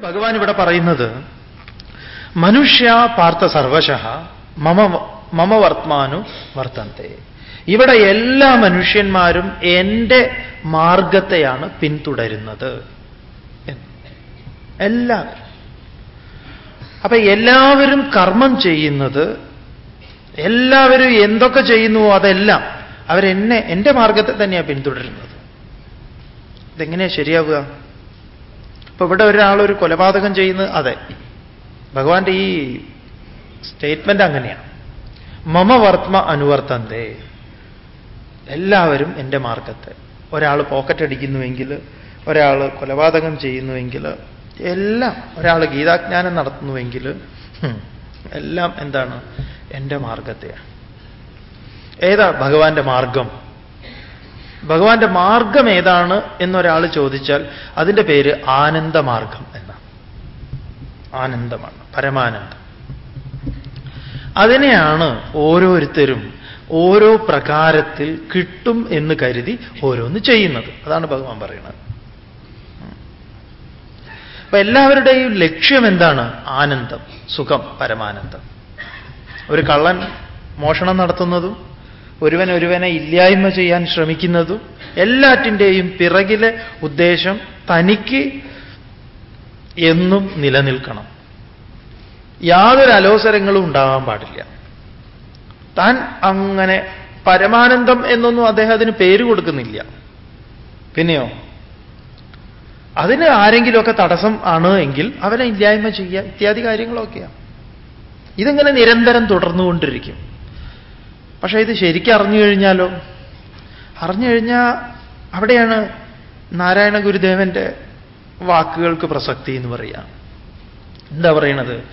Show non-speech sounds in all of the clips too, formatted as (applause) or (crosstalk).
ഭഗവാൻ ഇവിടെ പറയുന്നത് മനുഷ്യ പാർത്ഥ സർവശ മമ മമ വർത്തമാനു വർത്തന്തെ. ഇവിടെ എല്ലാ മനുഷ്യന്മാരും എന്റെ മാർഗത്തെയാണ് പിന്തുടരുന്നത്. എല്ലാവരും. അപ്പൊ എല്ലാവരും കർമ്മം ചെയ്യുന്നത് എല്ലാവരും എന്തൊക്കെ ചെയ്യുന്നുവോ അതെല്ലാം അവരെന്നെ എന്റെ മാർഗത്തെ തന്നെയാണ് പിന്തുടരുന്നത്. ഇതെങ്ങനെയാ ശരിയാവുക? ഇപ്പൊ ഇവിടെ ഒരാൾ ഒരു കൊലപാതകം ചെയ്യുന്നത് അതെ. ഭഗവാന്റെ ഈ സ്റ്റേറ്റ്മെന്റ് അങ്ങനെയാണ്. മമ വർത്തമ അനുവർത്തന്തേ. എല്ലാവരും എന്റെ മാർഗത്തെ. ഒരാൾ പോക്കറ്റ് അടിക്കുന്നുവെങ്കിൽ ഒരാൾ കൊലപാതകം ചെയ്യുന്നുവെങ്കിൽ എല്ലാം ഒരാൾ ഗീതാജ്ഞാനം നടത്തുന്നുവെങ്കിൽ എല്ലാം എന്താണ്? എന്റെ മാർഗത്തെയാണ്. ഏതാ ഭഗവാന്റെ മാർഗം? ഭഗവാന്റെ മാർഗം ഏതാണ് എന്നൊരാൾ ചോദിച്ചാൽ അതിന്റെ പേര് ആനന്ദമാർഗം എന്നാണ്. ആനന്ദമാണ് പരമാനന്ദം. അതിനെയാണ് ഓരോരുത്തരും ഓരോ പ്രകാരത്തിൽ കിട്ടും എന്ന് കരുതി ഓരോന്ന് ചെയ്യുന്നത്. അതാണ് ഭഗവാൻ പറയുന്നത്. അപ്പൊ എല്ലാവരുടെയും ലക്ഷ്യം എന്താണ്? ആനന്ദം സുഖം പരമാനന്ദം. ഒരു കള്ളൻ മോഷണം നടത്തുന്നതും ഒരുവൻ ഒരുവനെ ഇല്ലായ്മ ചെയ്യാൻ ശ്രമിക്കുന്നതും എല്ലാറ്റിന്റെയും പിറകിലെ ഉദ്ദേശം തനിക്ക് എന്നും നിലനിൽക്കണം. യാതൊരു അലോസരങ്ങളും ഉണ്ടാവാൻ പാടില്ല. താൻ അങ്ങനെ പരമാനന്ദം എന്നൊന്നും അദ്ദേഹത്തിന് പേര് കൊടുക്കുന്നില്ല. പിന്നെയോ? അതിന് ആരെങ്കിലുമൊക്കെ തടസ്സം ആണ് എങ്കിൽ അവനെ ഇല്ലായ്മ ചെയ്യുക ഇത്യാദി കാര്യങ്ങളൊക്കെയാണ് ഇതിങ്ങനെ നിരന്തരം തുടർന്നുകൊണ്ടിരിക്കും? പക്ഷേ ഇത് ശരിക്കും അറിഞ്ഞു കഴിഞ്ഞാലോ? അറിഞ്ഞു കഴിഞ്ഞാൽ അവിടെയാണ് നാരായണ ഗുരുദേവന്റെ വാക്കുകൾക്ക് പ്രസക്തി എന്ന് പറയാം. എന്താ പറയണത്?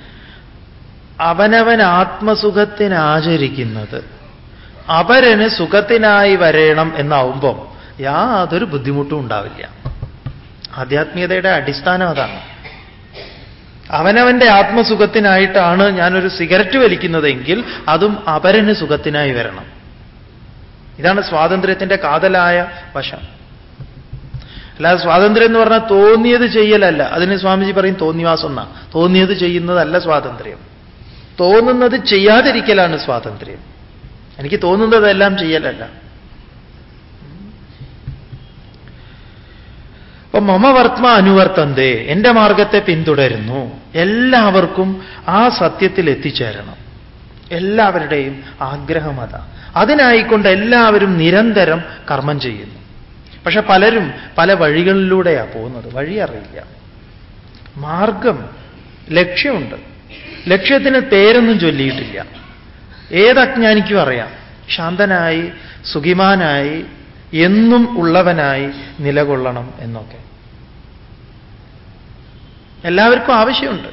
അവനവൻ ആത്മസുഖത്തിനാചരിക്കുന്നത് അപരന് സുഖത്തിനായി വരേണം എന്നാവുമ്പം യാതൊരു ബുദ്ധിമുട്ടും ഉണ്ടാവില്ല. ആധ്യാത്മികതയുടെ അടിസ്ഥാനം അതാണ്. അവനവന്റെ ആത്മസുഖത്തിനായിട്ടാണ് ഞാനൊരു സിഗരറ്റ് വലിക്കുന്നതെങ്കിൽ അതും അപരന് സുഖത്തിനായി വരണം. ഇതാണ് സ്വാതന്ത്ര്യത്തിന്റെ കാതലായ വശം. അല്ലാതെ സ്വാതന്ത്ര്യം എന്ന് പറഞ്ഞാൽ തോന്നിയത് ചെയ്യലല്ല. അതിന് സ്വാമിജി പറയും തോന്നിവാസം എന്നാ തോന്നിയത് ചെയ്യുന്നതല്ല സ്വാതന്ത്ര്യം. തോന്നുന്നത് ചെയ്യാതിരിക്കലാണ് സ്വാതന്ത്ര്യം. എനിക്ക് തോന്നുന്നതെല്ലാം ചെയ്യലല്ല. അപ്പൊ മമവർത്മ അനുവർത്തന്തേ എന്റെ മാർഗത്തെ പിന്തുടരുന്നു. എല്ലാവർക്കും ആ സത്യത്തിൽ എത്തിച്ചേരണം. എല്ലാവരുടെയും ആഗ്രഹം അതാ. അതിനായിക്കൊണ്ട് എല്ലാവരും നിരന്തരം കർമ്മം ചെയ്യുന്നു. പക്ഷെ പലരും പല വഴികളിലൂടെയാ പോകുന്നത്. വഴി അറിയില്ല. മാർഗം ലക്ഷ്യമുണ്ട്. ലക്ഷ്യത്തിന് പേരൊന്നും ചൊല്ലിയിട്ടില്ല. ഏതജ്ഞാനിക്കും അറിയാം. ശാന്തനായി സുഖിമാനായി എന്നും ഉള്ളവനായി നിലകൊള്ളണം എന്നൊക്കെ. എല്ലാവർക്കും ആവശ്യമുണ്ട്.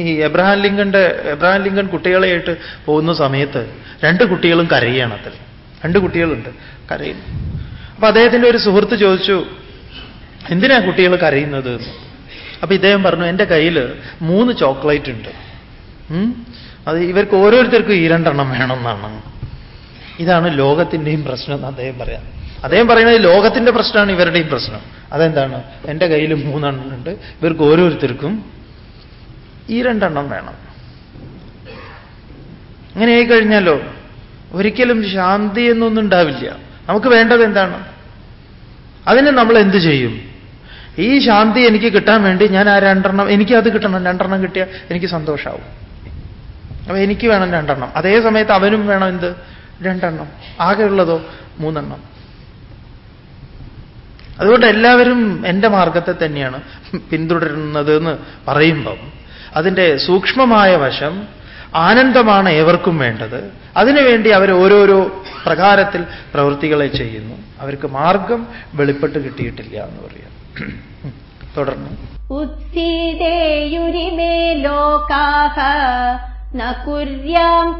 ഈ എബ്രഹാം ലിങ്കന്റെ എബ്രഹാം ലിങ്കൻ കുട്ടികളെയായിട്ട് പോകുന്ന സമയത്ത് രണ്ട് കുട്ടികളും കരയാണ് അത്ര രണ്ട് കുട്ടികളുണ്ട്. കരയുന്നു. അപ്പൊ അദ്ദേഹത്തിന്റെ ഒരു സുഹൃത്ത് ചോദിച്ചു എന്തിനാ കുട്ടികൾ കരയുന്നത്? അപ്പൊ ഇദ്ദേഹം പറഞ്ഞു എന്റെ കയ്യിൽ മൂന്ന് ചോക്ലേറ്റ് ഉണ്ട്. അത് ഇവർക്ക് ഓരോരുത്തർക്കും ഈ രണ്ടെണ്ണം വേണമെന്നാണ്. ഇതാണ് ലോകത്തിന്റെയും പ്രശ്നം എന്ന് അദ്ദേഹം പറയാം. അദ്ദേഹം പറയുന്നത് ലോകത്തിന്റെ പ്രശ്നമാണ് ഇവരുടെയും പ്രശ്നം. അതെന്താണ്? എന്റെ കയ്യിൽ മൂന്നെണ്ണം ഉണ്ട്. ഇവർക്ക് ഓരോരുത്തർക്കും ഈ രണ്ടെണ്ണം വേണം. അങ്ങനെ ആയിക്കഴിഞ്ഞാലോ ഒരിക്കലും ശാന്തി എന്നൊന്നും ഉണ്ടാവില്ല. നമുക്ക് വേണ്ടത് എന്താണ്? അതിന് നമ്മൾ എന്ത് ചെയ്യും? ഈ ശാന്തി എനിക്ക് കിട്ടാൻ വേണ്ടി ഞാൻ ആ രണ്ടെണ്ണം എനിക്ക് അത് കിട്ടണം രണ്ടെണ്ണം കിട്ടിയാൽ എനിക്ക് സന്തോഷമാവും അപ്പൊ എനിക്ക് വേണം രണ്ടെണ്ണം. അതേ സമയത്ത് അവനും വേണം എന്ത്? രണ്ടെണ്ണം. ആകെയുള്ളതോ മൂന്നെണ്ണം? അതുകൊണ്ട് എല്ലാവരും എന്റെ മാർഗത്തെ തന്നെയാണ് പിന്തുടരുന്നത് എന്ന് പറയുമ്പം അതിന്റെ സൂക്ഷ്മമായ വശം ആനന്ദമാണ് ഏവർക്കും വേണ്ടത്. അതിനുവേണ്ടി അവർ ഓരോരോ പ്രകാരത്തിൽ പ്രവൃത്തികളെ ചെയ്യുന്നു. അവർക്ക് മാർഗം വെളിപ്പെട്ട് കിട്ടിയിട്ടില്ല എന്ന് പറയാം. തുടർന്ന്. ഉത്സീദേയുരിമേ ലോകാഹ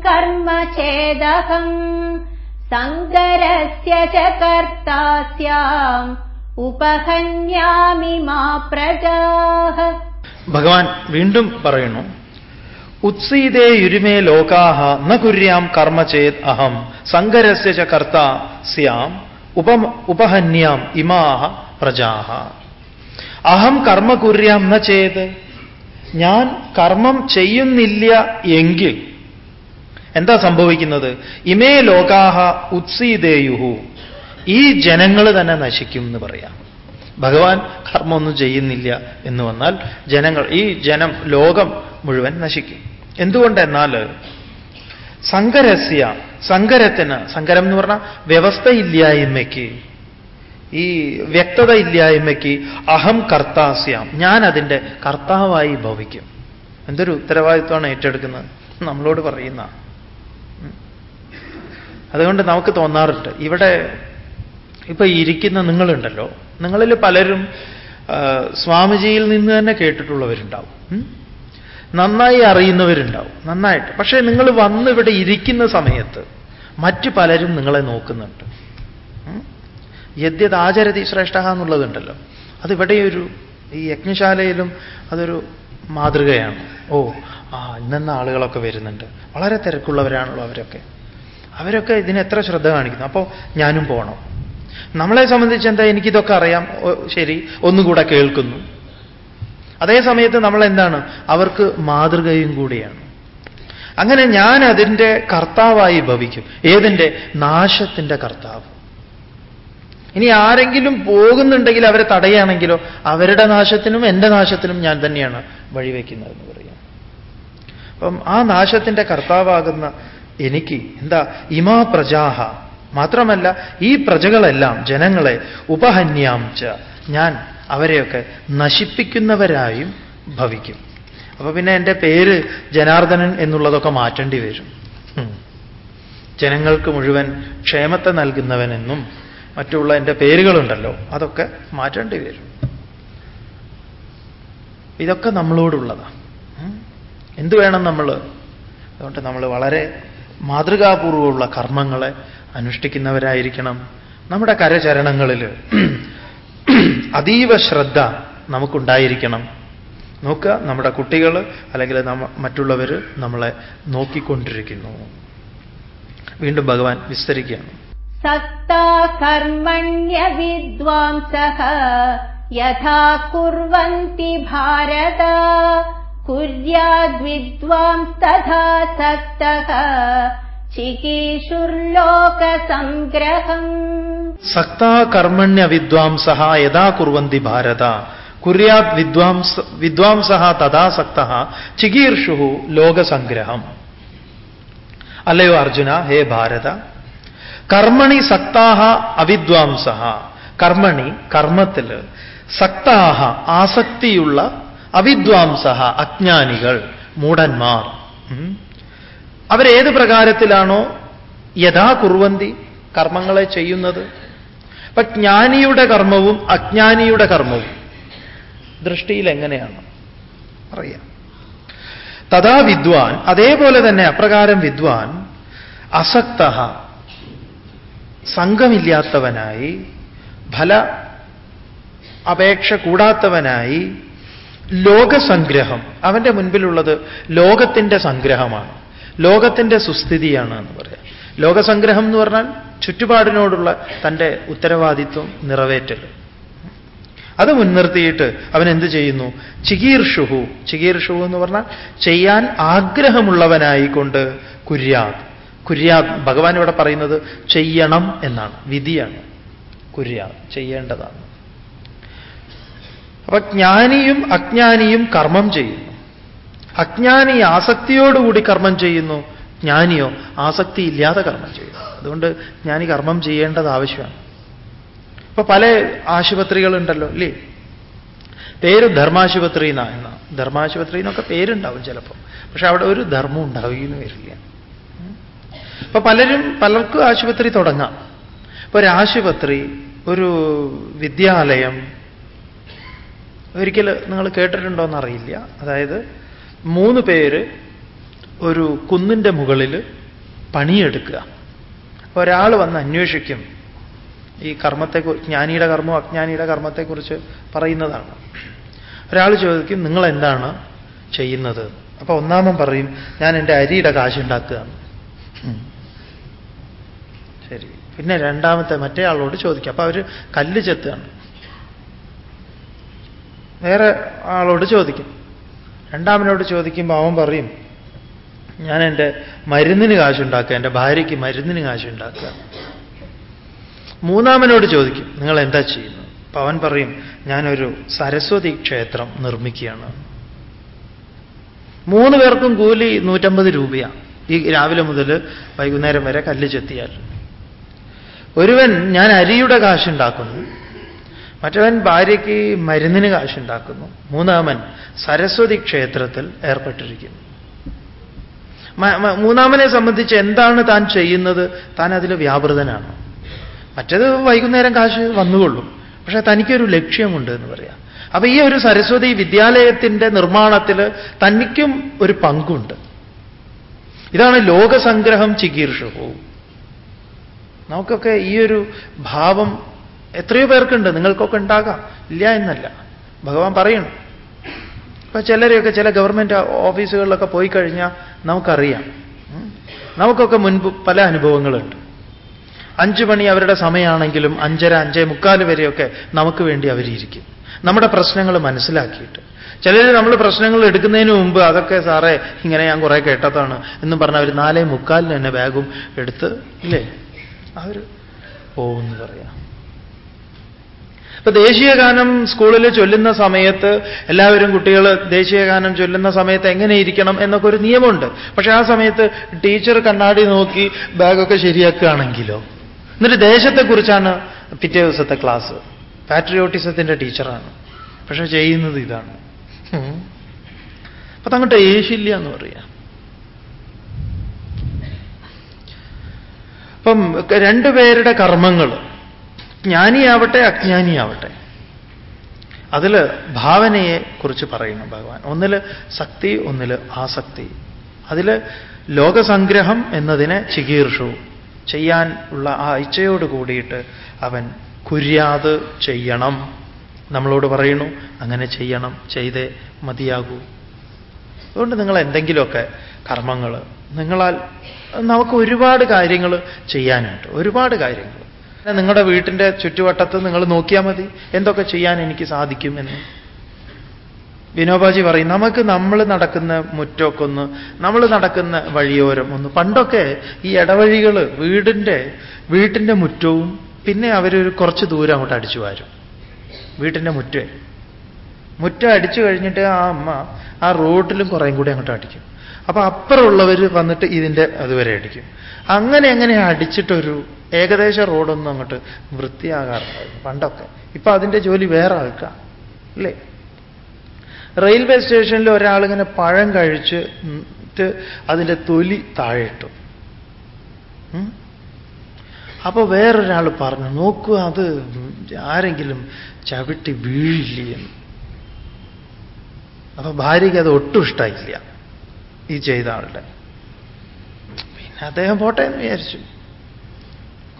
കർമ്മ ചേദഹം സങ്കരസ്യ കർത്താസ്യാം ഉപഹന്യാമി മാ പ്രജാഹ. ഭഗവാൻ വീണ്ടും പറയുന്നു ഉത്സീതേ യുരുമേ ലോകാഹ ന കുര്യാം കർമ്മ ചേത് അഹം സങ്കരസ്യ ച കർത്ത സ്യാം ഉപ ഉപഹന്യാം ഇമാഹ പ്രജാഹ. അഹം കർമ്മ കുര്യാം ന ചേത്. ഞാൻ കർമ്മം ചെയ്യുന്നില്ല എങ്കിൽ എന്താ സംഭവിക്കുന്നത്? ഇമേ ലോകാഹ ഉത്സീതേയുഹു. ഈ ജനങ്ങൾ തന്നെ നശിക്കും എന്ന് പറയാം. ഭഗവാൻ കർമ്മമൊന്നും ചെയ്യുന്നില്ല എന്ന് വന്നാൽ ജനങ്ങൾ ഈ ജനം ലോകം മുഴുവൻ നശിക്കും. എന്തുകൊണ്ടെന്നാൽ സങ്കരസ്യ സങ്കരത്തിന് സങ്കരം എന്ന് പറഞ്ഞാൽ വ്യവസ്ഥയില്ലായ്മയ്ക്ക് ഈ വ്യക്തത ഇല്ലായ്മയ്ക്ക് അഹം കർത്താസ്യാം ഞാൻ അതിന്റെ കർത്താവായി ഭവിക്കും. എന്തൊരു ഉത്തരവാദിത്വമാണ് ഏറ്റെടുക്കുന്നത്? നമ്മളോട് പറയുന്ന. അതുകൊണ്ട് നമുക്ക് തോന്നാറുണ്ട് ഇവിടെ ഇപ്പൊ ഇരിക്കുന്ന നിങ്ങളുണ്ടല്ലോ. നിങ്ങളിൽ പലരും സ്വാമിജിയിൽ നിന്ന് തന്നെ കേട്ടിട്ടുള്ളവരുണ്ടാവും. നന്നായി അറിയുന്നവരുണ്ടാവും. നന്നായിട്ട്. പക്ഷേ നിങ്ങൾ വന്ന് ഇവിടെ ഇരിക്കുന്ന സമയത്ത് മറ്റു പലരും നിങ്ങളെ നോക്കുന്നുണ്ട്. യദ്യത് ആചരതി ശ്രേഷ്ഠ എന്നുള്ളതുണ്ടല്ലോ. അതിവിടെ ഒരു ഈ യജ്ഞശാലയിലും അതൊരു മാതൃകയാണ്. ഓ ആ ഇന്നെന്ന ആളുകളൊക്കെ വരുന്നുണ്ട്. വളരെ തിരക്കുള്ളവരാണല്ലോ അവരൊക്കെ. അവരൊക്കെ ഇതിന് എത്ര ശ്രദ്ധ കാണിക്കുന്നു? അപ്പോൾ ഞാനും പോകണം നമ്മളെ സംബന്ധിച്ച് എന്താ എനിക്കിതൊക്കെ അറിയാം. ശരി ഒന്നുകൂടെ കേൾക്കുന്നു. അതേ സമയത്ത് നമ്മൾ എന്താണ് അവർക്ക് മാതൃകയും കൂടിയാണ്. അങ്ങനെ ഞാൻ അതിന്റെ കർത്താവായി ഭവിക്കും. ഏതിന്റെ? നാശത്തിന്റെ കർത്താവ്. ഇനി ആരെങ്കിലും പോകുന്നുണ്ടെങ്കിൽ അവരെ തടയുകയാണെങ്കിലോ അവരുടെ നാശത്തിനും എന്റെ നാശത്തിനും ഞാൻ തന്നെയാണ് വഴിവെക്കുന്നതെന്ന് പറയാം. അപ്പം ആ നാശത്തിന്റെ കർത്താവാകുന്ന എനിക്ക് എന്താ? ഇമാ പ്രജാഹ. മാത്രമല്ല ഈ പ്രജകളെല്ലാം ജനങ്ങളെ ഉപഹന്യാംച്ച ഞാൻ അവരെയൊക്കെ നശിപ്പിക്കുന്നവരായും ഭവിക്കും. അപ്പൊ പിന്നെ എന്റെ പേര് ജനാർദ്ദനൻ എന്നുള്ളതൊക്കെ മാറ്റേണ്ടി വരും. ജനങ്ങൾക്ക് മുഴുവൻ ക്ഷേമത്തെ നൽകുന്നവനെന്നും മറ്റുള്ള എന്റെ പേരുകളുണ്ടല്ലോ അതൊക്കെ മാറ്റേണ്ടി വരും. ഇതൊക്കെ നമ്മളോടുള്ളതാണ് എന്തു വേണം നമ്മൾ അതുകൊണ്ട് നമ്മൾ വളരെ മാതൃകാപൂർവമുള്ള കർമ്മങ്ങളെ അനുഷ്ഠിക്കുന്നവരായിരിക്കണം. നമ്മുടെ കരചരണങ്ങളിൽ (clears throat) അതീവ ശ്രദ്ധ നമുക്കുണ്ടായിരിക്കണം. നോക്കുക നമ്മുടെ കുട്ടികൾ അല്ലെങ്കിൽ മറ്റുള്ളവർ നമ്മളെ നോക്കിക്കൊണ്ടിരിക്കുന്നു. വീണ്ടും ഭഗവാൻ വിസ്തരിക്കുകയാണ്. സക്തകർമ്മണ്യ വിദ്വാംസഃ ഭാരത കുര്യാദ്വിദ്വാംസ്തഥാ സക്തഃ ചികീഷുർലോകസംഗ്രഹം. സക്താ കർമ്മണ്യ വിദ്വാംസ യഥാ കുർവന്തി ഭാരത. കുര്യാത് വിദ്വാംസ വിദ്വാംസ തഥാ സക്ത ചികീർഷു ലോകസംഗ്രഹം. അല്ലയോ അർജുന ഹേ ഭാരത. കർമ്മണി സക്താഹ അവിദ്വാംസ കർമ്മണി കർമ്മത്തിൽ സക്താഹ ആസക്തിയുള്ള അവിദ്വാംസ അജ്ഞാനികൾ മൂഢന്മാർ. അവരേത് പ്രകാരത്തിലാണോ യഥാ കുർവന്തി കർമ്മങ്ങളെ ചെയ്യുന്നത്? അപ്പൊ ജ്ഞാനിയുടെ കർമ്മവും അജ്ഞാനിയുടെ കർമ്മവും ദൃഷ്ടിയിൽ എങ്ങനെയാണ് അറിയാം. തഥാ വിദ്വാൻ അതേപോലെ തന്നെ അപ്രകാരം വിദ്വാൻ അസക്ത സംഘമില്ലാത്തവനായി ഫല അപേക്ഷ കൂടാത്തവനായി ലോകസംഗ്രഹം അവന്റെ മുൻപിലുള്ളത് ലോകത്തിന്റെ സംഗ്രഹമാണ്. ലോകത്തിന്റെ സുസ്ഥിതിയാണ് എന്ന് പറയാം. ലോകസംഗ്രഹം എന്ന് പറഞ്ഞാൽ ചുറ്റുപാടിനോടുള്ള തന്റെ ഉത്തരവാദിത്വം നിറവേറ്റൽ. അത് മുൻനിർത്തിയിട്ട് അവൻ എന്ത് ചെയ്യുന്നു? ചികീർഷുഹു. ചികീർഷുഹു എന്ന് പറഞ്ഞാൽ ചെയ്യാൻ ആഗ്രഹമുള്ളവനായിക്കൊണ്ട് കുര്യാത് കുര്യാത് ഭഗവാൻ ഇവിടെ പറയുന്നത് ചെയ്യണം എന്നാണ്. വിധിയാണ്. കുര്യാത് ചെയ്യേണ്ടതാണ്. അപ്പൊ ജ്ഞാനിയും അജ്ഞാനിയും കർമ്മം ചെയ്യുന്നു അജ്ഞാനി ആസക്തിയോടുകൂടി കർമ്മം ചെയ്യുന്നു. ജ്ഞാനിയോ ആസക്തി ഇല്ലാതെ കർമ്മം ചെയ്യുന്നു. അതുകൊണ്ട് ജ്ഞാനി കർമ്മം ചെയ്യേണ്ടത് ആവശ്യമാണ്. ഇപ്പൊ പല ആശുപത്രികളുണ്ടല്ലോ അല്ലേ? പേര് ധർമാശുപത്രി എന്നാണ് ധർമാശുപത്രി എന്നൊക്കെ പേരുണ്ടാവും ചിലപ്പോൾ പക്ഷെ അവിടെ ഒരു ധർമ്മം ഉണ്ടാവുകയെന്ന് വരില്ല. അപ്പൊ പലരും പലർക്കും ആശുപത്രി തുടങ്ങാം. ഇപ്പൊ ഒരു ആശുപത്രി ഒരു വിദ്യാലയം ഒരിക്കൽ നിങ്ങൾ കേട്ടിട്ടുണ്ടോ എന്നറിയില്ല അതായത് മൂന്ന് പേര് ഒരു കുന്നിന്റെ മുകളിൽ പണിയെടുക്കുക. ഒരാൾ വന്ന് അന്വേഷിക്കും. ഈ കർമ്മത്തെ ജ്ഞാനിയുടെ കർമ്മം അജ്ഞാനിയുടെ കർമ്മത്തെക്കുറിച്ച് പറയുന്നതാണ്. ഒരാൾ ചോദിക്കും നിങ്ങൾ എന്താണ് ചെയ്യുന്നത്? അപ്പൊ ഒന്നാമൻ പറയും ഞാൻ എന്റെ അരിയുടെ കാശുണ്ടാക്കുകയാണ് ശരി. പിന്നെ രണ്ടാമത്തെ മറ്റേ ആളോട് ചോദിക്കും. അപ്പൊ അവർ കല്ല് ചെത്തുകയാണ്. വേറെ ആളോട് ചോദിക്കും രണ്ടാമനോട് ചോദിക്കുമ്പോൾ അവൻ പറയും ഞാൻ എന്റെ മരുന്നിന് കാശുണ്ടാക്കുക എന്റെ ഭാര്യയ്ക്ക് മരുന്നിന് കാശുണ്ടാക്കുക. മൂന്നാമനോട് ചോദിക്കും നിങ്ങൾ എന്താ ചെയ്യുന്നത്? അപ്പൊ അവൻ പറയും ഞാനൊരു സരസ്വതി ക്ഷേത്രം നിർമ്മിക്കുകയാണ്. മൂന്ന് പേർക്കും കൂലി നൂറ്റമ്പത് രൂപയാണ് ഈ രാവിലെ മുതൽ വൈകുന്നേരം വരെ കല്ല് ചെത്തിയാൽ. ഒരുവൻ ഞാൻ അരിയുടെ കാശുണ്ടാക്കുന്നു. മറ്റവൻ ഭാര്യയ്ക്ക് മരുന്നിന് കാശുണ്ടാക്കുന്നു. മൂന്നാമൻ സരസ്വതി ക്ഷേത്രത്തിൽ ഏർപ്പെട്ടിരിക്കുന്നു. മൂന്നാമനെ സംബന്ധിച്ച് എന്താണ് താൻ ചെയ്യുന്നത്? താൻ അതിൽ വ്യാപൃതനാണ്. മറ്റത് വൈകുന്നേരം കാശ് വന്നുകൊള്ളും. പക്ഷേ തനിക്കൊരു ലക്ഷ്യമുണ്ട് എന്ന് പറയാം. അപ്പൊ ഈ ഒരു സരസ്വതി വിദ്യാലയത്തിന്റെ നിർമ്മാണത്തിൽ തനിക്കും ഒരു പങ്കുണ്ട്. ഇതാണ് ലോകസംഗ്രഹം ചികീർഷവും നമുക്കൊക്കെ ഈ ഒരു ഭാവം എത്രയോ പേർക്കുണ്ട് നിങ്ങൾക്കൊക്കെ ഉണ്ടാകാം. ഇല്ല എന്നല്ല. ഭഗവാൻ പറയണം. ഇപ്പൊ ചിലരെയൊക്കെ ചില ഗവൺമെന്റ് ഓഫീസുകളിലൊക്കെ പോയി കഴിഞ്ഞാൽ നമുക്കറിയാം. നമുക്കൊക്കെ മുൻപ് പല അനുഭവങ്ങളുണ്ട്. അഞ്ചു മണി അവരുടെ സമയമാണെങ്കിലും അഞ്ചര അഞ്ചേ മുക്കാൽ വരെയൊക്കെ നമുക്ക് വേണ്ടി അവരിയിരിക്കും നമ്മുടെ പ്രശ്നങ്ങൾ മനസ്സിലാക്കിയിട്ട്. ചിലർ നമ്മൾ പ്രശ്നങ്ങൾ എടുക്കുന്നതിന് മുമ്പ് അതൊക്കെ സാറേ ഇങ്ങനെ ഞാൻ കുറെ കേട്ടതാണ് എന്ന് പറഞ്ഞ അവർ നാലേ മുക്കാലിന് തന്നെ ബാഗും എടുത്ത് ഇല്ലേ? അവർ പോകുമെന്ന് പറയാം. ഇപ്പൊ ദേശീയഗാനം സ്കൂളിൽ ചൊല്ലുന്ന സമയത്ത് എല്ലാവരും കുട്ടികൾ ദേശീയഗാനം ചൊല്ലുന്ന സമയത്ത് എങ്ങനെ ഇരിക്കണം എന്നൊക്കെ ഒരു നിയമമുണ്ട്. പക്ഷെ ആ സമയത്ത് ടീച്ചർ കണ്ണാടി നോക്കി ബാഗൊക്കെ ശരിയാക്കുകയാണെങ്കിലോ? എന്നിട്ട് ദേശത്തെക്കുറിച്ചാണ് പിറ്റേ ദിവസത്തെ ക്ലാസ്. പാട്രിയോട്ടിസത്തിന്റെ ടീച്ചറാണ്. പക്ഷെ ചെയ്യുന്നത് ഇതാണ്. അപ്പൊ തങ്ങോട്ട് ഏശില്ല എന്ന് പറയാം. അപ്പം രണ്ടുപേരുടെ കർമ്മങ്ങൾ ജ്ഞാനിയാവട്ടെ അജ്ഞാനിയാവട്ടെ. അതിൽ ഭാവനയെ കുറിച്ച് പറയുന്നു ഭഗവാൻ. ഒന്നിൽ ശക്തി ഒന്നിൽ ആസക്തി. അതിൽ ലോകസംഗ്രഹം എന്നതിനെ ചികീർഷു. ചെയ്യാൻ ഉള്ള ആ ഇച്ഛയോട് കൂടിയിട്ട് അവൻ കുര്യാത് ചെയ്യണം. നമ്മളോട് പറയുന്നു അങ്ങനെ ചെയ്യണം ചെയ്തേ മതിയാകൂ. അതുകൊണ്ട് നിങ്ങൾ എന്തെങ്കിലുമൊക്കെ കർമ്മങ്ങൾ നിങ്ങളാൽ നമുക്ക് ഒരുപാട് കാര്യങ്ങൾ ചെയ്യാനുണ്ട് ഒരുപാട് കാര്യങ്ങൾ നിങ്ങളുടെ വീട്ടിന്റെ ചുറ്റുവട്ടത്ത് നിങ്ങൾ നോക്കിയാൽ മതി. എന്തൊക്കെ ചെയ്യാൻ എനിക്ക് സാധിക്കും എന്ന്. വിനോബാജി പറയും നമുക്ക് നമ്മൾ നടക്കുന്ന മുറ്റമൊക്കെ ഒന്ന് നമ്മൾ നടക്കുന്ന വഴിയോരം ഒന്ന്. പണ്ടൊക്കെ ഈ ഇടവഴികൾ വീടിന്റെ വീട്ടിന്റെ മുറ്റവും പിന്നെ അവരൊരു കുറച്ച് ദൂരം അങ്ങോട്ട് അടിച്ചു വാരും. വീട്ടിന്റെ മുറ്റേ. മുറ്റം അടിച്ചു കഴിഞ്ഞിട്ട് ആ അമ്മ ആ റോഡിലും കുറേയും കൂടി അങ്ങോട്ട് അടിക്കും. അപ്പൊ അപ്പുറമുള്ളവർ വന്നിട്ട് ഇതിന്റെ അതുവരെ അടിക്കും. അങ്ങനെ അങ്ങനെ അടിച്ചിട്ടൊരു ഏകദേശ റോഡൊന്നും അങ്ങോട്ട് വൃത്തിയാകാറുണ്ടായിരുന്നു പണ്ടൊക്കെ. ഇപ്പൊ അതിന്റെ ജോലി വേറെ ആൾക്ക. അല്ലേ? റെയിൽവേ സ്റ്റേഷനിൽ ഒരാളിങ്ങനെ പഴം കഴിച്ച് അതിന്റെ തൊലി താഴെ ഇട്ടു അപ്പൊ വേറൊരാൾ പറഞ്ഞു നോക്കൂ അത് ആരെങ്കിലും ചവിട്ടി വീഴില്ല എന്ന്. അപ്പൊ ഭാര്യയ്ക്ക് അത് ഒട്ടും ഇഷ്ടമായില്ല ഈ ചെയ്ത ആളുടെ. പിന്നെ അദ്ദേഹം പോട്ടെ എന്ന് വിചാരിച്ചു.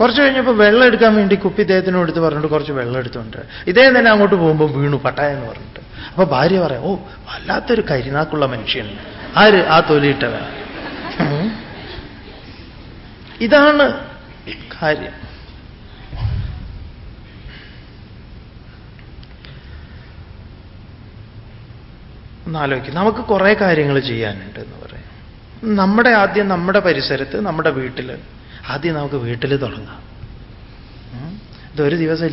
കുറച്ച് കഴിഞ്ഞപ്പോൾ വെള്ളം എടുക്കാൻ വേണ്ടി കുപ്പി ഇദ്ദേഹത്തിനോട് എടുത്ത് പറഞ്ഞിട്ട് കുറച്ച് വെള്ളം എടുത്തുകൊണ്ട് ഇദ്ദേഹം തന്നെ അങ്ങോട്ട് പോകുമ്പോൾ വീണു പട്ടായ എന്ന് പറഞ്ഞിട്ട്. അപ്പൊ ഭാര്യ പറയാം ഓ വല്ലാത്തൊരു കരിനാക്കുള്ള മനുഷ്യൻ. ആര്? ആ തൊലിയിട്ടവൻ. ഇതാണ് കാര്യം. ഒന്നാലോചിക്കും നമുക്ക് കുറേ കാര്യങ്ങൾ ചെയ്യാനുണ്ട് എന്ന് പറയാം. നമ്മുടെ ആദ്യം നമ്മുടെ പരിസരത്ത് നമ്മുടെ വീട്ടിൽ ആദ്യം നമുക്ക് വീട്ടിൽ തുടങ്ങാം. ഇതൊരു ദിവസം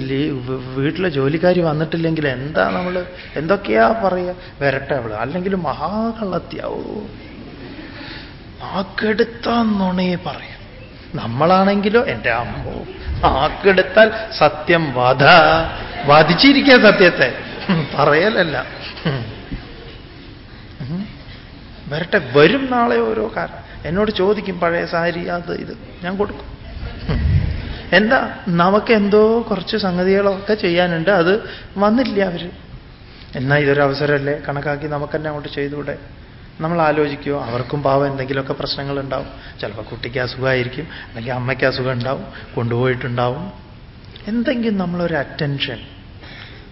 വീട്ടിലെ ജോലിക്കാരി വന്നിട്ടില്ലെങ്കിൽ എന്താ നമ്മൾ എന്തൊക്കെയാ പറയുക വരട്ടെ അവൾ. അല്ലെങ്കിൽ മഹാകള്ളത്യാവോ നാക്കെടുത്ത നുണയെ പറയും. നമ്മളാണെങ്കിലോ എന്റെ അമ്മോ. നാക്കെടുത്താൽ സത്യം വധ. വധിച്ചിരിക്കുക സത്യത്തെ. പറയലല്ല. വരട്ടെ വരും നാളെ ഓരോ കാര്യം എന്നോട് ചോദിക്കും പഴയ സാരി അത് ഇത്. ഞാൻ കൊടുക്കും. എന്താ? നമുക്ക് എന്തോ കുറച്ച് സംഗതികളൊക്കെ ചെയ്യാനുണ്ട്. അത് വന്നില്ല അവർ എന്നാൽ ഇതൊരു അവസരമല്ലേ? കണക്കാക്കി നമുക്ക് തന്നെ അങ്ങോട്ട് ചെയ്തുകൂടെ? നമ്മൾ ആലോചിക്കുമോ അവർക്കും പാവം എന്തെങ്കിലുമൊക്കെ പ്രശ്നങ്ങൾ ഉണ്ടാവും ചിലപ്പോൾ കുട്ടിക്ക് അസുഖമായിരിക്കും അല്ലെങ്കിൽ അമ്മയ്ക്ക് അസുഖം ഉണ്ടാവും കൊണ്ടുപോയിട്ടുണ്ടാവും. എന്തെങ്കിലും നമ്മളൊരു അറ്റൻഷൻ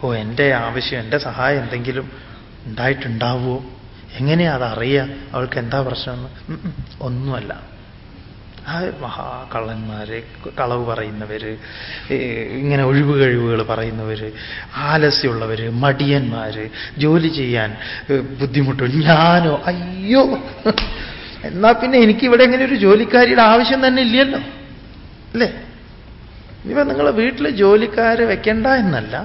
ഓ എന്റെ ആവശ്യം എന്റെ സഹായം എന്തെങ്കിലും ഉണ്ടായിട്ടുണ്ടാവുമോ? എങ്ങനെയാ അതറിയുക അവൾക്ക് എന്താ പ്രശ്നം ഒന്നുമല്ല. ആ മഹാകള്ളന്മാര് കളവ് പറയുന്നവര് ഇങ്ങനെ ഒഴിവ് കഴിവുകൾ പറയുന്നവര് ആലസ്യമുള്ളവര് മടിയന്മാര് ജോലി ചെയ്യാൻ ബുദ്ധിമുട്ടും ഞാനോ അയ്യോ! എന്നാ പിന്നെ എനിക്ക് ഇവിടെ ഇങ്ങനെ ഒരു ജോലിക്കാരിയുടെ ആവശ്യം തന്നെ ഇല്ലല്ലോ. അല്ലേ? ഇപ്പൊ നിങ്ങൾ വീട്ടിൽ ജോലിക്കാരെ വെക്കണ്ട എന്നല്ല.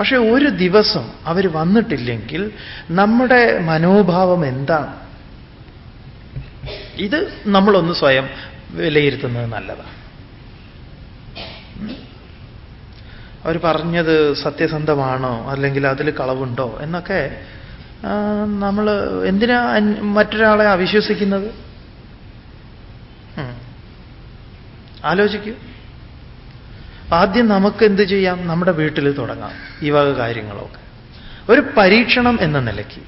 പക്ഷെ ഒരു ദിവസം അവർ വന്നിട്ടില്ലെങ്കിൽ നമ്മുടെ മനോഭാവം എന്താണ്? ഇത് നമ്മളൊന്ന് സ്വയം വിലയിരുത്തുന്നത് നല്ലതാണ്. അവർ പറഞ്ഞത് സത്യസന്ധമാണോ? അല്ലെങ്കിൽ അതിൽ കളവുണ്ടോ? എന്നൊക്കെ നമ്മൾ എന്തിനാ മറ്റൊരാളെ അവിശ്വസിക്കുന്നത്? ആലോചിക്കൂ. ആദ്യം നമുക്ക് എന്ത് ചെയ്യാം? നമ്മുടെ വീട്ടിൽ തുടങ്ങാം. ഈ വക കാര്യങ്ങളൊക്കെ. ഒരു പരീക്ഷണം എന്ന നിലയ്ക്ക്.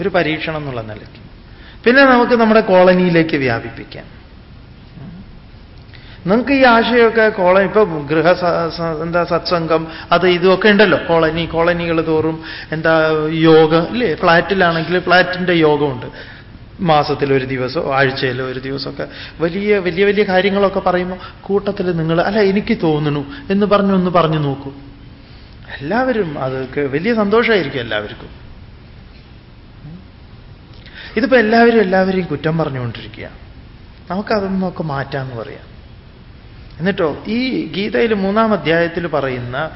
ഒരു പരീക്ഷണം എന്നുള്ള നിലയ്ക്ക്. പിന്നെ നമുക്ക് നമ്മുടെ കോളനിയിലേക്ക് വ്യാപിപ്പിക്കാം. നിങ്ങൾക്ക് ഈ ആശയമൊക്കെ കോളനി ഇപ്പൊ ഗൃഹ എന്താ സത്സംഗം അത് ഇതുമൊക്കെ ഉണ്ടല്ലോ. കോളനി കോളനികൾ തോറും എന്താ യോഗ ഇല്ലേ? ഫ്ലാറ്റിലാണെങ്കിൽ ഫ്ലാറ്റിന്റെ യോഗമുണ്ട്. മാസത്തിൽ ഒരു ദിവസം ആഴ്ചയിൽ ഒരു ദിവസമൊക്കെ വലിയ വലിയ വലിയ കാര്യങ്ങളൊക്കെ പറയുമ്പോൾ കൂട്ടത്തിൽ നിങ്ങൾ അല്ല എനിക്ക് തോന്നുന്നു എന്ന് പറഞ്ഞു ഒന്ന് പറഞ്ഞു നോക്കൂ. എല്ലാവരും അതൊക്കെ വലിയ സന്തോഷമായിരിക്കും എല്ലാവർക്കും. ഇതിപ്പോ എല്ലാവരും എല്ലാവരെയും കുറ്റം പറഞ്ഞുകൊണ്ടിരിക്കുക. നമുക്കതൊന്നൊക്കെ മാറ്റാമെന്ന് പറയാം. എന്നിട്ടോ ഈ ഗീതയിൽ മൂന്നാം അധ്യായത്തിൽ പറയുന്ന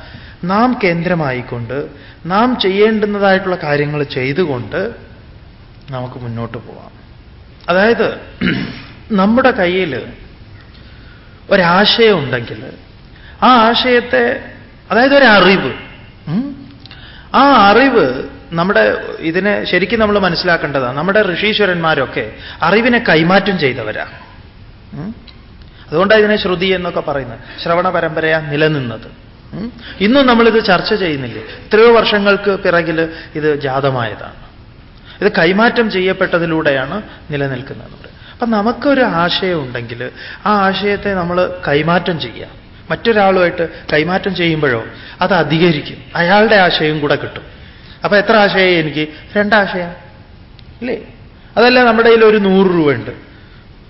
നാം കേന്ദ്രമായിക്കൊണ്ട് നാം ചെയ്യേണ്ടുന്നതായിട്ടുള്ള കാര്യങ്ങൾ ചെയ്തുകൊണ്ട് നമുക്ക് മുന്നോട്ട് പോവാം. അതായത് നമ്മുടെ കയ്യിൽ ഒരാശയം ഉണ്ടെങ്കിൽ ആ ആശയത്തെ അതായത് ഒരു അറിവ് ആ അറിവ് നമ്മുടെ ഇതിനെ ശരിക്കും നമ്മൾ മനസ്സിലാക്കേണ്ടതാണ് നമ്മുടെ ഋഷീശ്വരന്മാരൊക്കെ അറിവിനെ കൈമാറ്റം ചെയ്തവരാ. അതുകൊണ്ടാണ് ഇതിനെ ശ്രുതി എന്നൊക്കെ പറയുന്നത്. ശ്രവണ പരമ്പരയാ നിലനിന്നത്. ഇന്നും നമ്മളിത് ചർച്ച ചെയ്യുന്നില്ലേ? എത്രയോ വർഷങ്ങൾക്ക് പിറകിൽ ഇത് ജാതമായതാണ്. ഇത് കൈമാറ്റം ചെയ്യപ്പെട്ടതിലൂടെയാണ് നിലനിൽക്കുന്നത് അപ്പൊ നമുക്കൊരു ആശയം ഉണ്ടെങ്കിൽ ആ ആശയത്തെ നമ്മൾ കൈമാറ്റം ചെയ്യുക. മറ്റൊരാളുമായിട്ട് കൈമാറ്റം ചെയ്യുമ്പോഴോ അത് അധികരിക്കും. അയാളുടെ ആശയം കൂടെ കിട്ടും. അപ്പൊ എത്ര ആശയം എനിക്ക്? രണ്ടാശയം. ഇല്ലേ? അതല്ല നമ്മുടെ കയ്യിൽ ഒരു നൂറ് രൂപ ഉണ്ട്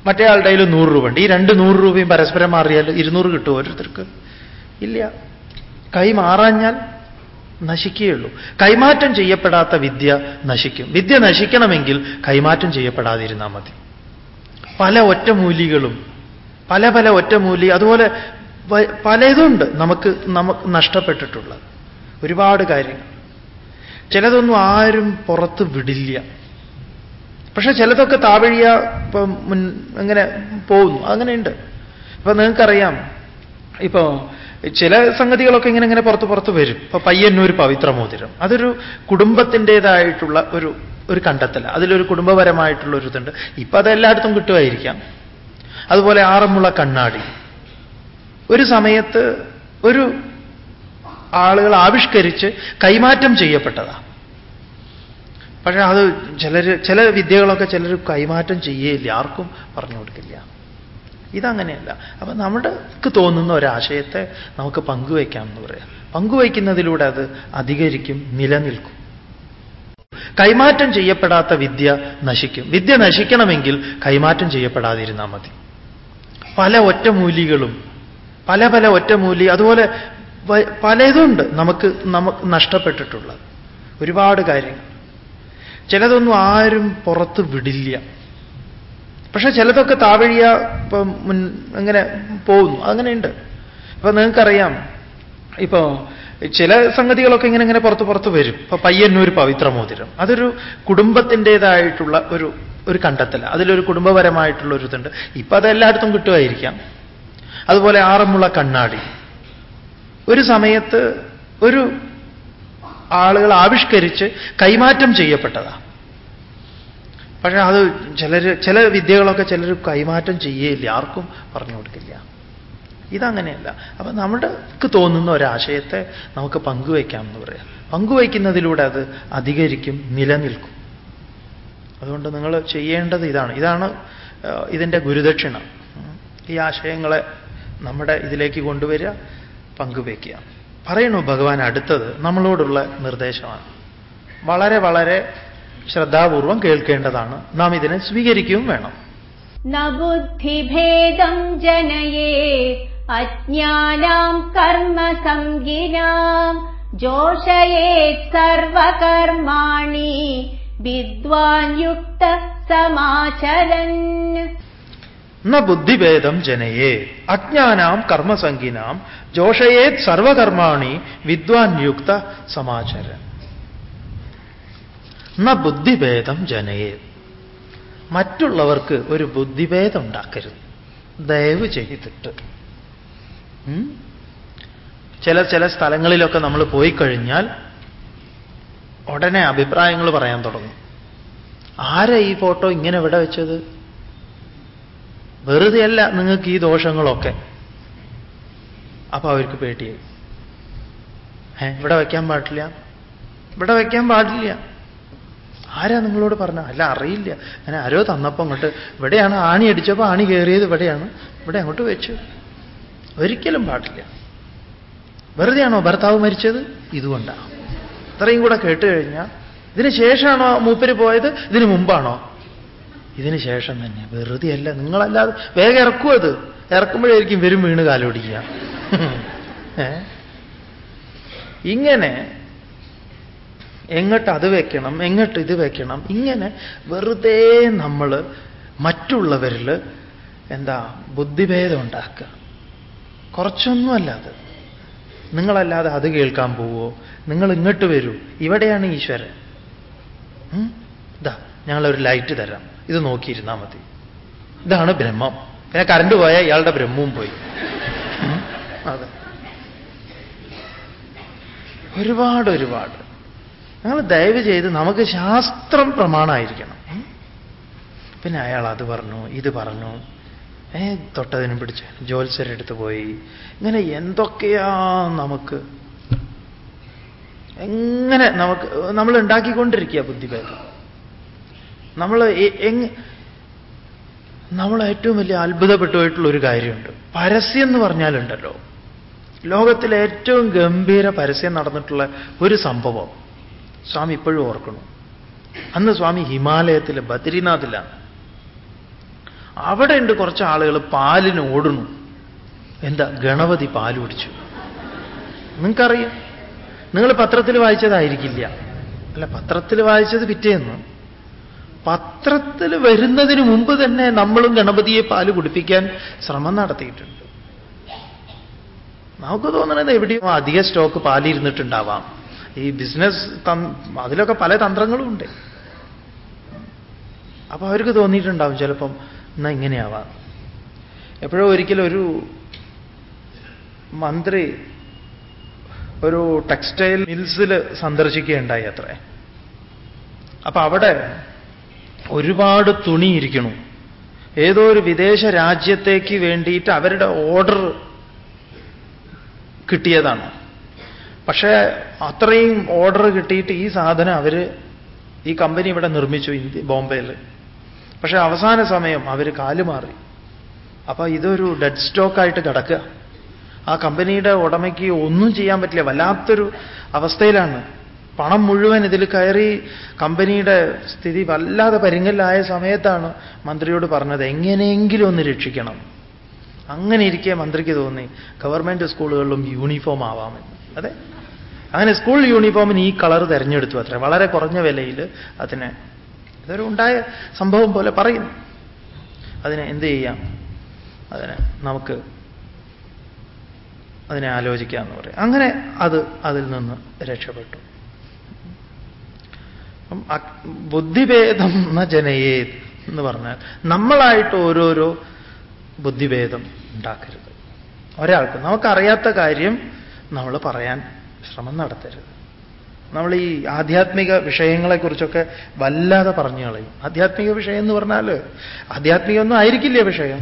മറ്റേ ആളുടെ കയ്യിൽ നൂറ് രൂപ ഉണ്ട് ഈ രണ്ട് നൂറ് രൂപയും പരസ്പരം മാറിയാൽ ഇരുന്നൂറ് കിട്ടുമോ ഓരോരുത്തർക്ക്? ഇല്ല. കൈ മാറാഞ്ഞാൽ നശിക്കുകയുള്ളൂ. കൈമാറ്റം ചെയ്യപ്പെടാത്ത വിദ്യ നശിക്കും. വിദ്യ നശിക്കണമെങ്കിൽ കൈമാറ്റം ചെയ്യപ്പെടാതിരുന്നാൽ മതി. പല ഒറ്റമൂലികളും പല പല ഒറ്റമൂലി അതുപോലെ പലതുണ്ട് നമുക്ക് നമുക്ക് നഷ്ടപ്പെട്ടിട്ടുള്ളത്. ഒരുപാട് കാര്യങ്ങൾ. ചിലതൊന്നും ആരും പുറത്ത് വിടില്ല. പക്ഷെ ചിലതൊക്കെ താവഴിയ ഇപ്പം മുൻ അങ്ങനെ പോകുന്നു. അങ്ങനെയുണ്ട്. ഇപ്പൊ നിങ്ങൾക്കറിയാം. ഇപ്പോ ചില സംഗതികളൊക്കെ ഇങ്ങനെ ഇങ്ങനെ പുറത്ത് പുറത്ത് വരും. ഇപ്പൊ പയ്യന്നൂർ പവിത്ര മോതിരം അതൊരു കുടുംബത്തിന്റെതായിട്ടുള്ള ഒരു ഒരു കണ്ടെത്തല അതിലൊരു കുടുംബപരമായിട്ടുള്ള ഒരു ഇതുണ്ട് ഇപ്പൊ അത് എല്ലായിടത്തും കിട്ടുമായിരിക്കാം. അതുപോലെ ആറന്മുള കണ്ണാടി. ഒരു സമയത്ത് ഒരു ആളുകൾ ആവിഷ്കരിച്ച് കൈമാറ്റം ചെയ്യപ്പെട്ടതാ. പക്ഷേ അത് ചിലർ ചില വിദ്യകളൊക്കെ ചിലർ കൈമാറ്റം ചെയ്യേയില്ല. ആർക്കും പറഞ്ഞു കൊടുക്കില്ല. ഇതങ്ങനെയല്ല. അപ്പൊ നമ്മുടെക്ക് തോന്നുന്ന ഒരാശയത്തെ നമുക്ക് പങ്കുവയ്ക്കാം എന്ന് പറയാം. പങ്കുവയ്ക്കുന്നതിലൂടെ അത് അധികരിക്കും നിലനിൽക്കും. കൈമാറ്റം ചെയ്യപ്പെടാത്ത വിദ്യ നശിക്കും. വിദ്യ നശിക്കണമെങ്കിൽ കൈമാറ്റം ചെയ്യപ്പെടാതിരുന്നാൽ മതി. പല ഒറ്റമൂലികളും പല പല ഒറ്റമൂലി അതുപോലെ പലതുണ്ട് നമുക്ക് നമുക്ക് നഷ്ടപ്പെട്ടിട്ടുള്ളത്. ഒരുപാട് കാര്യങ്ങൾ. ചിലതൊന്നും ആരും പുറത്ത് വിടില്ല. പക്ഷെ ചിലതൊക്കെ താവഴിയ ഇപ്പം മുൻ അങ്ങനെ പോകുന്നു. അങ്ങനെയുണ്ട്. ഇപ്പൊ നിങ്ങൾക്കറിയാം. ഇപ്പോ ചില സംഗതികളൊക്കെ ഇങ്ങനെ ഇങ്ങനെ പുറത്ത് പുറത്ത് വരും. ഇപ്പൊ പയ്യന്നൂർ പവിത്രമോതിരം. അതൊരു കുടുംബത്തിന്റെതായിട്ടുള്ള ഒരു ഒരു കണ്ടെത്തല അതിലൊരു കുടുംബപരമായിട്ടുള്ള ഒരു ഇതുണ്ട്. ഇപ്പൊ അത് എല്ലായിടത്തും കിട്ടുമായിരിക്കാം. അതുപോലെ ആറന്മുള കണ്ണാടി. ഒരു സമയത്ത് ഒരു ആളുകൾ ആവിഷ്കരിച്ച് കൈമാറ്റം ചെയ്യപ്പെട്ടതാ. പക്ഷെ അത് ചിലർ ചില വിദ്യകളൊക്കെ ചിലർ കൈമാറ്റം ചെയ്യേയില്ല. ആർക്കും പറഞ്ഞു കൊടുക്കില്ല. ഇതങ്ങനെയല്ല. അപ്പൊ നമ്മൾക്ക് തോന്നുന്ന ഒരാശയത്തെ നമുക്ക് പങ്കുവയ്ക്കാം എന്ന് പറയാം. പങ്കുവയ്ക്കുന്നതിലൂടെ അത് അധികരിക്കും നിലനിൽക്കും. അതുകൊണ്ട് നിങ്ങൾ ചെയ്യേണ്ടത് ഇതാണ്. ഇതാണ് ഇതിന്റെ ഗുരുദക്ഷിണ. ഈ ആശയങ്ങളെ നമ്മുടെ ഇതിലേക്ക് കൊണ്ടുവരിക പങ്കുവയ്ക്കുക പറയണു ഭഗവാൻ അടുത്തത് നമ്മളോടുള്ള നിർദ്ദേശമാണ്. വളരെ വളരെ ശ്രദ്ധാപൂർവം കേൾക്കേണ്ടതാണ്. നാം ഇതിനെ സ്വീകരിക്കുകയും വേണം. നബുദ്ധിഭേദം ജനയേ അജ്ഞാനാം കർമ്മ സംഗിനാം സർവകർമാണി വിദ്വാൻ യുക്ത സമാചരൻ. ന ബുദ്ധിഭേദം ജനയേ അജ്ഞാനാം കർമ്മസംഗിനാം ജോഷയേത് സർവകർമാണി വിദ്വാൻ യുക്ത സമാചരൻ. ന ബുദ്ധിഭേദം ജനയേ. മറ്റുള്ളവർക്ക് ഒരു ബുദ്ധിഭേദം ഉണ്ടാക്കരുത്. ദയവ് ചെയ്തിട്ട്. ചില ചില സ്ഥലങ്ങളിലൊക്കെ നമ്മൾ പോയി കഴിഞ്ഞാൽ ഉടനെ അഭിപ്രായങ്ങൾ പറയാൻ തുടങ്ങും. ആരാ ഈ ഫോട്ടോ ഇങ്ങനെ ഇവിടെ വെച്ചത്? വെറുതെയല്ല നിങ്ങൾക്ക് ഈ ദോഷങ്ങളൊക്കെ. അപ്പൊ അവർക്ക് പേടിയായി. ഏ ഇവിടെ വയ്ക്കാൻ പാടില്ല. ഇവിടെ വയ്ക്കാൻ പാടില്ല. ആരാ നിങ്ങളോട് പറഞ്ഞ? അല്ല അറിയില്ല. അങ്ങനെ ആരോ തന്നപ്പോൾ അങ്ങോട്ട് ഇവിടെയാണ് ആണി അടിച്ചപ്പോൾ ആണി കയറിയത് ഇവിടെയാണ്. ഇവിടെ അങ്ങോട്ട് വെച്ചു. ഒരിക്കലും പാടില്ല. വെറുതെയാണോ ഭർത്താവ് മരിച്ചത്? ഇതുകൊണ്ടാണ് ഇത്രയും കൂടെ കേട്ട് കഴിഞ്ഞാൽ ഇതിന് ശേഷമാണോ മൂപ്പര് പോയത്? ഇതിന് മുമ്പാണോ? ഇതിന് ശേഷം തന്നെ. വെറുതെ അല്ല നിങ്ങളല്ലാതെ വേഗം ഇറക്കും അത്. ഇറക്കുമ്പോഴായിരിക്കും വരും വീണ് കാലോടിക്കുക. (laughs) ഇങ്ങനെ എങ്ങോട്ട് അത് വെക്കണം എങ്ങോട്ട് ഇത് വെക്കണം ഇങ്ങനെ വെറുതെ നമ്മൾ മറ്റുള്ളവരിൽ എന്താ ബുദ്ധിഭേദം ഉണ്ടാക്കുക. കുറച്ചൊന്നുമല്ല അത്. നിങ്ങളല്ലാതെ അത് കേൾക്കാൻ പോവോ? നിങ്ങൾ ഇങ്ങോട്ട് വരൂ. ഇവിടെയാണ് ഈശ്വരൻ? ഇതാ ഞങ്ങളൊരു ലൈറ്റ് തരാം. ഇത് നോക്കിയിരുന്നാൽ മതി. ഇതാണ് ബ്രഹ്മം. പിന്നെ കറണ്ട് പോയാൽ ഇയാളുടെ ബ്രഹ്മവും പോയി? അതെ. ഒരുപാട് ഒരുപാട് ഞങ്ങൾ ദയവ് ചെയ്ത് നമുക്ക് ശാസ്ത്രം പ്രമാണമായിരിക്കണം. പിന്നെ അയാൾ അത് പറഞ്ഞു ഇത് പറഞ്ഞു. ഏ തൊട്ടതിനും പിടിച്ച് ജോത്സരെടുത്ത് പോയി. ഇങ്ങനെ എന്തൊക്കെയാ നമുക്ക്? എങ്ങനെ നമുക്ക് നമ്മൾ ഉണ്ടാക്കിക്കൊണ്ടിരിക്കുക ബുദ്ധിഭേദം. നമ്മൾ നമ്മൾ ഏറ്റവും വലിയ അത്ഭുതപ്പെട്ടു പോയിട്ടുള്ള ഒരു കാര്യമുണ്ട്. പരസ്യം എന്ന് പറഞ്ഞാലുണ്ടല്ലോ. ലോകത്തിലെ ഏറ്റവും ഗംഭീര പരസ്യം നടന്നിട്ടുള്ള ഒരു സംഭവം. സ്വാമി ഇപ്പോഴും ഓർക്കണം അന്ന് സ്വാമി ഹിമാലയത്തിലെ ബദ്രിനാഥിലാണ്. അവിടെ ഉണ്ട് കുറച്ച് ആളുകൾ പാലിന് ഓടുന്നു. എന്താ ഗണപതി പാൽ കുടിച്ചു. നിങ്ങൾക്കറിയാം. നിങ്ങൾ പത്രത്തിൽ വായിച്ചതായിരിക്കില്ല. അല്ല പത്രത്തിൽ വായിച്ചത് പിറ്റേന്ന്. പത്രത്തിൽ വരുന്നതിന് മുമ്പ് തന്നെ നമ്മളും ഗണപതിയെ പാൽ കുടിപ്പിക്കാൻ ശ്രമം നടത്തിയിട്ടുണ്ട്. നമുക്ക് തോന്നുന്നത് എവിടെയോ അധിക സ്റ്റോക്ക് പാലിരുന്നിട്ടുണ്ടാവാം. ഈ ബിസിനസ് അതിലൊക്കെ പല തന്ത്രങ്ങളും ഉണ്ട്. അപ്പൊ അവർക്ക് തോന്നിയിട്ടുണ്ടാവും ചിലപ്പം എന്നാ ഇങ്ങനെയാവാം. എപ്പോഴോ ഒരിക്കലും ഒരു മന്ത്രി ഒരു ടെക്സ്റ്റൈൽ മിൽസിൽ സന്ദർശിക്കുകയുണ്ടായി അത്രേ. അപ്പൊ അവിടെ ഒരുപാട് തുണി ഇരിക്കണു. ഏതോ ഒരു വിദേശ രാജ്യത്തേക്ക് വേണ്ടിയിട്ട് അവരുടെ ഓർഡർ കിട്ടിയതാണ്. പക്ഷേ അത്രയും ഓർഡർ കിട്ടിയിട്ട് ഈ സാധനം അവർ ഈ കമ്പനി ഇവിടെ നിർമ്മിച്ചു ഇന്ത്യ ബോംബെയിൽ. പക്ഷേ അവസാന സമയം അവർ കാലുമാറി അപ്പോൾ ഇതൊരു ഡെഡ് സ്റ്റോക്കായിട്ട് കിടക്കുക. ആ കമ്പനിയുടെ ഉടമയ്ക്ക് ഒന്നും ചെയ്യാൻ പറ്റില്ല. വല്ലാത്തൊരു അവസ്ഥയിലാണ്. പണം മുഴുവൻ ഇതിൽ കയറി കമ്പനിയുടെ സ്ഥിതി വല്ലാതെ പരിങ്ങലായ സമയത്താണ് മന്ത്രിയോട് പറഞ്ഞത് എങ്ങനെയെങ്കിലും ഒന്ന് രക്ഷിക്കണം. അങ്ങനെ ഇരിക്കെ മന്ത്രിക്ക് തോന്നി ഗവൺമെന്റ് സ്കൂളുകളിലും യൂണിഫോം ആവാമെന്ന്. അതെ? അങ്ങനെ സ്കൂൾ യൂണിഫോമിന് ഈ കളർ തിരഞ്ഞെടുത്തു അത്ര. വളരെ കുറഞ്ഞ വിലയിൽ അതിനെ ഇതൊരു ഉണ്ടായ സംഭവം പോലെ പറയുന്നു. അതിനെ എന്ത് ചെയ്യാം? അതിനെ നമുക്ക് അതിനെ ആലോചിക്കാമെന്ന് പറയാം. അങ്ങനെ അത് അതിൽ നിന്ന് രക്ഷപ്പെട്ടു. ബുദ്ധിഭേദം എന്ന ജനയേ എന്ന് പറഞ്ഞാൽ നമ്മളായിട്ട് ഓരോരോ ബുദ്ധിഭേദം ഉണ്ടാക്കരുത്. ഒരാൾക്ക് നമുക്കറിയാത്ത കാര്യം നമ്മൾ പറയാൻ ശ്രമം നടത്തരുത്. നമ്മൾ ഈ ആധ്യാത്മിക വിഷയങ്ങളെക്കുറിച്ചൊക്കെ വല്ലാതെ പറഞ്ഞു കളയും. ആധ്യാത്മിക വിഷയം എന്ന് പറഞ്ഞാൽ ആധ്യാത്മികമൊന്നും ആയിരിക്കില്ല വിഷയം.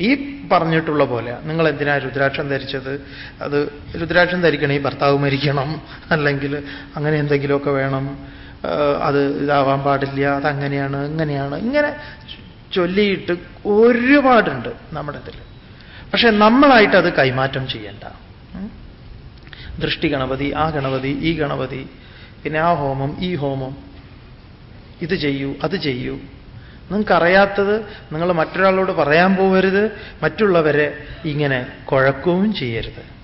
ഈ പറഞ്ഞിട്ടുള്ള പോലെ നിങ്ങൾ എന്തിനാ രുദ്രാക്ഷം ധരിച്ചത്? അത് രുദ്രാക്ഷം ധരിക്കണേ ഭർത്താവ് മരിക്കണം അല്ലെങ്കിൽ അങ്ങനെ എന്തെങ്കിലുമൊക്കെ വേണം. അത് ഇതാവാൻ പാടില്ല അതങ്ങനെയാണ് ഇങ്ങനെയാണ്. ഇങ്ങനെ ചൊല്ലിയിട്ട് ഒരുപാടുണ്ട് നമ്മുടെ ഇതിൽ പക്ഷെ നമ്മളായിട്ട് അത് കൈമാറ്റം ചെയ്യണ്ട. ദൃഷ്ടി ഗണപതി ആ ഗണപതി ഈ ഗണപതി പിന്നെ ആ ഹോമം ഈ ഹോമം. ഇത് ചെയ്യൂ അത് ചെയ്യൂ. നിങ്ങൾക്കറിയാത്തത് നിങ്ങൾ മറ്റൊരാളോട് പറയാൻ പോകരുത് മറ്റുള്ളവരെ ഇങ്ങനെ കുഴക്കവും ചെയ്യരുത്.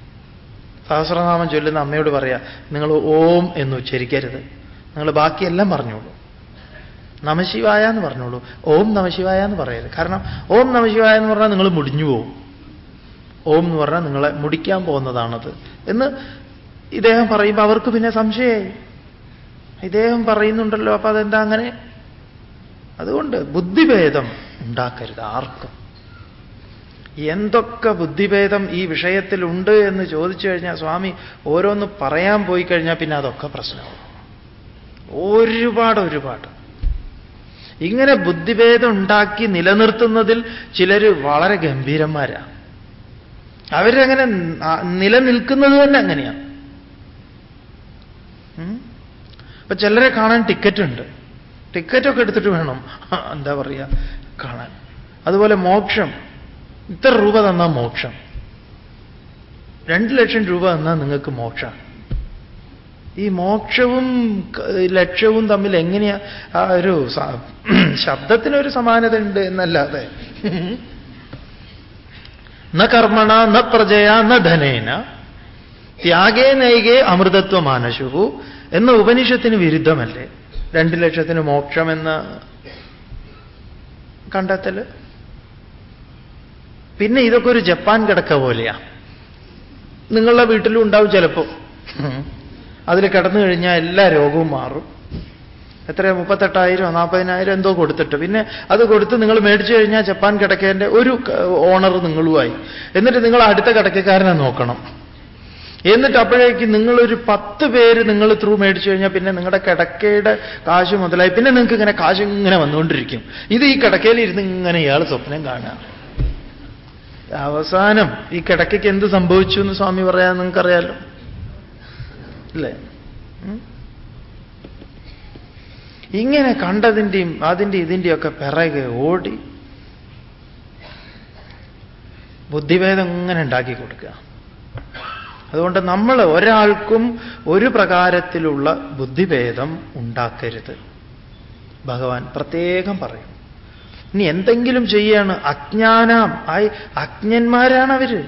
സഹസ്രനാമം ചൊല്ലുന്ന അമ്മയോട് പറയാ നിങ്ങൾ ഓം എന്ന് ഉച്ചരിക്കരുത്. നിങ്ങൾ ബാക്കിയെല്ലാം പറഞ്ഞോളൂ. നമശിവായ എന്ന് പറഞ്ഞോളൂ. ഓം നമശിവായ എന്ന് പറയരുത്. കാരണം ഓം നമശിവായ എന്ന് പറഞ്ഞാൽ നിങ്ങൾ മുടിഞ്ഞു പോവും. ഓം എന്ന് പറഞ്ഞാൽ നിങ്ങളെ മുടിക്കാൻ പോകുന്നതാണത്. എന്ന് ഇദ്ദേഹം പറയുമ്പോൾ അവർക്ക് പിന്നെ സംശയമായി. ഇദ്ദേഹം പറയുന്നുണ്ടല്ലോ അപ്പൊ അതെന്താ അങ്ങനെ? അതുകൊണ്ട് ബുദ്ധിഭേദം ഉണ്ടാക്കരുത് ആർക്കും. എന്തൊക്കെ ബുദ്ധിഭേദം ഈ വിഷയത്തിലുണ്ട് എന്ന് ചോദിച്ചു കഴിഞ്ഞാൽ സ്വാമി ഓരോന്ന് പറയാൻ പോയി കഴിഞ്ഞാൽ പിന്നെ അതൊക്കെ പ്രശ്നമാവും. ഒരുപാട് ഒരുപാട്. ഇങ്ങനെ ബുദ്ധിഭേദം ഉണ്ടാക്കി നിലനിർത്തുന്നതിൽ ചിലർ വളരെ ഗംഭീരന്മാരാണ് അവരങ്ങനെ നിലനിൽക്കുന്നത് തന്നെ അങ്ങനെയാണ് അപ്പൊ ചിലരെ കാണാൻ ടിക്കറ്റ് ഉണ്ട് ടിക്കറ്റൊക്കെ എടുത്തിട്ട് വേണം. എന്താ പറയുക കാണാൻ. അതുപോലെ മോക്ഷം. ഇത്ര രൂപ തന്നാൽ മോക്ഷം. രണ്ട് ലക്ഷം രൂപ തന്നാൽ നിങ്ങൾക്ക് മോക്ഷം. ഈ മോക്ഷവും ലക്ഷ്യവും തമ്മിൽ എങ്ങനെയാ ആ ഒരു ശബ്ദത്തിനൊരു സമാനത ഉണ്ട് എന്നല്ലാതെ. ന കർമ്മണ ന പ്രജയ ന ധനേന. ത്യാഗേ നൈകേ അമൃതത്വമാനശുഹു എന്ന ഉപനിഷത്തിന് വിരുദ്ധമല്ലേ? രണ്ട് ലക്ഷത്തിന് മോക്ഷമെന്ന കണ്ടെത്തൽ? പിന്നെ ഇതൊക്കെ ഒരു ജപ്പാൻ കിടക്ക പോലെയാ. നിങ്ങളുടെ വീട്ടിലും ഉണ്ടാവും ചിലപ്പോ. അതിൽ കിടന്നു കഴിഞ്ഞാൽ എല്ലാ രോഗവും മാറും. എത്ര മുപ്പത്തെട്ടായിരം നാൽപ്പതിനായിരം എന്തോ കൊടുത്തിട്ട്. പിന്നെ അത് കൊടുത്ത് നിങ്ങൾ മേടിച്ചു കഴിഞ്ഞാൽ ജപ്പാൻ കിടക്കേന്റെ ഒരു ഓണർ നിങ്ങളുമായി. എന്നിട്ട് നിങ്ങൾ അടുത്ത കിടക്കക്കാരനെ നോക്കണം. എന്നിട്ട് അപ്പോഴേക്ക് നിങ്ങളൊരു പത്ത് പേര് നിങ്ങൾ ത്രൂ മേടിച്ചു കഴിഞ്ഞാൽ പിന്നെ നിങ്ങളുടെ കിടക്കയുടെ കാശ് മുതലായി പിന്നെ നിങ്ങൾക്ക് ഇങ്ങനെ കാശ് ഇങ്ങനെ വന്നുകൊണ്ടിരിക്കും. ഇത് ഈ കിടക്കയിൽ ഇരുന്ന് ഇങ്ങനെ ഇയാൾ സ്വപ്നം കാണുക. അവസാനം ഈ കിടക്കയ്ക്ക് എന്ത് സംഭവിച്ചു എന്ന് സ്വാമി പറയാൻ നിങ്ങൾക്കറിയാലോ? അല്ലേ ഇങ്ങനെ കണ്ടതിന്റെയും അതിന്റെ ഇതിന്റെയൊക്കെ പിറകെ ഓടി ബുദ്ധിഭേദം ഇങ്ങനെ ഉണ്ടാക്കി കൊടുക്കുക. അതുകൊണ്ട് നമ്മൾ ഒരാൾക്കും ഒരു പ്രകാരത്തിലുള്ള ബുദ്ധിഭേദം ഉണ്ടാക്കരുത്. ഭഗവാൻ പ്രത്യേകം പറയും. ഇനി എന്തെങ്കിലും ചെയ്യാണ്? അജ്ഞാനം. ആയി അജ്ഞന്മാരാണ് അവർ.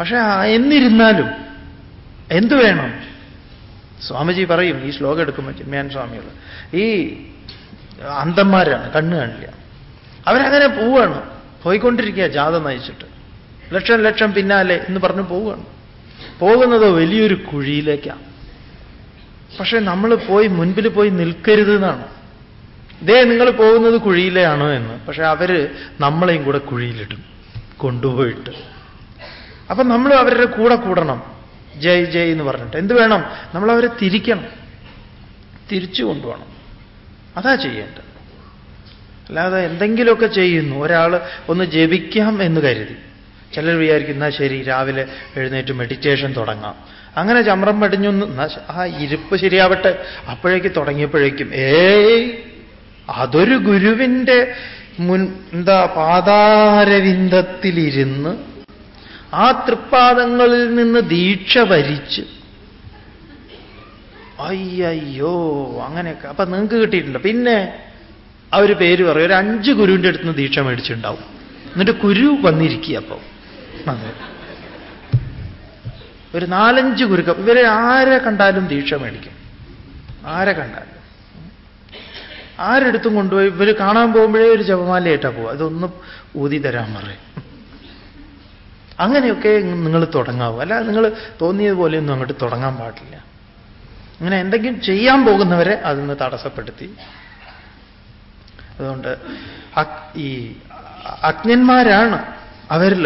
പക്ഷെ എന്നിരുന്നാലും എന്തു വേണം? സ്വാമിജി പറയും ഈ ശ്ലോകം എടുക്കുമ്പോൾ ചിമ്മ്യാൻ സ്വാമികൾ ഈ അന്ധന്മാരാണ് കണ്ണ് കാണില്ല. അവരങ്ങനെ പോവുകയാണ് പോയിക്കൊണ്ടിരിക്കുക ജാഥ നയിച്ചിട്ട്. ലക്ഷം ലക്ഷം പിന്നാലെ എന്ന് പറഞ്ഞ് പോവുകയാണ് പോകുന്നത് വലിയൊരു കുഴിയിലേക്കാണ്. പക്ഷെ നമ്മൾ പോയി മുൻപിൽ പോയി നിൽക്കരുത് എന്നാണ്. ഇതേ നിങ്ങൾ പോകുന്നത് കുഴിയിലെയാണോ എന്ന്. പക്ഷെ അവർ നമ്മളെയും കൂടെ കുഴിയിലിടും കൊണ്ടുപോയിട്ട്. അപ്പൊ നമ്മൾ അവരുടെ കൂടെ കൂടണം. ജയ് ജയ് എന്ന് പറഞ്ഞിട്ട്. എന്ത് വേണം? നമ്മൾ അവരെ തിരിക്കണം. തിരിച്ചു കൊണ്ടുപോകണം. അതാ ചെയ്യേണ്ടത്. അല്ലാതെ എന്തെങ്കിലുമൊക്കെ ചെയ്യുന്നു. ഒരാൾ ഒന്ന് ജപിക്കാം എന്ന് കരുതി. ചിലർ വിചാരിക്കുന്ന ശരി രാവിലെ എഴുന്നേറ്റ് മെഡിറ്റേഷൻ തുടങ്ങാം. അങ്ങനെ ചമ്രം പടിഞ്ഞു ആ ഇരിപ്പ് ശരിയാവട്ടെ. അപ്പോഴേക്ക് തുടങ്ങിയപ്പോഴേക്കും ഏയ് അതൊരു ഗുരുവിന്റെ മുൻ എന്താ പാതാരവിന്ദത്തിലിരുന്ന് ആ തൃപ്പാദങ്ങളിൽ നിന്ന് ദീക്ഷ വരിച്ച് അയ്യോ അങ്ങനെയൊക്കെ. അപ്പൊ നിങ്ങൾക്ക് കിട്ടിയിട്ടുണ്ട്. പിന്നെ അവർ പേര് പറയും ഒരു അഞ്ച് ഗുരുവിന്റെ അടുത്ത് നിന്ന് ദീക്ഷ മേടിച്ചിട്ടുണ്ടാവും. എന്നിട്ട് കുരു വന്നിരിക്കുക അപ്പോൾ അതെ ഒരു നാലഞ്ച് ഗുരുക്ക ഇവരെ ആരെ കണ്ടാലും ദീക്ഷ മേടിക്കും ആരെ കണ്ടാലും ആരെടുത്തും കൊണ്ടുപോയി ഇവർ കാണാൻ പോകുമ്പോഴേ ഒരു ജപമാലയായിട്ടാ പോവുക അതൊന്നും ഊതി തരാൻ പറയും അങ്ങനെയൊക്കെ നിങ്ങൾ തുടങ്ങാവൂ അല്ല നിങ്ങൾ തോന്നിയതുപോലെയൊന്നും അങ്ങോട്ട് തുടങ്ങാൻ പാടില്ല അങ്ങനെ എന്തെങ്കിലും ചെയ്യാൻ പോകുന്നവരെ അതിന്ന് തടസ്സപ്പെടുത്തി അതുകൊണ്ട് ഈ അജ്ഞന്മാരാണ് അവരിൽ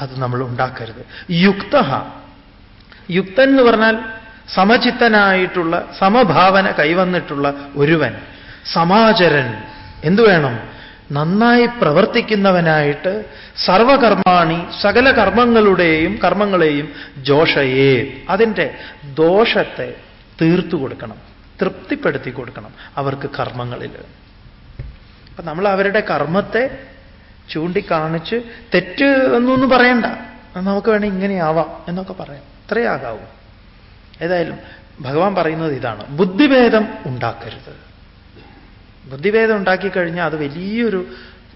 അത് നമ്മൾ ഉണ്ടാക്കരുത്. യുക്ത യുക്തൻ എന്ന് പറഞ്ഞാൽ സമചിത്തനായിട്ടുള്ള സമഭാവന കൈവന്നിട്ടുള്ള ഒരുവൻ. സമാചരൻ. എന്തു വേണം? നന്നായി പ്രവർത്തിക്കുന്നവനായിട്ട് സർവകർമാണി സകല കർമ്മങ്ങളുടെയും കർമ്മങ്ങളെയും ജോഷയെ അതിന്റെ ദോഷത്തെ തീർത്തു കൊടുക്കണം. തൃപ്തിപ്പെടുത്തി കൊടുക്കണം അവർക്ക് കർമ്മങ്ങളിൽ. അപ്പൊ നമ്മൾ അവരുടെ കർമ്മത്തെ ചൂണ്ടിക്കാണിച്ച് തെറ്റ് എന്നൊന്നും പറയണ്ട. നമുക്ക് വേണേൽ ഇങ്ങനെയാവാം എന്നൊക്കെ പറയാം. ഇത്രേ ആകാവൂ. ഏതായാലും ഭഗവാൻ പറയുന്നത് ഇതാണ്. ബുദ്ധിഭേദം ഉണ്ടാക്കരുത്. ബുദ്ധിഭേദം ഉണ്ടാക്കിക്കഴിഞ്ഞാൽ അത് വലിയൊരു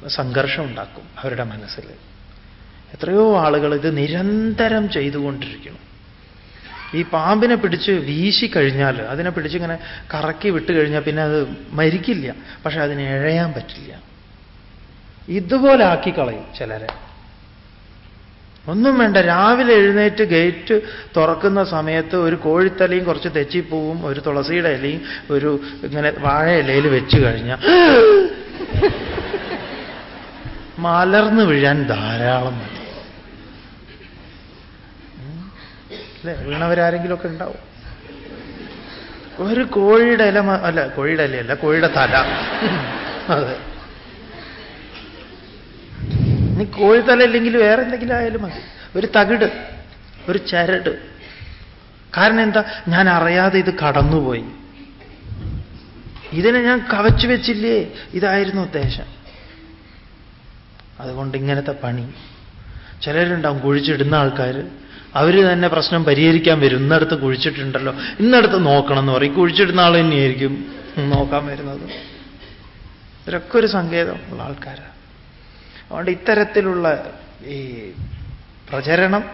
സംഘർഷം ഉണ്ടാക്കും അവരുടെ മനസ്സിൽ. എത്രയോ ആളുകൾ ഇത് നിരന്തരം ചെയ്തുകൊണ്ടിരിക്കുന്നു. ഈ പാമ്പിനെ പിടിച്ച് വീശി കഴിഞ്ഞാൽ അതിനെ പിടിച്ചിങ്ങനെ കറക്കി വിട്ട് കഴിഞ്ഞാൽ പിന്നെ അത് മരിക്കില്ല. പക്ഷെ അതിനെ ഇഴയാൻ പറ്റില്ല. ഇതുപോലെ ആക്കി കളയും ചിലരെ. ഒന്നും വേണ്ട രാവിലെ എഴുന്നേറ്റ് ഗേറ്റ് തുറക്കുന്ന സമയത്ത് ഒരു കോഴിത്തലയും കുറച്ച് തെച്ചിപ്പൂവും ഒരു തുളസിയുടെ ഇലയും ഒരു ഇങ്ങനെ വാഴ ഇലയിൽ വെച്ച് കഴിഞ്ഞാൽ മലർന്ന് വീഴാൻ ധാരാളം മതി. അല്ലേ? വീണവരാരെങ്കിലുമൊക്കെ ഉണ്ടാവും. ഒരു കോഴിയുടെ ഇല അല്ല കോഴിയുടെ ഇലയല്ല കോഴിയുടെ തല. അതെ. ഇനി കോഴിത്തല ഇല്ലെങ്കിൽ വേറെ എന്തെങ്കിലും ആയാലും മതി. ഒരു തകിട് ഒരു ചരട്. കാരണം എന്താ? ഞാൻ അറിയാതെ ഇത് കടന്നുപോയി. ഇതിനെ ഞാൻ കവച്ചു വെച്ചില്ലേ? ഇതായിരുന്നു ഉദ്ദേശം. അതുകൊണ്ട് ഇങ്ങനത്തെ പണി. ചിലരുണ്ടാവും കുഴിച്ചിടുന്ന ആൾക്കാർ അവർ തന്നെ പ്രശ്നം പരിഹരിക്കാൻ വരും ഇന്നടുത്ത് കുഴിച്ചിട്ടുണ്ടല്ലോ. ഇന്നടുത്ത് നോക്കണം എന്ന് പറയും കുഴിച്ചിടുന്ന ആൾ തന്നെയായിരിക്കും നോക്കാൻ വരുന്നത്. ഇവരൊക്കെ ഒരു സങ്കേതം ഉള്ള ആൾക്കാരാണ്. അതുകൊണ്ട് ഇത്തരത്തിലുള്ള ഈ പ്രചരണം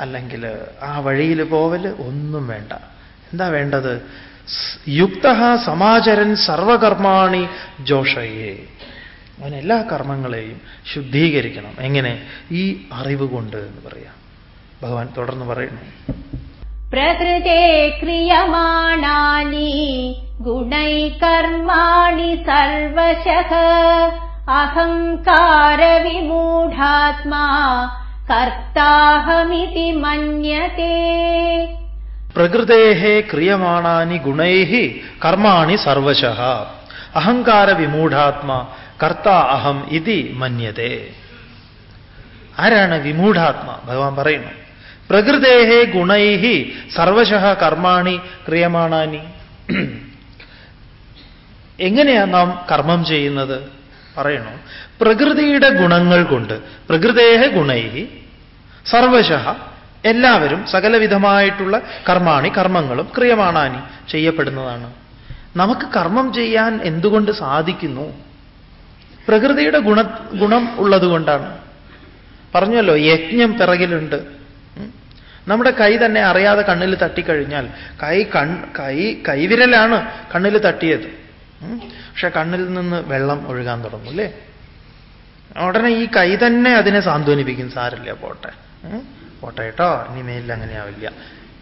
അല്ലെങ്കിൽ ആ വഴിയിൽ പോവൽ ഒന്നും വേണ്ട. എന്താ വേണ്ടത്? യുക്ത സമാചരൻ സർവകർമാണി ജോഷയെ. അവൻ എല്ലാ കർമ്മങ്ങളെയും ശുദ്ധീകരിക്കണം. എങ്ങനെ? ഈ അറിവ് കൊണ്ട് എന്ന് പറയാം. ഭഗവാൻ തുടർന്ന് പറയുന്നു. പ്രകൃതേ ക്രിയമാണാനി ഗുണൈ കർമാണി സർവശഃ. അഹങ്കാരവിമൂഢാത്മാ കർത്താഹമിതി മന്യത്തെ പ്രകൃതേ ക്രിയമാണാനി ഗുണൈ കർമാണി സർവശ. അഹങ്കാര വിമൂഢാത്മാ കർത്ത അഹം ഇതി മന്യതേ. ആരാണ് വിമൂഢാത്മാ? ഭഗവാൻ പറയുന്നു. പ്രകൃതേ ഗുണൈ സർവശ കർമാണി ക്രിയമാണാനി. എങ്ങനെയാണ് നാം കർമ്മം ചെയ്യുന്നത്? പറയണു. പ്രകൃതിയുടെ ഗുണങ്ങൾ കൊണ്ട് പ്രകൃതേഹ ഗുണൈ സർവശ എല്ലാവരും സകലവിധമായിട്ടുള്ള കർമാണി കർമ്മങ്ങളും ക്രിയമാണാനി ചെയ്യപ്പെടുന്നതാണ്. നമുക്ക് കർമ്മം ചെയ്യാൻ എന്തുകൊണ്ട് സാധിക്കുന്നു? പ്രകൃതിയുടെ ഗുണ ഗുണം ഉള്ളതുകൊണ്ടാണ് പറഞ്ഞല്ലോ യജ്ഞം പിറകിലുണ്ട്. നമ്മുടെ കൈ തന്നെ അറിയാതെ കണ്ണിൽ തട്ടിക്കഴിഞ്ഞാൽ കൈ കൺ കൈ കൈവിരലാണ് കണ്ണിൽ തട്ടിയത്. പക്ഷെ കണ്ണിൽ നിന്ന് വെള്ളം ഒഴുകാൻ തുടങ്ങും അല്ലേ? ഉടനെ ഈ കൈ തന്നെ അതിനെ സാന്ത്വനിപ്പിക്കും. സാരില്ല പോട്ടെ. പോട്ടെ കേട്ടോ. ഇനി മേലിൽ അങ്ങനെയാവില്ല.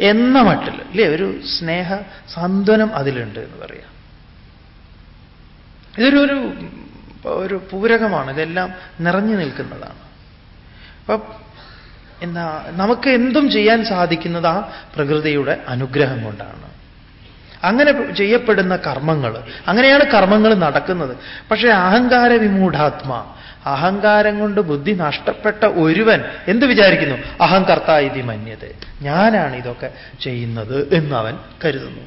എന്ന മട്ടിൽ ഇല്ലേ? ഒരു സ്നേഹ സാന്ത്വനം അതിലുണ്ട് എന്ന് പറയാം. ഇതൊരു ഒരു ഒരു പൂരകമാണ്. ഇതെല്ലാം നിറഞ്ഞു നിൽക്കുന്നതാണ്. അപ്പൊ എന്താ നമുക്ക് എന്തും ചെയ്യാൻ സാധിക്കുന്നത് ആ പ്രകൃതിയുടെ അനുഗ്രഹം കൊണ്ടാണ്. അങ്ങനെ ചെയ്യപ്പെടുന്ന കർമ്മങ്ങൾ. അങ്ങനെയാണ് കർമ്മങ്ങൾ നടക്കുന്നത്. പക്ഷേ അഹങ്കാര വിമൂഢാത്മാ. അഹങ്കാരം കൊണ്ട് ബുദ്ധി നഷ്ടപ്പെട്ട ഒരുവൻ എന്ത് വിചാരിക്കുന്നു? അഹങ്കർത്ത ഇതി മന്യത. ഞാനാണ് ഇതൊക്കെ ചെയ്യുന്നത് എന്ന് അവൻ കരുതുന്നു.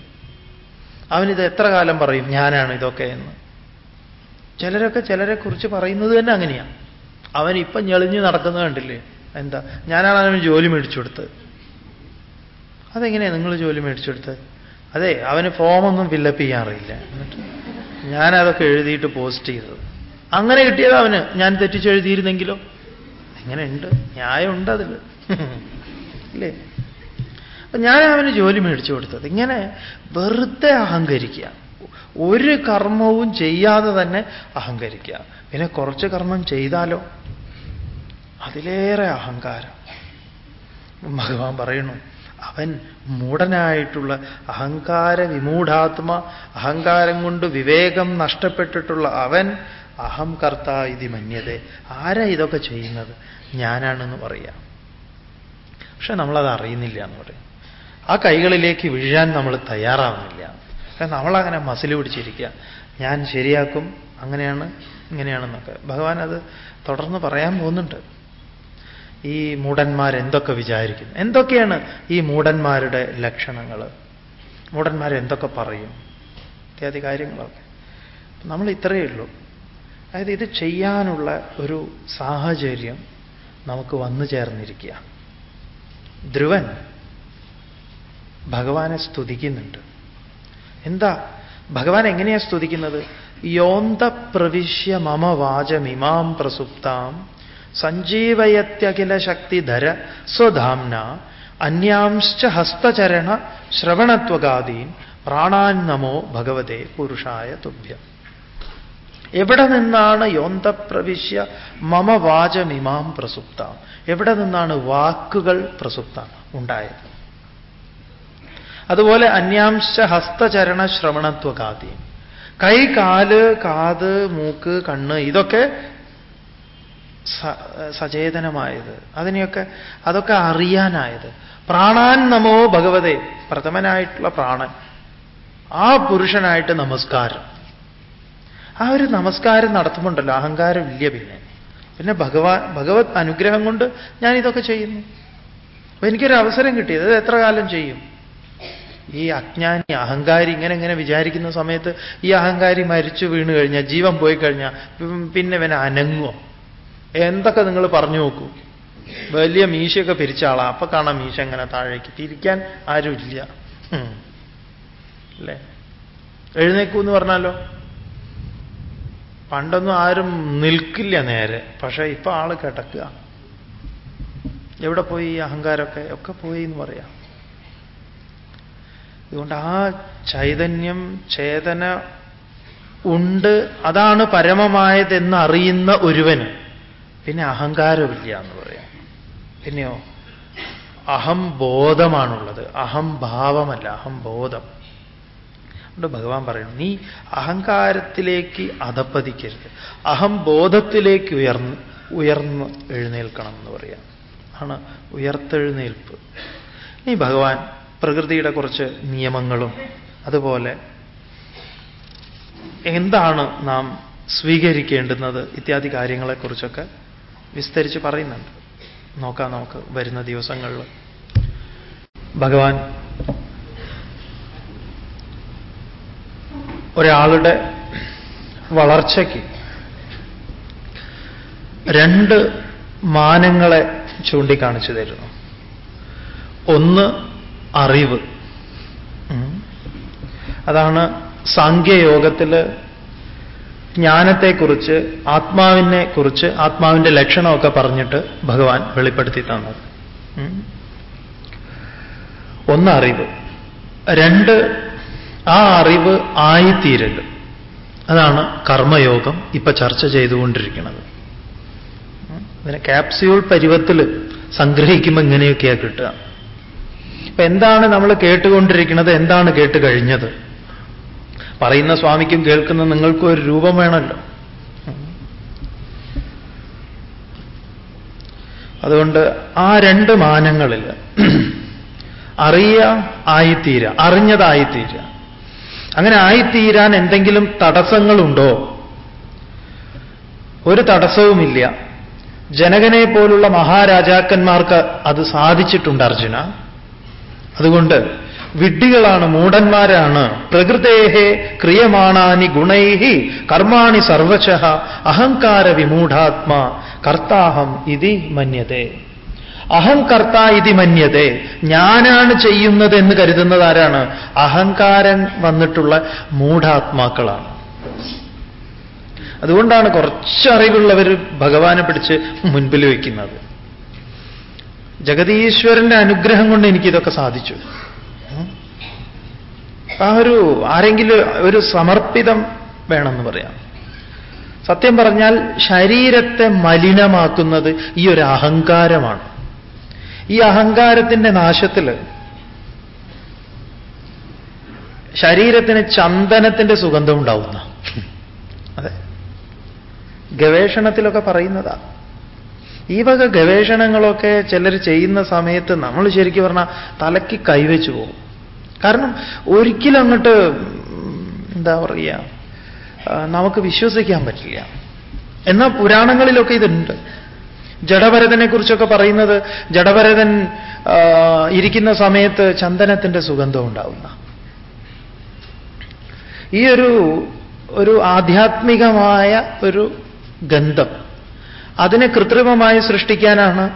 അവനിത് എത്ര കാലം പറയും? ഞാനാണ് ഇതൊക്കെ എന്ന്. ചിലരൊക്കെ ചിലരെ കുറിച്ച് പറയുന്നത് തന്നെ അങ്ങനെയാണ് അവൻ ഇപ്പം ഞെളിഞ്ഞ് നടക്കുന്നത് കണ്ടില്ലേ? എന്താ? ഞാനാണ് അവന് ജോലി മേടിച്ചു കൊടുത്തത്. അതെങ്ങനെയാണ് നിങ്ങൾ ജോലി മേടിച്ചു കൊടുത്തത്? അതെ അവന് ഫോമൊന്നും ഫില്ലപ്പ് ചെയ്യാൻ അറിയില്ല. എന്നിട്ട് ഞാനതൊക്കെ എഴുതിയിട്ട് പോസ്റ്റ് ചെയ്തത്. അങ്ങനെ കിട്ടിയത് അവന്. ഞാൻ തെറ്റിച്ചെഴുതിയിരുന്നെങ്കിലോ? എങ്ങനെയുണ്ട് ന്യായമുണ്ട് അതിൽ ഇല്ലേ? അപ്പൊ ഞാൻ അവന് ജോലി മേടിച്ചു കൊടുത്തത്. ഇങ്ങനെ വെറുതെ അഹങ്കരിക്കുക. ഒരു കർമ്മവും ചെയ്യാതെ തന്നെ അഹങ്കരിക്കുക. പിന്നെ കുറച്ച് കർമ്മം ചെയ്താലോ? അതിലേറെ അഹങ്കാരം. ഭഗവാൻ പറയുന്നു അവൻ മൂടനായിട്ടുള്ള അഹങ്കാര വിമൂഢാത്മ അഹങ്കാരം കൊണ്ട് വിവേകം നഷ്ടപ്പെട്ടിട്ടുള്ള അവൻ അഹം കർത്ത ഇതി മന്യത. ആരാ ഇതൊക്കെ ചെയ്യുന്നത്? ഞാനാണെന്ന് പറയാം. പക്ഷെ നമ്മളത് അറിയുന്നില്ല എന്ന് പറയും. ആ കൈകളിലേക്ക് വീഴാൻ നമ്മൾ തയ്യാറാവുന്നില്ല. കാരണം നമ്മളങ്ങനെ മസിൽ പിടിച്ചിരിക്കുക. ഞാൻ ശരിയാക്കും അങ്ങനെയാണ് ഇങ്ങനെയാണെന്നൊക്കെ. ഭഗവാൻ അത് തുടർന്ന് പറയാൻ പോകുന്നുണ്ട്. ഈ മൂടന്മാർ എന്തൊക്കെ വിചാരിക്കുന്നു? എന്തൊക്കെയാണ് ഈ മൂടന്മാരുടെ ലക്ഷണങ്ങൾ മൂടന്മാർ എന്തൊക്കെ പറയും? ഇത്യാദി കാര്യങ്ങളൊക്കെ. നമ്മൾ ഇത്രയേ ഉള്ളൂ. അതായത് ഇത് ചെയ്യാനുള്ള ഒരു സാഹചര്യം നമുക്ക് വന്നു ചേർന്നിരിക്കുക. ധ്രുവൻ ഭഗവാനെ സ്തുതിക്കുന്നുണ്ട്. എന്താ? ഭഗവാൻ എങ്ങനെയാ സ്തുതിക്കുന്നത്? യോന്തപ്രവിശ്യ മമ വാചമിമാം പ്രസുപ്താം സഞ്ജീവയത്യഖില ശക്തിധര സ്വധാംന അന്യാംശ്ച ഹസ്തചരണ ശ്രവണത്വഗാദീൻ പ്രാണാൻ നമോ ഭഗവതെ പുരുഷായ തുഭ്യം. എവിടെ നിന്നാണ് യോന്തപ്രവിശ്യ മമ വാചമിമാം പ്രസുപ്ത? എവിടെ നിന്നാണ് വാക്കുകൾ പ്രസുപ്ത ഉണ്ടായത്? അതുപോലെ അന്യാംശ ഹസ്തചരണ ശ്രവണത്വകാതി കൈ കാൽ കാത് മൂക്ക് കണ്ണ് ഇതൊക്കെ സചേതനമായത്. അതിനെയൊക്കെ അതൊക്കെ അറിയാനായത്. പ്രാണാൻ നമോ ഭഗവതേ. പ്രഥമനായിട്ടുള്ള പ്രാണൻ. ആ പുരുഷനായിട്ട് നമസ്കാരം. ആ ഒരു നമസ്കാരം നടത്തുമ്പോണ്ടല്ലോ. അഹങ്കാരമില്ല പിന്നെ. പിന്നെ ഭഗവാൻ ഭഗവത് അനുഗ്രഹം കൊണ്ട് ഞാൻ ഇതൊക്കെ ചെയ്യുന്നു. അപ്പൊ എനിക്കൊരു അവസരം കിട്ടിയത് അത് എത്ര കാലം ചെയ്യും? ഈ അജ്ഞാനി അഹങ്കാരി ഇങ്ങനെ ഇങ്ങനെ വിചാരിക്കുന്ന സമയത്ത് ഈ അഹങ്കാരി മരിച്ചു വീണ് കഴിഞ്ഞാൽ ജീവൻ പോയി കഴിഞ്ഞാൽ പിന്നെ ഇവനെ അനങ്ങുമോ എന്തൊക്കെ നിങ്ങൾ പറഞ്ഞു നോക്കൂ? വലിയ മീശയൊക്കെ പിരിച്ച ആളാ. അപ്പൊ കാണാം മീശ എങ്ങനെ താഴേക്ക് തിരിക്കാൻ ആരുമില്ല. അല്ലേ? എഴുന്നേക്കൂ എന്ന് പറഞ്ഞാലോ? പണ്ടൊന്നും ആരും നിൽക്കില്ല നേരെ. പക്ഷെ ഇപ്പൊ ആൾ കിടക്കുക. എവിടെ പോയി അഹങ്കാരമൊക്കെ? ഒക്കെ പോയി എന്ന് പറയാം. അതുകൊണ്ട് ആ ചൈതന്യം ചേതന ഉണ്ട്. അതാണ് പരമമായതെന്ന് അറിയുന്ന ഒരുവന്. പിന്നെ അഹങ്കാരമില്ല എന്ന് പറയാം. പിന്നെയോ? അഹം ബോധമാണുള്ളത്. അഹം ബോധം. അതുകൊണ്ട് ഭഗവാൻ പറയുന്നു നീ അഹങ്കാരത്തിലേക്ക് അധപ്പതിക്കരുത്. അഹംബോധത്തിലേക്ക് ഉയർന്ന് ഉയർന്ന് എഴുന്നേൽക്കണം എന്ന് പറയാം. ആണ് ഉയർത്തെഴുന്നേൽപ്പ്. ഈ ഭഗവാൻ പ്രകൃതിയുടെ കുറച്ച് നിയമങ്ങളും അതുപോലെ എന്താണ് നാം സ്വീകരിക്കേണ്ടുന്നത് ഇത്യാദി കാര്യങ്ങളെക്കുറിച്ചൊക്കെ വിസ്തരിച്ച് പറയുന്നുണ്ട്. നോക്കാം നമുക്ക് വരുന്ന ദിവസങ്ങളിൽ ഭഗവാൻ ഒരാളുടെ വളർച്ചയ്ക്ക് രണ്ട് മാനങ്ങളെ ചൂണ്ടിക്കാണിച്ചു തരുന്നു. ഒന്ന് അറിവ്. അതാണ് സാഖ്യയോഗത്തിൽ ജ്ഞാനത്തെക്കുറിച്ച് ആത്മാവിനെ കുറിച്ച് ആത്മാവിന്റെ ലക്ഷണമൊക്കെ പറഞ്ഞിട്ട് ഭഗവാൻ വെളിപ്പെടുത്തി തന്നത്. ഒന്ന് അറിവ് രണ്ട് ആ അറിവ് ആയിത്തീരൽ അതാണ് കർമ്മയോഗം ഇപ്പൊ ചർച്ച ചെയ്തുകൊണ്ടിരിക്കുന്നത്. അതിനെ ക്യാപ്സ്യൂൾ പരുവത്തിൽ സംഗ്രഹിക്കുമ്പോൾ ഇങ്ങനെയൊക്കെയാണ് കിട്ടുക. അപ്പൊ എന്താണ് നമ്മൾ കേട്ടുകൊണ്ടിരിക്കുന്നത്? എന്താണ് കേട്ട് കഴിഞ്ഞത്? പറയുന്ന സ്വാമിക്കും കേൾക്കുന്ന നിങ്ങൾക്കും ഒരു രൂപം വേണമല്ലോ. അതുകൊണ്ട് ആ രണ്ട് മാനങ്ങളിൽ അറിയ ആയിത്തീര അറിഞ്ഞതായിത്തീര. അങ്ങനെ ആയിത്തീരാൻ എന്തെങ്കിലും തടസ്സങ്ങളുണ്ടോ? ഒരു തടസ്സവുമില്ല. ജനകനെ പോലുള്ള മഹാരാജാക്കന്മാർക്ക് അത് സാധിച്ചിട്ടുണ്ട് അർജുന. അതുകൊണ്ട് വിഡ്ഢികളാണ് മൂടന്മാരാണ് പ്രകൃതേഹേ ക്രിയമാണാനി ഗുണൈഹി കർമാണി സർവശ അഹങ്കാര വിമൂഢാത്മാ കർത്താഹം ഇതി മന്യതേ. അഹംകർത്ത ഇതി മന്യതേ. ഞാനാണ് ചെയ്യുന്നത് എന്ന് കരുതുന്നത് ആരാണ്? അഹങ്കാരൻ വന്നിട്ടുള്ള മൂഢാത്മാക്കളാണ്. അതുകൊണ്ടാണ് കുറച്ചറിവുള്ളവർ ഭഗവാനെ പിടിച്ച് മുൻപിൽ വയ്ക്കുന്നത്. ജഗതീശ്വരന്റെ അനുഗ്രഹം കൊണ്ട് എനിക്കിതൊക്കെ സാധിച്ചു. ആ ഒരു ആരെങ്കിലും ഒരു സമർപ്പിതം വേണമെന്ന് പറയാം. സത്യം പറഞ്ഞാൽ ശരീരത്തെ മലിനമാക്കുന്നത് ഈ ഒരു അഹങ്കാരമാണ്. ഈ അഹങ്കാരത്തിന്റെ നാശത്തിൽ ശരീരത്തിന് ചന്ദനത്തിന്റെ സുഗന്ധം ഉണ്ടാവുന്ന. അതെ. ഗവേഷണത്തിലൊക്കെ പറയുന്നതാ. ഈ വക ഗവേഷണങ്ങളൊക്കെ ചിലർ ചെയ്യുന്ന സമയത്ത് നമ്മൾ ശരിക്കും പറഞ്ഞാൽ തലയ്ക്ക് കൈവച്ചു പോകും. കാരണം ഒരിക്കലും അങ്ങോട്ട് എന്താ പറയുക നമുക്ക് വിശ്വസിക്കാൻ പറ്റില്ല. എന്നാൽ പുരാണങ്ങളിലൊക്കെ ഇതുണ്ട്. ജഡഭരതനെ കുറിച്ചൊക്കെ പറയുന്നത് ജഡഭരതൻ ഇരിക്കുന്ന സമയത്ത് ചന്ദനത്തിന്റെ സുഗന്ധം ഉണ്ടാവുന്ന. ഈ ഒരു ഒരു ആധ്യാത്മികമായ ഒരു ഗന്ധം അതിനെ കൃത്രിമമായി സൃഷ്ടിക്കാനാണ്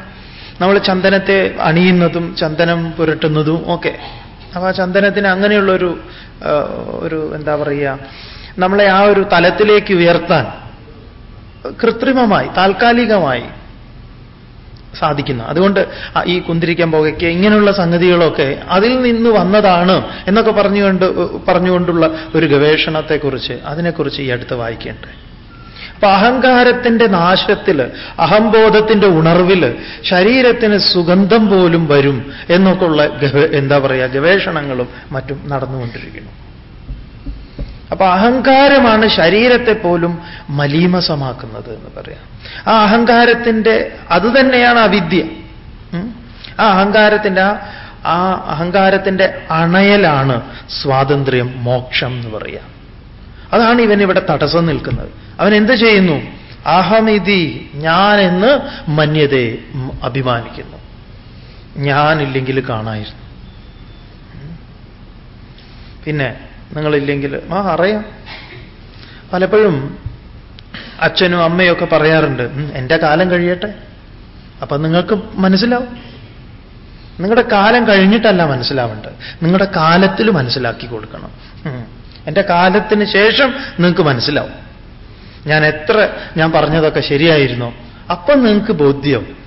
നമ്മൾ ചന്ദനത്തെ അണിയുന്നതും ചന്ദനം പുരട്ടുന്നതും ഒക്കെ. അപ്പൊ ആ ചന്ദനത്തിന് അങ്ങനെയുള്ളൊരു ഒരു എന്താ പറയുക നമ്മളെ ആ ഒരു തലത്തിലേക്ക് ഉയർത്താൻ കൃത്രിമമായി താൽക്കാലികമായി സാധിക്കുന്ന. അതുകൊണ്ട് ഈ കുന്തിരിക്കാൻ പുകയ്ക്ക് ഇങ്ങനെയുള്ള സംഗതികളൊക്കെ അതിൽ നിന്ന് വന്നതാണ് എന്നൊക്കെ പറഞ്ഞുകൊണ്ട് പറഞ്ഞുകൊണ്ടുള്ള ഒരു ഗവേഷണത്തെക്കുറിച്ച് അതിനെക്കുറിച്ച് ഈ അടുത്ത് വായിക്കേണ്ടത് അപ്പൊ അഹങ്കാരത്തിന്റെ നാശത്തിൽ അഹംബോധത്തിന്റെ ഉണർവിൽ ശരീരത്തിന് സുഗന്ധം പോലും വരും എന്നൊക്കെ ഉള്ള എന്താ പറയുക ഗവേഷണങ്ങളും മറ്റും നടന്നുകൊണ്ടിരിക്കുന്നു. അപ്പൊ അഹങ്കാരമാണ് ശരീരത്തെ പോലും മലീമസമാക്കുന്നത് എന്ന് പറയാം. ആ അഹങ്കാരത്തിന്റെ അതുതന്നെയാണ് അവിദ്യ ആ അഹങ്കാരത്തിന്റെ ആ അഹങ്കാരത്തിന്റെ അണയലാണ് സ്വാതന്ത്ര്യം മോക്ഷം എന്ന് പറയാം. അതാണ് ഇവൻ ഇവിടെ തടസ്സം നിൽക്കുന്നത്. അവൻ എന്ത് ചെയ്യുന്നു? അഹമിതി ഞാൻ എന്ന് മന്യതയെ അഭിമാനിക്കുന്നു. ഞാനില്ലെങ്കിൽ കാണായിരുന്നു. പിന്നെ നിങ്ങളില്ലെങ്കിൽ ആ അറിയാം. പലപ്പോഴും അച്ഛനും അമ്മയൊക്കെ പറയാറുണ്ട് എന്റെ കാലം കഴിയട്ടെ. അപ്പൊ നിങ്ങൾക്ക് മനസ്സിലാവും. നിങ്ങളുടെ കാലം കഴിഞ്ഞിട്ടല്ല മനസ്സിലാവേണ്ടത്. നിങ്ങളുടെ കാലത്തിൽ മനസ്സിലാക്കി കൊടുക്കണം. എന്റെ കാലത്തിന് ശേഷം നിങ്ങൾക്ക് മനസ്സിലാവും. ഞാൻ എത്ര ഞാൻ പറഞ്ഞതൊക്കെ ശരിയായിരുന്നോ. അപ്പം നിങ്ങൾക്ക് ബോധ്യം.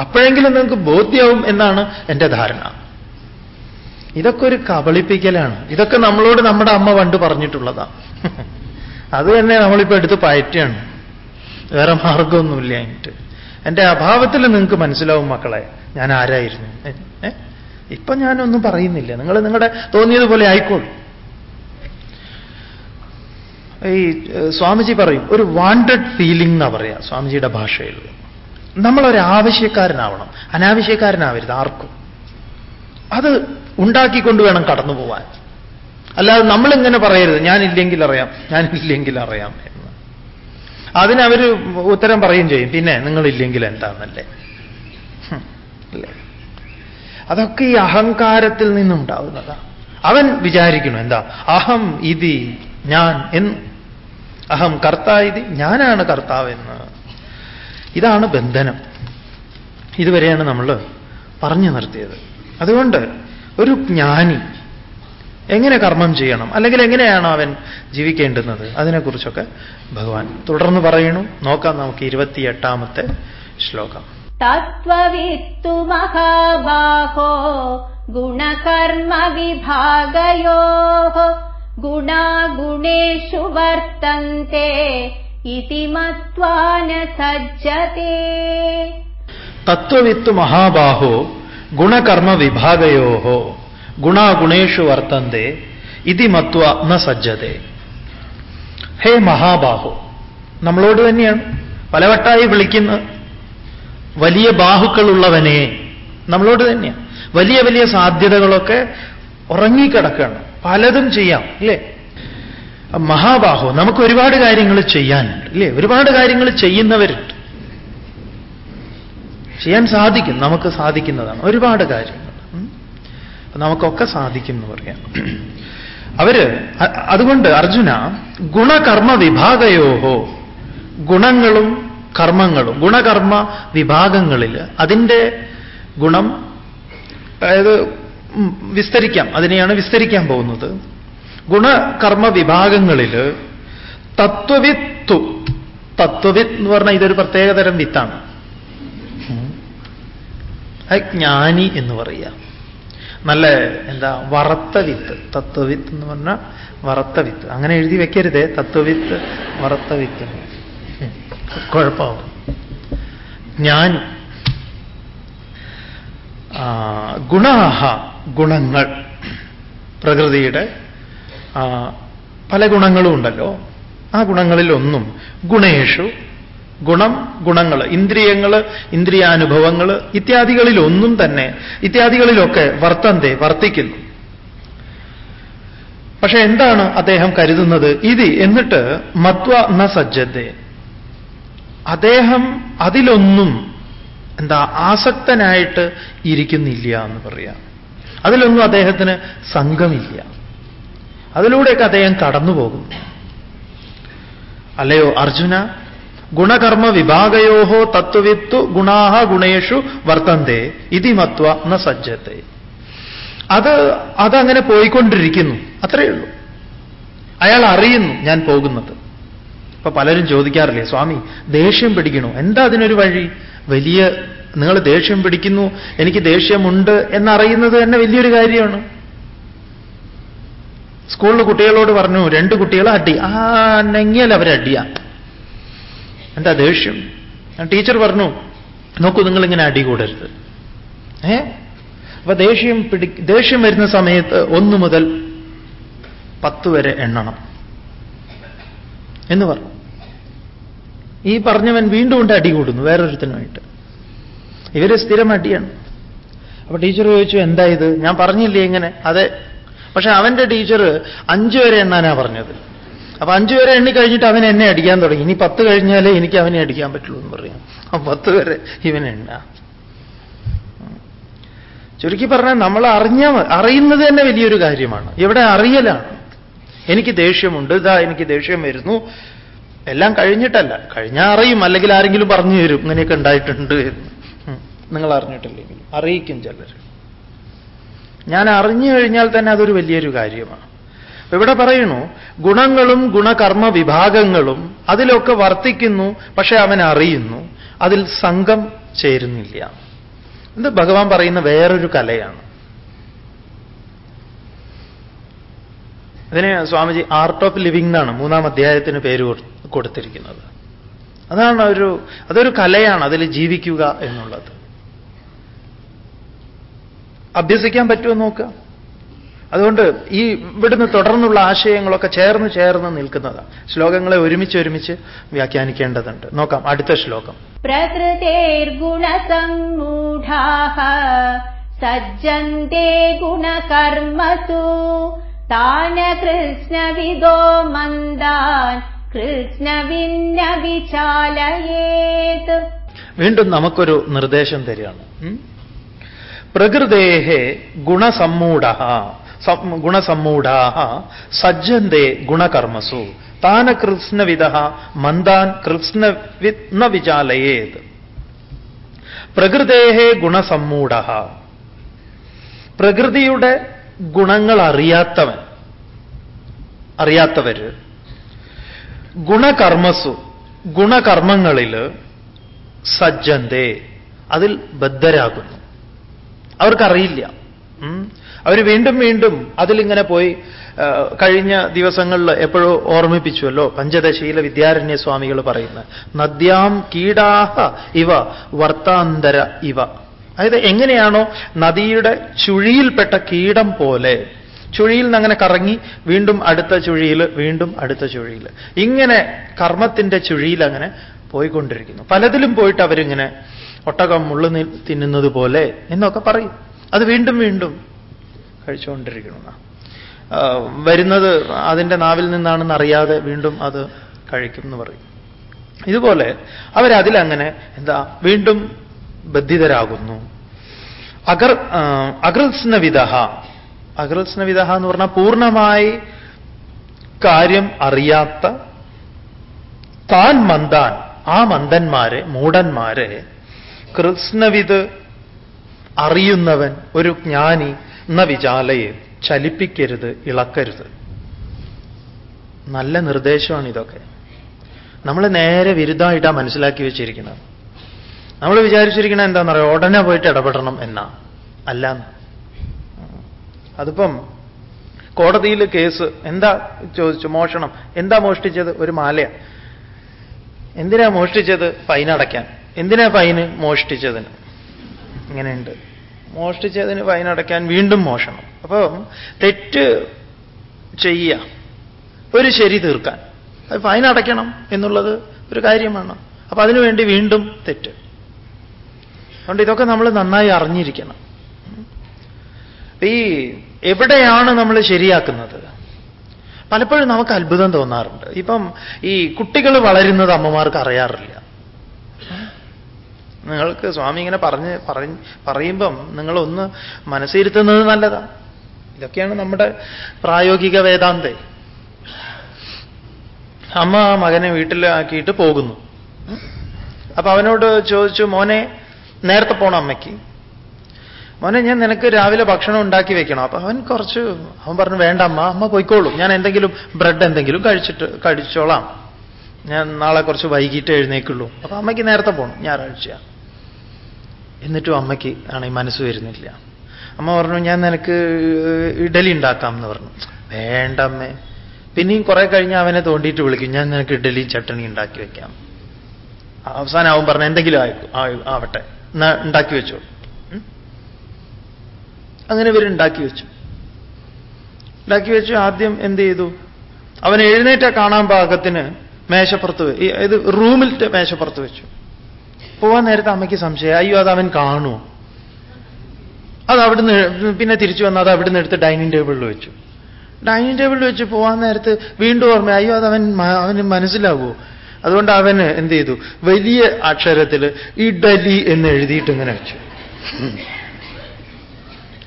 അപ്പോഴെങ്കിലും നിങ്ങൾക്ക് ബോധ്യവും എന്നാണ് എന്റെ ധാരണ. ഇതൊക്കെ ഒരു കബളിപ്പിക്കലാണ്. ഇതൊക്കെ നമ്മളോട് നമ്മുടെ അമ്മ പണ്ട് പറഞ്ഞിട്ടുള്ളതാണ് (laughs) അത് തന്നെ നമ്മളിപ്പോ എടുത്ത് പയറ്റാണ് വേറെ മാർഗമൊന്നുമില്ല എന്നിട്ട്. എന്റെ അഭാവത്തിൽ നിങ്ങൾക്ക് മനസ്സിലാവും മക്കളെ ഞാൻ ആരായിരുന്നു? ഇപ്പൊ ഞാനൊന്നും പറയുന്നില്ല. നിങ്ങൾ നിങ്ങളുടെ തോന്നിയതുപോലെ ആയിക്കോളൂ. ഈ സ്വാമിജി പറയും ഒരു വാണ്ടഡ് ഫീലിംഗ് എന്നാ പറയാ സ്വാമിജിയുടെ ഭാഷയിൽ. നമ്മളൊരു ആവശ്യക്കാരനാവണം അനാവശ്യക്കാരനാവരുത് ആർക്കും. അത് ഉണ്ടാക്കിക്കൊണ്ട് വേണം കടന്നു പോവാൻ. അല്ലാതെ നമ്മളിങ്ങനെ പറയരുത് ഞാനില്ലെങ്കിൽ അറിയാം ഞാനില്ലെങ്കിൽ അറിയാം എന്ന്. അതിനവർ ഉത്തരം പറയും ചെയ്യും പിന്നെ നിങ്ങളില്ലെങ്കിൽ എന്താണെന്നല്ലേ അതൊക്കെ ഈ അഹങ്കാരത്തിൽ നിന്നുണ്ടാവുന്നതാണ് അവൻ വിചാരിക്കണം എന്താ? അഹം ഇതി ഞാൻ എന്ന്. അഹം കർത്ത ഇതി ഞാനാണ് കർത്താവെന്ന്. ഇതാണ് ബന്ധനം. ഇതുവരെയാണ് നമ്മൾ പറഞ്ഞു നിർത്തിയത്. അതുകൊണ്ട് ഒരു ജ്ഞാനി എങ്ങനെ കർമ്മം ചെയ്യണം? അല്ലെങ്കിൽ എങ്ങനെയാണ് അവൻ ജീവിക്കേണ്ടുന്നത്? അതിനെക്കുറിച്ചൊക്കെ ഭഗവാൻ തുടർന്ന് പറയണു നോക്കാം നമുക്ക് ഇരുപത്തിയെട്ടാമത്തെ ശ്ലോകം. തത്വവിത്തു മഹാബാഹോ ഗുണകർമ്മ വിഭാഗയോ ഗുണാഗുണേഷു വർത്തന്തെ ഇതി മത്വാന സജ്ജത്തെ തത്വവിത്ത് മഹാബാഹോ ഗുണകർമ്മ വിഭാഗയോ ഗുണാഗുണേഷു വർത്തന്തെ ഇതി മത്വ ന സജ്ജതേ. ഹേ മഹാബാഹോ നമ്മളോട് തന്നെയാണ് പലവട്ടായി വിളിക്കുന്ന വലിയ ബാഹുക്കളുള്ളവനെ നമ്മളോട് തന്നെയാണ്. വലിയ വലിയ സാധ്യതകളൊക്കെ ഉറങ്ങിക്കിടക്കുകയാണ്. പലതും ചെയ്യാം അല്ലേ? മഹാബാഹു നമുക്ക് ഒരുപാട് കാര്യങ്ങൾ ചെയ്യാനുണ്ട് അല്ലേ? ഒരുപാട് കാര്യങ്ങൾ ചെയ്യുന്നവരുണ്ട്. ചെയ്യാൻ സാധിക്കും നമുക്ക് സാധിക്കുന്നതാണ്. ഒരുപാട് കാര്യങ്ങൾ. നമുക്കൊക്കെ സാധിക്കും എന്ന് പറയാം. അവർ അതുകൊണ്ട് അർജുന ഗുണകർമ്മ വിഭാഗയോഹോ ഗുണങ്ങളും കർമ്മങ്ങളും ഗുണകർമ്മ വിഭാഗങ്ങളിൽ അതിന്റെ ഗുണം അതായത് വിസ്തരിക്കാം. അതിനെയാണ് വിസ്തരിക്കാൻ പോകുന്നത്. ഗുണകർമ്മ വിഭാഗങ്ങളിൽ തത്വവിത്തു തത്വവിത്ത് എന്ന് പറഞ്ഞാൽ ഇതൊരു പ്രത്യേകതരം വിത്താണ്. ജ്ഞാനി എന്ന് പറയുക. നല്ല എന്താ വറത്ത വിത്ത്. തത്വവിത്ത് എന്ന് പറഞ്ഞാൽ വറത്ത വിത്ത്. അങ്ങനെ എഴുതി വെക്കരുതേ. തത്വവിത്ത് വറത്ത വിത്ത്. കുഴപ്പമാവും. ജ്ഞാനി. ഗുണാഹ. ഗുണങ്ങൾ. പ്രകൃതിയുടെ പല ഗുണങ്ങളും ഉണ്ടല്ലോ. ആ ഗുണങ്ങളിലൊന്നും ഗുണേഷു ഗുണം ഗുണങ്ങൾ ഇന്ദ്രിയങ്ങൾ ഇന്ദ്രിയാനുഭവങ്ങൾ ഇത്യാദികളിലൊന്നും തന്നെ ഇത്യാദികളിലൊക്കെ വർത്തന്തെ വർത്തിക്കുന്നു. പക്ഷെ എന്താണ് അദ്ദേഹം കരുതുന്നത്? ഇത് എന്നിട്ട് മത്വ ന സജ്ജത്തെ. അദ്ദേഹം അതിലൊന്നും എന്താ ആസക്തനായിട്ട് ഇരിക്കുന്നില്ല എന്ന് പറയാം. അതിലൊന്നും അദ്ദേഹത്തിന് സംഘമില്ല. അതിലൂടെയൊക്കെ അദ്ദേഹം കടന്നു പോകും അല്ലയോ അർജുന? ഗുണകർമ്മ വിഭാഗയോഹോ തത്വവിത്തു ഗുണാഹ ഗുണേഷു വർത്തന്തെ ഇതി മത്വ ന സജ്ജത്തെ. അത് അതങ്ങനെ പോയിക്കൊണ്ടിരിക്കുന്നു. അത്രയേ ഉള്ളൂ. അയാൾ അറിയുന്നു ഞാൻ പോകുന്നത്. ഇപ്പൊ പലരും ചോദിക്കാറില്ലേ സ്വാമി ദേഷ്യം പിടിക്കണോ? എന്താ അതിനൊരു വഴി? വലിയ നിങ്ങൾ ദേഷ്യം പിടിക്കുന്നു എനിക്ക് ദേഷ്യമുണ്ട് എന്നറിയുന്നത് തന്നെ വലിയൊരു കാര്യമാണ്. സ്കൂളിൽ കുട്ടികളോട് പറഞ്ഞു രണ്ട് കുട്ടികൾ അടി. ആ നെങ്ങിയാൽ അടിയാ. എന്താ ദേഷ്യം? ടീച്ചർ പറഞ്ഞു നോക്കൂ നിങ്ങളിങ്ങനെ അടി കൂടരുത്. ഏ? അപ്പൊ ദേഷ്യം പിടി ദേഷ്യം വരുന്ന സമയത്ത് ഒന്ന് മുതൽ പത്ത് വരെ എണ്ണണം. എന്ന് പറഞ്ഞു. ഈ പറഞ്ഞവൻ വീണ്ടും കൊണ്ട് അടി കൂടുന്നു വേറൊരുത്തനുമായിട്ട്. ഇവർ സ്ഥിരം അടിയാണ്. അപ്പൊ ടീച്ചർ ചോദിച്ചു എന്താ ഇത്? ഞാൻ പറഞ്ഞില്ലേ ഇങ്ങനെ? അതെ. പക്ഷെ അവന്റെ ടീച്ചർ അഞ്ചു വരെ എണ്ണാനാ പറഞ്ഞത്? അപ്പൊ അഞ്ചു വരെ എണ്ണി കഴിഞ്ഞിട്ട് അവൻ എന്നെ അടിക്കാൻ തുടങ്ങി. ഇനി പത്ത് കഴിഞ്ഞാലേ എനിക്ക് അവനെ അടിക്കാൻ പറ്റുള്ളൂ എന്ന് പറയാം. അപ്പൊ പത്ത് വരെ ഇവൻ എണ്ണ. ചുരുക്കി പറഞ്ഞാൽ നമ്മൾ അറിഞ്ഞ അറിയുന്നത് തന്നെ വലിയൊരു കാര്യമാണ്. ഇവിടെ അറിയലാണ്. എനിക്ക് ദേഷ്യമുണ്ട്. ഇതാ എനിക്ക് ദേഷ്യം വരുന്നു. എല്ലാം കഴിഞ്ഞിട്ടല്ല. കഴിഞ്ഞാൽ അറിയും. അല്ലെങ്കിൽ ആരെങ്കിലും പറഞ്ഞു തരും. ഇങ്ങനെയൊക്കെ ഉണ്ടായിട്ടുണ്ട് എന്ന്. നിങ്ങൾ അറിഞ്ഞിട്ടില്ലെങ്കിലും അറിയിക്കും ചിലർ. ഞാൻ അറിഞ്ഞു കഴിഞ്ഞാൽ തന്നെ അതൊരു വലിയൊരു കാര്യമാണ്. ഇവിടെ പറയുന്നു ഗുണങ്ങളും ഗുണകർമ്മ വിഭാഗങ്ങളും അതിലൊക്കെ വർത്തിക്കുന്നു പക്ഷെ അവൻ അറിയുന്നു അതിൽ സംഘം ചേരുന്നില്ല. ഇത് ഭഗവാൻ പറയുന്ന വേറൊരു കലയാണ്. അതിന് സ്വാമിജി ആർട്ട് ഓഫ് ലിവിംഗ് എന്നാണ് മൂന്നാം അധ്യായത്തിന് പേര് കൊടുത്തിരിക്കുന്നത്. അതാണ് ഒരു അതൊരു കലയാണ് അതിൽ ജീവിക്കുക എന്നുള്ളത്. അഭ്യസിക്കാൻ പറ്റുമോ നോക്കുക. അതുകൊണ്ട് ഈ ഇവിടുന്ന് തുടർന്നുള്ള ആശയങ്ങളൊക്കെ ചേർന്ന് ചേർന്ന് നിൽക്കുന്നതാണ് ശ്ലോകങ്ങളെ ഒരുമിച്ച് ഒരുമിച്ച് വ്യാഖ്യാനിക്കേണ്ടതുണ്ട്. നോക്കാം അടുത്ത ശ്ലോകം. സജ്ജന്തേ ഗുണകർമ്മസു താന കൃഷ്ണവിദോ മന്ദാൻ കൃഷ്ണവിന്ന വിചാലയേത് വീണ്ടും നമുക്കൊരു നിർദ്ദേശം തരികയാണ്. പ്രകൃതേഹേ ഗുണസമ്മൂഢ ഗുണസമ്മൂഢാ സജ്ജന്തേ ഗുണകർമ്മസു താന കൃത്സ്നവിധ മന്ദാൻ കൃത്സ്നവിത് ന വിചാലയേത് പ്രകൃതേഹേ ഗുണസമ്മൂഢ പ്രകൃതിയുടെ ഗുണങ്ങൾ അറിയാത്തവൻ അറിയാത്തവര് ഗുണകർമ്മസു ഗുണകർമ്മങ്ങളിൽ സജ്ജന്തേ അതിൽ ബദ്ധരാകുന്നു. അവർക്കറിയില്ല. അവർ വീണ്ടും വീണ്ടും അതിലിങ്ങനെ പോയി കഴിഞ്ഞ ദിവസങ്ങളിൽ എപ്പോഴോ ഓർമ്മിപ്പിച്ചുവല്ലോ പഞ്ചദശീല വിദ്യാരണ്യ സ്വാമികൾ പറയുന്നത്. നദ്യാം കീടാഹ ഇവ വർത്താന്തര ഇവ. അതായത് എങ്ങനെയാണോ നദിയുടെ ചുഴിയിൽപ്പെട്ട കീടം പോലെ ചുഴിയിൽ നിന്ന് അങ്ങനെ കറങ്ങി വീണ്ടും അടുത്ത ചുഴിയിൽ വീണ്ടും അടുത്ത ചുഴിയിൽ. ഇങ്ങനെ കർമ്മത്തിന്റെ ചുഴിയിൽ അങ്ങനെ പോയിക്കൊണ്ടിരിക്കുന്നു. പലതിലും പോയിട്ട് അവരിങ്ങനെ ഒട്ടകം ഉള്ളു തിന്നുന്നത് പോലെ എന്നൊക്കെ പറയും. അത് വീണ്ടും വീണ്ടും കഴിച്ചുകൊണ്ടിരിക്കണം വരുന്നത് അതിന്റെ നാവിൽ നിന്നാണെന്ന് അറിയാതെ വീണ്ടും അത് കഴിക്കും എന്ന് പറയും. ഇതുപോലെ അവരതിലങ്ങനെ എന്താ വീണ്ടും ബദ്ധിതരാകുന്നു അഗർ അകൃത്സ്നവിധ അകൃത്സ്നവിധ എന്ന് പറഞ്ഞാൽ പൂർണമായി കാര്യം അറിയാത്ത താൻ മന്ദാൻ ആ മന്ദന്മാരെ മൂടന്മാരെ കൃത്സ്നവിത് അറിയുന്നവൻ ഒരു ജ്ഞാനി എന്ന വിചാലയെ ചലിപ്പിക്കരുത് ഇളക്കരുത്. നല്ല നിർദ്ദേശമാണ് ഇതൊക്കെ. നമ്മൾ നേരെ വിരുദ്ധമായിട്ടാണ് മനസ്സിലാക്കി വെച്ചിരിക്കുന്നത്. നമ്മൾ വിചാരിച്ചിരിക്കുന്നത് എന്താണെന്ന് പറയാം ഉടനെ പോയിട്ട് ഇടപെടണം എന്നാ. അല്ല അതിപ്പം കോടതിയിൽ കേസ് എന്താ ചോദിച്ചു? മോഷണം. എന്താ മോഷ്ടിച്ചത്? ഒരു മാലയാണ് എന്തിനാ മോഷ്ടിച്ചത്? ഫൈൻ അടയ്ക്കാൻ എന്തിനാ ഫൈന് മോഷ്ടിച്ചതിന്? ഇങ്ങനെയുണ്ട്. മോഷ്ടിച്ചതിന് ഫൈൻ അടയ്ക്കാൻ വീണ്ടും മോഷണം. അപ്പം തെറ്റ് ചെയ്യുക ഒരു ശരി തീർക്കാൻ. അത് ഫൈൻ അടയ്ക്കണം എന്നുള്ളത് ഒരു കാര്യമാണ് അപ്പൊ അതിനുവേണ്ടി വീണ്ടും തെറ്റ്. അതുകൊണ്ട് ഇതൊക്കെ നമ്മൾ നന്നായി അറിഞ്ഞിരിക്കണം. ഈ എവിടെയാണ് നമ്മൾ ശരിയാക്കുന്നത്? പലപ്പോഴും നമുക്ക് അത്ഭുതം തോന്നാറുണ്ട്. ഇപ്പം ഈ കുട്ടികൾ വളരുന്നത് അമ്മമാർക്ക് അറിയാറില്ല. നിങ്ങൾക്ക് സ്വാമി ഇങ്ങനെ പറഞ്ഞ് പറയുമ്പം നിങ്ങളൊന്ന് മനസ്സിരുത്തുന്നത് നല്ലതാ. ഇതൊക്കെയാണ് നമ്മുടെ പ്രായോഗിക വേദാന്തേ. അമ്മ മകനെ വീട്ടിലാക്കിയിട്ട് പോകുന്നു. അപ്പൊ അവനോട് ചോദിച്ചു മോനെ നേരത്തെ പോണം അമ്മയ്ക്ക്. മോനെ ഞാൻ നിനക്ക് രാവിലെ ഭക്ഷണം ഉണ്ടാക്കി വെക്കണം. അപ്പൊ അവൻ കുറച്ച് അവൻ പറഞ്ഞു വേണ്ട അമ്മ അമ്മ പോയിക്കോളും. ഞാൻ എന്തെങ്കിലും ബ്രെഡ് എന്തെങ്കിലും കഴിച്ചിട്ട് കഴിച്ചോളാം. ഞാൻ നാളെ കുറച്ച് വൈകിട്ട് എഴുന്നേക്കുള്ളൂ. അപ്പൊ അമ്മയ്ക്ക് നേരത്തെ പോകണം ഞായറാഴ്ച എന്നിട്ടും അമ്മയ്ക്ക് ആണ് ഈ മനസ്സ് വരുന്നില്ല. അമ്മ പറഞ്ഞു ഞാൻ നിനക്ക് ഇഡലി ഉണ്ടാക്കാം എന്ന് പറഞ്ഞു. വേണ്ട അമ്മേ. പിന്നെയും കുറെ കഴിഞ്ഞ് അവനെ തോണ്ടിയിട്ട് വിളിക്കും. ഞാൻ നിനക്ക് ഇഡലി ചട്ടണി ഉണ്ടാക്കി വെക്കാം. അവസാനം അവൻ പറഞ്ഞു എന്തെങ്കിലും ആവട്ടെ. ഉണ്ടാക്കി വെച്ചോ. അങ്ങനെ ഇവർ ഉണ്ടാക്കി വെച്ചു. ഉണ്ടാക്കി വെച്ചു ആദ്യം എന്ത് ചെയ്തു? അവൻ എഴുന്നേറ്റ കാണാൻ പാകത്തിന് മേശപ്പുറത്ത് ഇത് റൂമിലിട്ട് മേശപ്പുറത്ത് വെച്ചു. പോവാൻ നേരത്തെ അമ്മയ്ക്ക് സംശയം അയ്യോ അത് അവൻ കാണുമോ അത് അവിടുന്ന് പിന്നെ തിരിച്ചു വന്ന് അത് അവിടുന്ന് എടുത്ത് ഡൈനിങ് ടേബിളിൽ വെച്ചു. ഡൈനിങ് ടേബിളിൽ വെച്ച് പോവാൻ നേരത്ത് വീണ്ടും ഓർമ്മ അയ്യോ അത് അവൻ അവന് മനസ്സിലാവുമോ അതുകൊണ്ട് അവന് എന്ത് ചെയ്തു? വലിയ അക്ഷരത്തിൽ ഇഡലി എന്ന് എഴുതിയിട്ട് ഇങ്ങനെ വെച്ചു.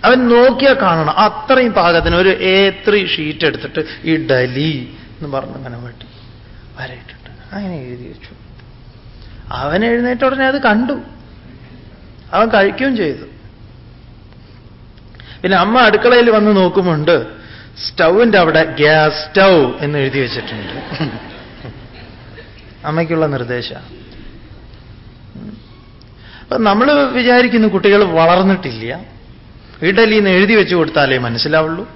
അവൻ നോക്കിയാൽ കാണണം അത്രയും പാകത്തിന് ഒരു എ ത്രീ ഷീറ്റ് എടുത്തിട്ട് ഇഡലി എന്ന് പറഞ്ഞ് അങ്ങനെ വെട്ടി വരയിട്ടിട്ട്. അങ്ങനെ എഴുതി വെച്ചു. അവൻ എഴുന്നേറ്റ ഉടനെ അത് കണ്ടു. അവൻ കഴിക്കുകയും ചെയ്തു. പിന്നെ അമ്മ അടുക്കളയിൽ വന്ന് നോക്കുമുണ്ട് സ്റ്റൗവിന്റെ അവിടെ ഗ്യാസ് സ്റ്റൗ എന്ന് എഴുതി വെച്ചിട്ടുണ്ട്. അമ്മയ്ക്കുള്ള നിർദ്ദേശ. അപ്പൊ നമ്മൾ വിചാരിക്കുന്നു കുട്ടികൾ വളർന്നിട്ടില്ല. ഇഡലി എന്ന് എഴുതി വെച്ച് കൊടുത്താലേ മനസ്സിലാവുള്ളൂ.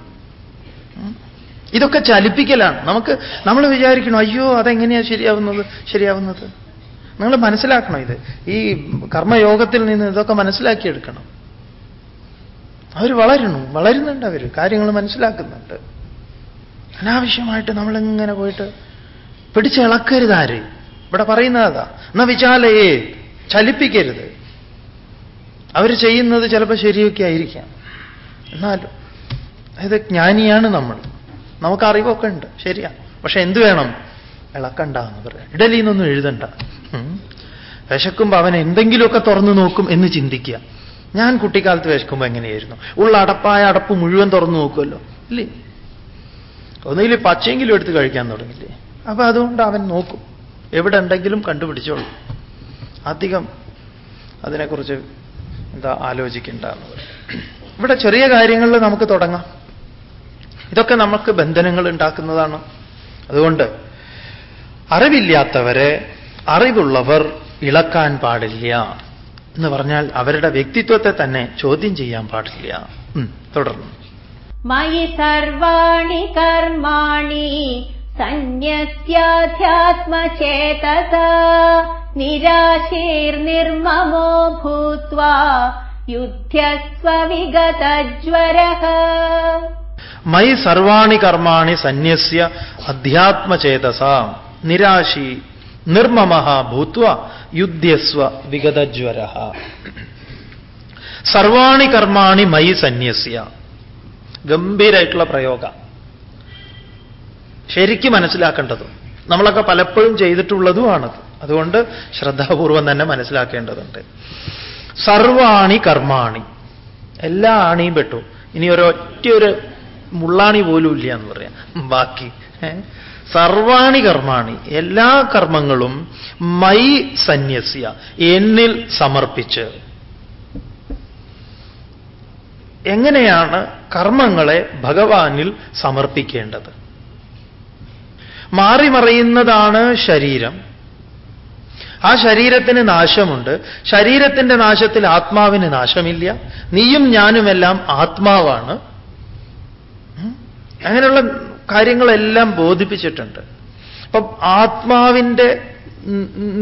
ഇതൊക്കെ ചലിപ്പിക്കലാണ്. നമുക്ക് നമ്മൾ വിചാരിക്കണം അയ്യോ അതെങ്ങനെയാ ശരിയാവുന്നത്? ശരിയാവുന്നത്? നിങ്ങൾ മനസ്സിലാക്കണം ഇത്. ഈ കർമ്മയോഗത്തിൽ നിന്ന് ഇതൊക്കെ മനസ്സിലാക്കിയെടുക്കണം. അവർ വളരണം വളരുന്നുണ്ട് അവർ. കാര്യങ്ങൾ മനസ്സിലാക്കുന്നുണ്ട്. അനാവശ്യമായിട്ട് നമ്മളിങ്ങനെ പോയിട്ട് പിടിച്ചിളക്കരുത് ആര് ഇവിടെ പറയുന്നതാ എന്നാ വിചാലയേ ചലിപ്പിക്കരുത്. അവർ ചെയ്യുന്നത് ചിലപ്പോൾ ശരിയൊക്കെ ആയിരിക്കാം. എന്നാലും അതായത് ജ്ഞാനിയാണ് നമ്മൾ. നമുക്ക് അറിവൊക്കെ ഉണ്ട്. ശരിയാ. പക്ഷെ എന്ത് വേണം? ഇളക്കണ്ട എന്ന് പറയാം. ഇഡലിന്നൊന്നും എഴുതണ്ട. വിശക്കുമ്പോൾ അവൻ എന്തെങ്കിലുമൊക്കെ തുറന്നു നോക്കും എന്ന് ചിന്തിക്കുക. ഞാൻ കുട്ടിക്കാലത്ത് വിശക്കുമ്പോൾ എങ്ങനെയായിരുന്നു? ഉള്ള അടപ്പായ അടപ്പ് മുഴുവൻ തുറന്നു നോക്കുമല്ലോ ഇല്ലേ? ഒന്നുകിൽ പച്ചയെങ്കിലും എടുത്ത് കഴിക്കാൻ തുടങ്ങില്ലേ? അപ്പൊ അതുകൊണ്ട് അവൻ നോക്കും. എവിടെ ഉണ്ടെങ്കിലും കണ്ടുപിടിച്ചോളൂ. അധികം അതിനെക്കുറിച്ച് എന്താ ആലോചിക്കേണ്ട ഇവിടെ ചെറിയ കാര്യങ്ങളിൽ നമുക്ക് തുടങ്ങാം. ഇതൊക്കെ നമുക്ക് ബന്ധനങ്ങൾ ഉണ്ടാക്കുന്നതാണ്. അതുകൊണ്ട് അറിവില്ലാത്തവരെ അറിവുള്ളവർ ഇളക്കാൻ പാടില്ല എന്ന് പറഞ്ഞാൽ അവരുടെ വ്യക്തിത്വത്തെ തന്നെ ചോദ്യം ചെയ്യാൻ പാടില്ല. തുടർന്ന്. മയി സർവാണി കർമാണി സന്യസ്യാധ്യാത്മചേതസ നിരാശീർനിർമ്മമോ ഭൂത് യുദ്ധസ്വവിഗതജ്വര. മയി സർവാണി കർമാണി സന്യസ്യ അധ്യാത്മചേതസ നിരാശി നിർമ്മമ ഭൂത്വ യുദ്ധ്യസ്വ വിഗതജ്വര സർവാണി കർമാണി മൈ സന്യസ്യ. ഗംഭീരായിട്ടുള്ള പ്രയോഗ. ശരിക്കും മനസ്സിലാക്കേണ്ടത്. നമ്മളൊക്കെ പലപ്പോഴും ചെയ്തിട്ടുള്ളതുമാണത് അതുകൊണ്ട് ശ്രദ്ധാപൂർവം തന്നെ മനസ്സിലാക്കേണ്ടതുണ്ട്. സർവാണി കർമാണി. എല്ലാ ആണിയും പെട്ടു. ഇനി ഒരൊറ്റ ഒരു മുള്ളാണി പോലും ഇല്ല എന്ന് പറയാം. ബാക്കി? സർവാണി കർമാണി. എല്ലാ കർമ്മങ്ങളും മൈ സന്യസ്യ എന്നിൽ സമർപ്പിച്ച്. എങ്ങനെയാണ് കർമ്മങ്ങളെ ഭഗവാനിൽ സമർപ്പിക്കേണ്ടത്? മാറിമറയുന്നതാണ് ശരീരം. ആ ശരീരത്തിന് നാശമുണ്ട്. ശരീരത്തിന്റെ നാശത്തിൽ ആത്മാവിന് നാശമില്ല. നീയും ഞാനുമെല്ലാം ആത്മാവാണ്. അങ്ങനെയുള്ള കാര്യങ്ങളെല്ലാം ബോധിപ്പിച്ചിട്ടുണ്ട്. അപ്പം ആത്മാവിന്റെ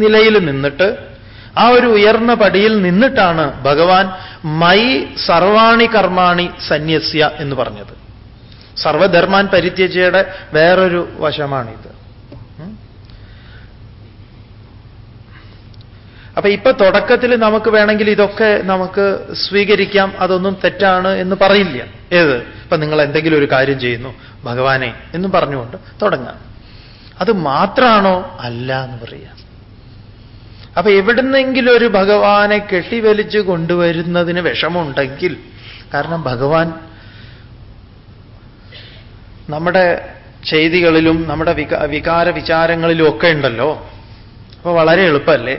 നിലയിൽ നിന്നിട്ട് ആ ഒരു ഉയർന്ന പടിയിൽ നിന്നിട്ടാണ് ഭഗവാൻ മൈ സർവാണി കർമാണി സന്യസ്യ എന്ന് പറഞ്ഞത്. സർവധർമാൻ പരിത്യജയുടെ വേറൊരു വശമാണിത്? അപ്പൊ ഇപ്പൊ തുടക്കത്തിൽ നമുക്ക് വേണമെങ്കിൽ ഇതൊക്കെ നമുക്ക് സ്വീകരിക്കാം അതൊന്നും തെറ്റാണ് എന്ന് പറയില്ല. ഏത്? ഇപ്പൊ നിങ്ങൾ എന്തെങ്കിലും ഒരു കാര്യം ചെയ്യുന്നു ഭഗവാനെ എന്നും പറഞ്ഞുകൊണ്ട് തുടങ്ങാം. അത് മാത്രമാണോ അല്ല എന്ന് പറയാം. അപ്പൊ എവിടുന്നെങ്കിലും ഒരു ഭഗവാനെ കെട്ടിവലിച്ച് കൊണ്ടുവരുന്നതിന് വിഷമമുണ്ടെങ്കിൽ കാരണം ഭഗവാൻ നമ്മുടെ ചെയ്തികളിലും നമ്മുടെ വിക വികാര വിചാരങ്ങളിലും ഒക്കെ ഉണ്ടല്ലോ. അപ്പൊ വളരെ എളുപ്പമല്ലേ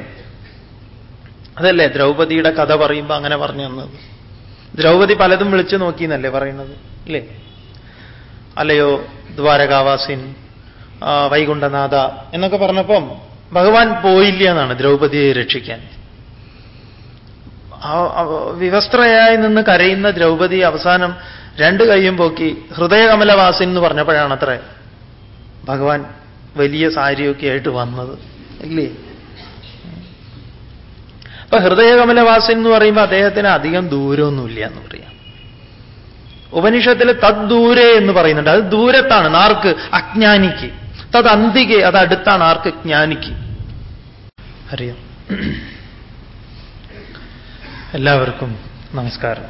അതല്ലേ ദ്രൗപതിയുടെ കഥ പറയുമ്പോൾ അങ്ങനെ പറഞ്ഞു തന്നത്? ദ്രൗപതി പലതും വിളിച്ചു നോക്കി എന്നല്ലേ പറയുന്നത്? ഇല്ലേ? അല്ലയോ ദ്വാരകാവാസിൻ വൈകുണ്ഠനാഥ എന്നൊക്കെ പറഞ്ഞപ്പം ഭഗവാൻ പോയില്ല എന്നാണ് ദ്രൗപതിയെ രക്ഷിക്കാൻ. വിവസ്ത്രയായി നിന്ന് കരയുന്ന ദ്രൗപതി അവസാനം രണ്ട് കൈയും പോക്കി ഹൃദയകമലവാസിൻ എന്ന് പറഞ്ഞപ്പോഴാണ് അത്ര ഭഗവാൻ വലിയ സാരിയൊക്കെ ആയിട്ട് വന്നത്. ഇല്ലേ? അപ്പൊ ഹൃദയകമലവാസിൻ എന്ന് പറയുമ്പോൾ അദ്ദേഹത്തിന് അധികം ദൂരമൊന്നുമില്ല എന്ന് പറയാം. ഉപനിഷത്തിൽ തദ്ദൂരെ എന്ന് പറയുന്നുണ്ട്. അത് ദൂരത്താണ് ആർക്ക് അജ്ഞാനിക്ക്. തത് അന്തികെ അത് അടുത്താണ് ആർക്ക് ജ്ഞാനിക്ക്. അറിയാം എല്ലാവർക്കും നമസ്കാരം.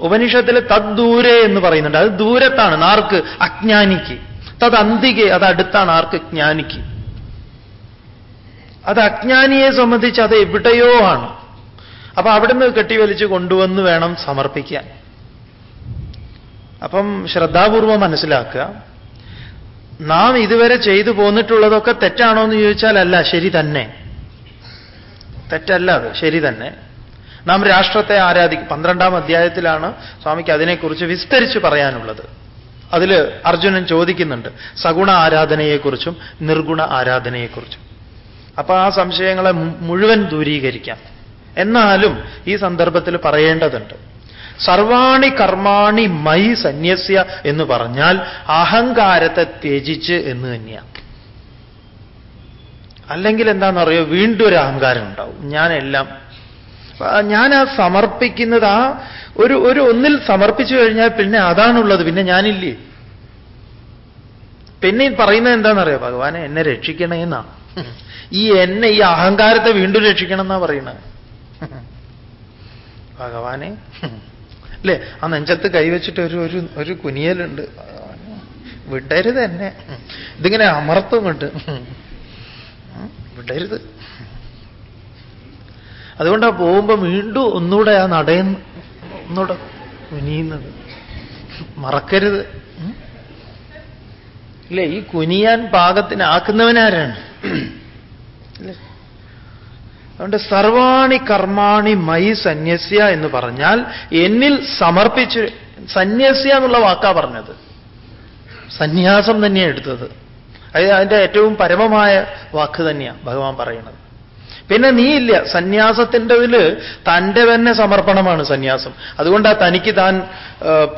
ഉപനിഷത്തിൽ തദ്ദൂരെ എന്ന് പറയുന്നുണ്ട്. അത് ദൂരത്താണ് ആർക്ക് അജ്ഞാനിക്ക്. തത് അന്തികെ അത് അടുത്താണ് ആർക്ക് ജ്ഞാനിക്ക്. അത് അജ്ഞാനിയെ സംബന്ധിച്ച് അത് എവിടെയോ ആണ്. അപ്പൊ അവിടുന്ന് കെട്ടിവലിച്ച് കൊണ്ടുവന്ന് വേണം സമർപ്പിക്കാൻ. അപ്പം ശ്രദ്ധാപൂർവം മനസ്സിലാക്കുക. നാം ഇതുവരെ ചെയ്തു പോന്നിട്ടുള്ളതൊക്കെ തെറ്റാണോ എന്ന് ചോദിച്ചാൽ അല്ല ശരി തന്നെ. തെറ്റല്ല അത് ശരി തന്നെ. നാം രാഷ്ട്രത്തെ ആരാധിക്കും പന്ത്രണ്ടാം അധ്യായത്തിലാണ് സ്വാമിക്ക് അതിനെക്കുറിച്ച് വിസ്തരിച്ച് പറയാനുള്ളത്. അതിൽ അർജുനൻ ചോദിക്കുന്നുണ്ട് സഗുണ ആരാധനയെക്കുറിച്ചും നിർഗുണ ആരാധനയെക്കുറിച്ചും. അപ്പൊ ആ സംശയങ്ങളെ മുഴുവൻ ദൂരീകരിക്കാം. എന്നാലും ഈ സന്ദർഭത്തിൽ പറയേണ്ടതുണ്ട്. സർവാണി കർമാണി മൈ സന്യസ്യ എന്ന് പറഞ്ഞാൽ അഹങ്കാരത്തെ ത്യജിച്ച് എന്ന് തന്നെയാണ് അല്ലെങ്കിൽ എന്താണെന്നറിയോ വീണ്ടും ഒരു അഹങ്കാരം ഉണ്ടാവും. ഞാനെല്ലാം ഞാൻ ആ സമർപ്പിക്കുന്നത് ആ ഒരു ഒരു ഒന്നിൽ സമർപ്പിച്ചു കഴിഞ്ഞാൽ പിന്നെ അതാണുള്ളത് പിന്നെ ഞാനില്ലേ? പിന്നെ പറയുന്നത് എന്താണെന്നറിയോ ഭഗവാനെ? എന്നെ രക്ഷിക്കണേന്നാ. ഈ എന്നെ ഈ അഹങ്കാരത്തെ വീണ്ടും രക്ഷിക്കണം എന്നാ പറയണത് ഭഗവാനെ. അല്ലേ? ആ നെഞ്ചത്ത് കൈവച്ചിട്ട് ഒരു ഒരു ഒരു കുനിയലുണ്ട്. വിടരുത് എന്നെ. ഇതിങ്ങനെ അമർത്തുമുണ്ട് വിടരുത്. അതുകൊണ്ടാ പോകുമ്പോ വീണ്ടും ഒന്നുകൂടെ ആ നടയുന്ന ഒന്നുകൂടെ കുനിയുന്നത്. മറക്കരുത്. ഇല്ലേ? ഈ കുനിയാൻ പാകത്തിനാക്കുന്നവനാരാണ്? ഇല്ലേ? അതുകൊണ്ട് സർവാണി കർമാണി മൈ സന്യസ്യ എന്ന് പറഞ്ഞാൽ എന്നിൽ സമർപ്പിച്ച് സന്യസ്യ എന്നുള്ള വാക്കാ പറഞ്ഞത്. സന്യാസം തന്നെയാണ് എടുത്തത്. അതായത് അതിന്റെ ഏറ്റവും പരമമായ വാക്ക് തന്നെയാണ് ഭഗവാൻ പറയുന്നത്. പിന്നെ നീ ഇല്ല സന്യാസത്തിന്റെതിൽ തന്റെ തന്നെ സമർപ്പണമാണ് സന്യാസം. അതുകൊണ്ടാണ് തനിക്ക് താൻ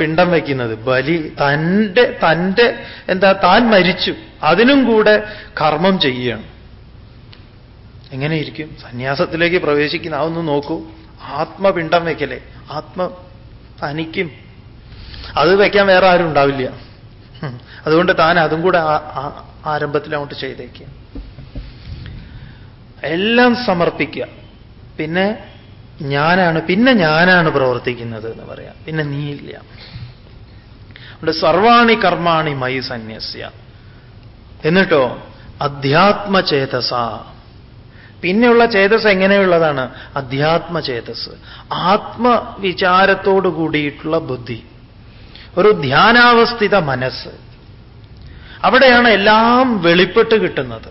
പിണ്ടം വയ്ക്കുന്നത്. ബലി തന്റെ തന്റെ എന്താ താൻ മരിച്ചു. അതിനും കൂടെ കർമ്മം ചെയ്യുകയാണ്. എങ്ങനെയിരിക്കും? സന്യാസത്തിലേക്ക് പ്രവേശിക്കുന്ന ആ ഒന്ന് നോക്കൂ. ആത്മപിണ്ടം വയ്ക്കലേ ആത്മ തനിക്കും. അത് വയ്ക്കാൻ വേറെ ആരും ഉണ്ടാവില്ല. അതുകൊണ്ട് താൻ അതും കൂടെ ആരംഭത്തിൽ അങ്ങോട്ട് ചെയ്തേക്കുക എല്ലാം സമർപ്പിക്കുക. പിന്നെ ഞാനാണ് പിന്നെ ഞാനാണ് പ്രവർത്തിക്കുന്നത് എന്ന് പറയാം. പിന്നെ നീയില്ല. അതുകൊണ്ട് സർവാണി കർമാണി മൈ സന്യസ്യ. എന്നിട്ടോ അധ്യാത്മചേതസ. പിന്നെയുള്ള ചേതസ് എങ്ങനെയുള്ളതാണ്? അധ്യാത്മചേതസ്. ആത്മവിചാരത്തോടു കൂടിയിട്ടുള്ള ബുദ്ധി. ഒരു ധ്യാനാവസ്ഥിത മനസ്സ്. അവിടെയാണ് എല്ലാം വെളിപ്പെട്ട് കിട്ടുന്നത്.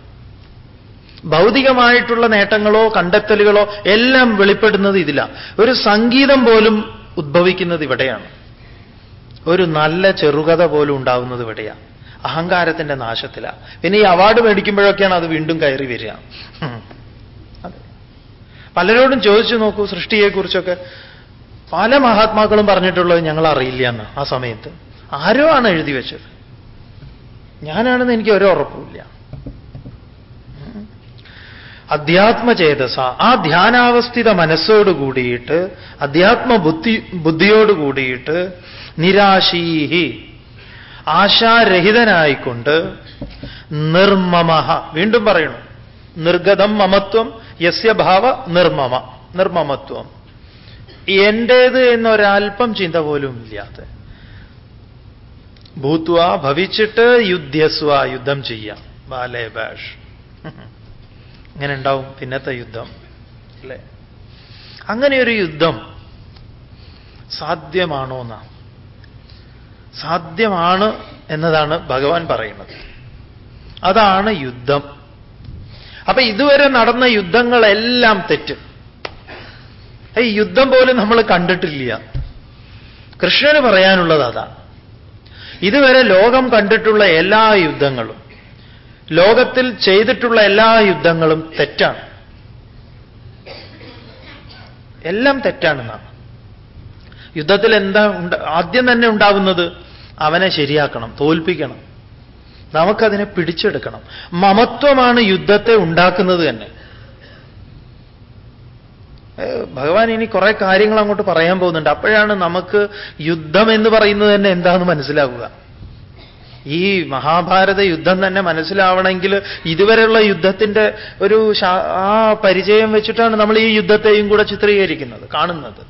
ഭൗതികമായിട്ടുള്ള നേട്ടങ്ങളോ കണ്ടെത്തലുകളോ എല്ലാം വെളിപ്പെടുന്നത് ഇതില. ഒരു സംഗീതം പോലും ഉദ്ഭവിക്കുന്നത് ഇവിടെയാണ്. ഒരു നല്ല ചെറുകഥ പോലും ഉണ്ടാവുന്നത് ഇവിടെയാണ് അഹങ്കാരത്തിന്റെ നാശത്തിലാണ് പിന്നെ ഈ അവാർഡ് മേടിക്കുമ്പോഴൊക്കെയാണ് അത് വീണ്ടും കയറി വരിക. പലരോടും ചോദിച്ചു നോക്കൂ സൃഷ്ടിയെക്കുറിച്ചൊക്കെ. പല മഹാത്മാക്കളും പറഞ്ഞിട്ടുള്ളത് ഞങ്ങൾ അറിയില്ല എന്ന് ആ സമയത്ത്. ആരോ ആണ് എഴുതി വെച്ചത്. ഞാനാണെന്ന് എനിക്ക് ഒരു ഉറപ്പുമില്ല. അധ്യാത്മചേതസ ആ ധ്യാനാവസ്ഥിത മനസ്സോട് കൂടിയിട്ട് അധ്യാത്മ ബുദ്ധി ബുദ്ധിയോട് കൂടിയിട്ട് നിരാശീഹി ആശാരഹിതനായിക്കൊണ്ട് നിർമ്മമ വീണ്ടും പറയണു നിർഗതം മമത്വം യസ്യ ഭാവ നിർമ്മമ നിർമ്മമത്വം. എന്റേത് എന്നൊരൽപ്പം ചിന്ത പോലും ഇല്ലാത്ത. ഭൂത്വ ഭവിച്ചിട്ട് യുദ്ധസ്വ യുദ്ധം ചെയ്യാം. ബാലേ ബാഷ്. ഇങ്ങനെ ഉണ്ടാവും പിന്നത്തെ യുദ്ധം അല്ലേ? അങ്ങനെ ഒരു യുദ്ധം സാധ്യമാണോ എന്നാ സാധ്യമാണ് എന്നതാണ് ഭഗവാൻ പറയുന്നത്. അതാണ് യുദ്ധം. അപ്പൊ ഇതുവരെ നടന്ന യുദ്ധങ്ങളെല്ലാം തെറ്റ്. ഈ യുദ്ധം പോലും നമ്മൾ കണ്ടിട്ടില്ല. കൃഷ്ണന് പറയാനുള്ളത് അതാണ് ഇതുവരെ ലോകം കണ്ടിട്ടുള്ള എല്ലാ യുദ്ധങ്ങളും ലോകത്തിൽ ചെയ്തിട്ടുള്ള എല്ലാ യുദ്ധങ്ങളും തെറ്റാണ്. എല്ലാം തെറ്റാണെന്നാണ് യുദ്ധത്തിൽ എന്താ ആദ്യം തന്നെ ഉണ്ടാവുന്നത് അവനെ ശരിയാക്കണം തോൽപ്പിക്കണം. നമുക്കതിനെ പിടിച്ചെടുക്കണം. മമത്വമാണ് യുദ്ധത്തെ ഉണ്ടാക്കുന്നത് തന്നെ. ഭഗവാൻ ഇനി കുറെ കാര്യങ്ങൾ അങ്ങോട്ട് പറയാൻ പോകുന്നുണ്ട്. അപ്പോഴാണ് നമുക്ക് യുദ്ധം എന്ന് പറയുന്നത് തന്നെ എന്താണെന്ന് മനസ്സിലാവുക. ഈ മഹാഭാരത യുദ്ധം തന്നെ മനസ്സിലാവണമെങ്കിൽ ഇതുവരെയുള്ള യുദ്ധത്തിന്റെ ഒരു ആ പരിചയം വെച്ചിട്ടാണ് നമ്മൾ ഈ യുദ്ധത്തെയും കൂടെ ചിത്രീകരിക്കുന്നത് കാണുന്നത്.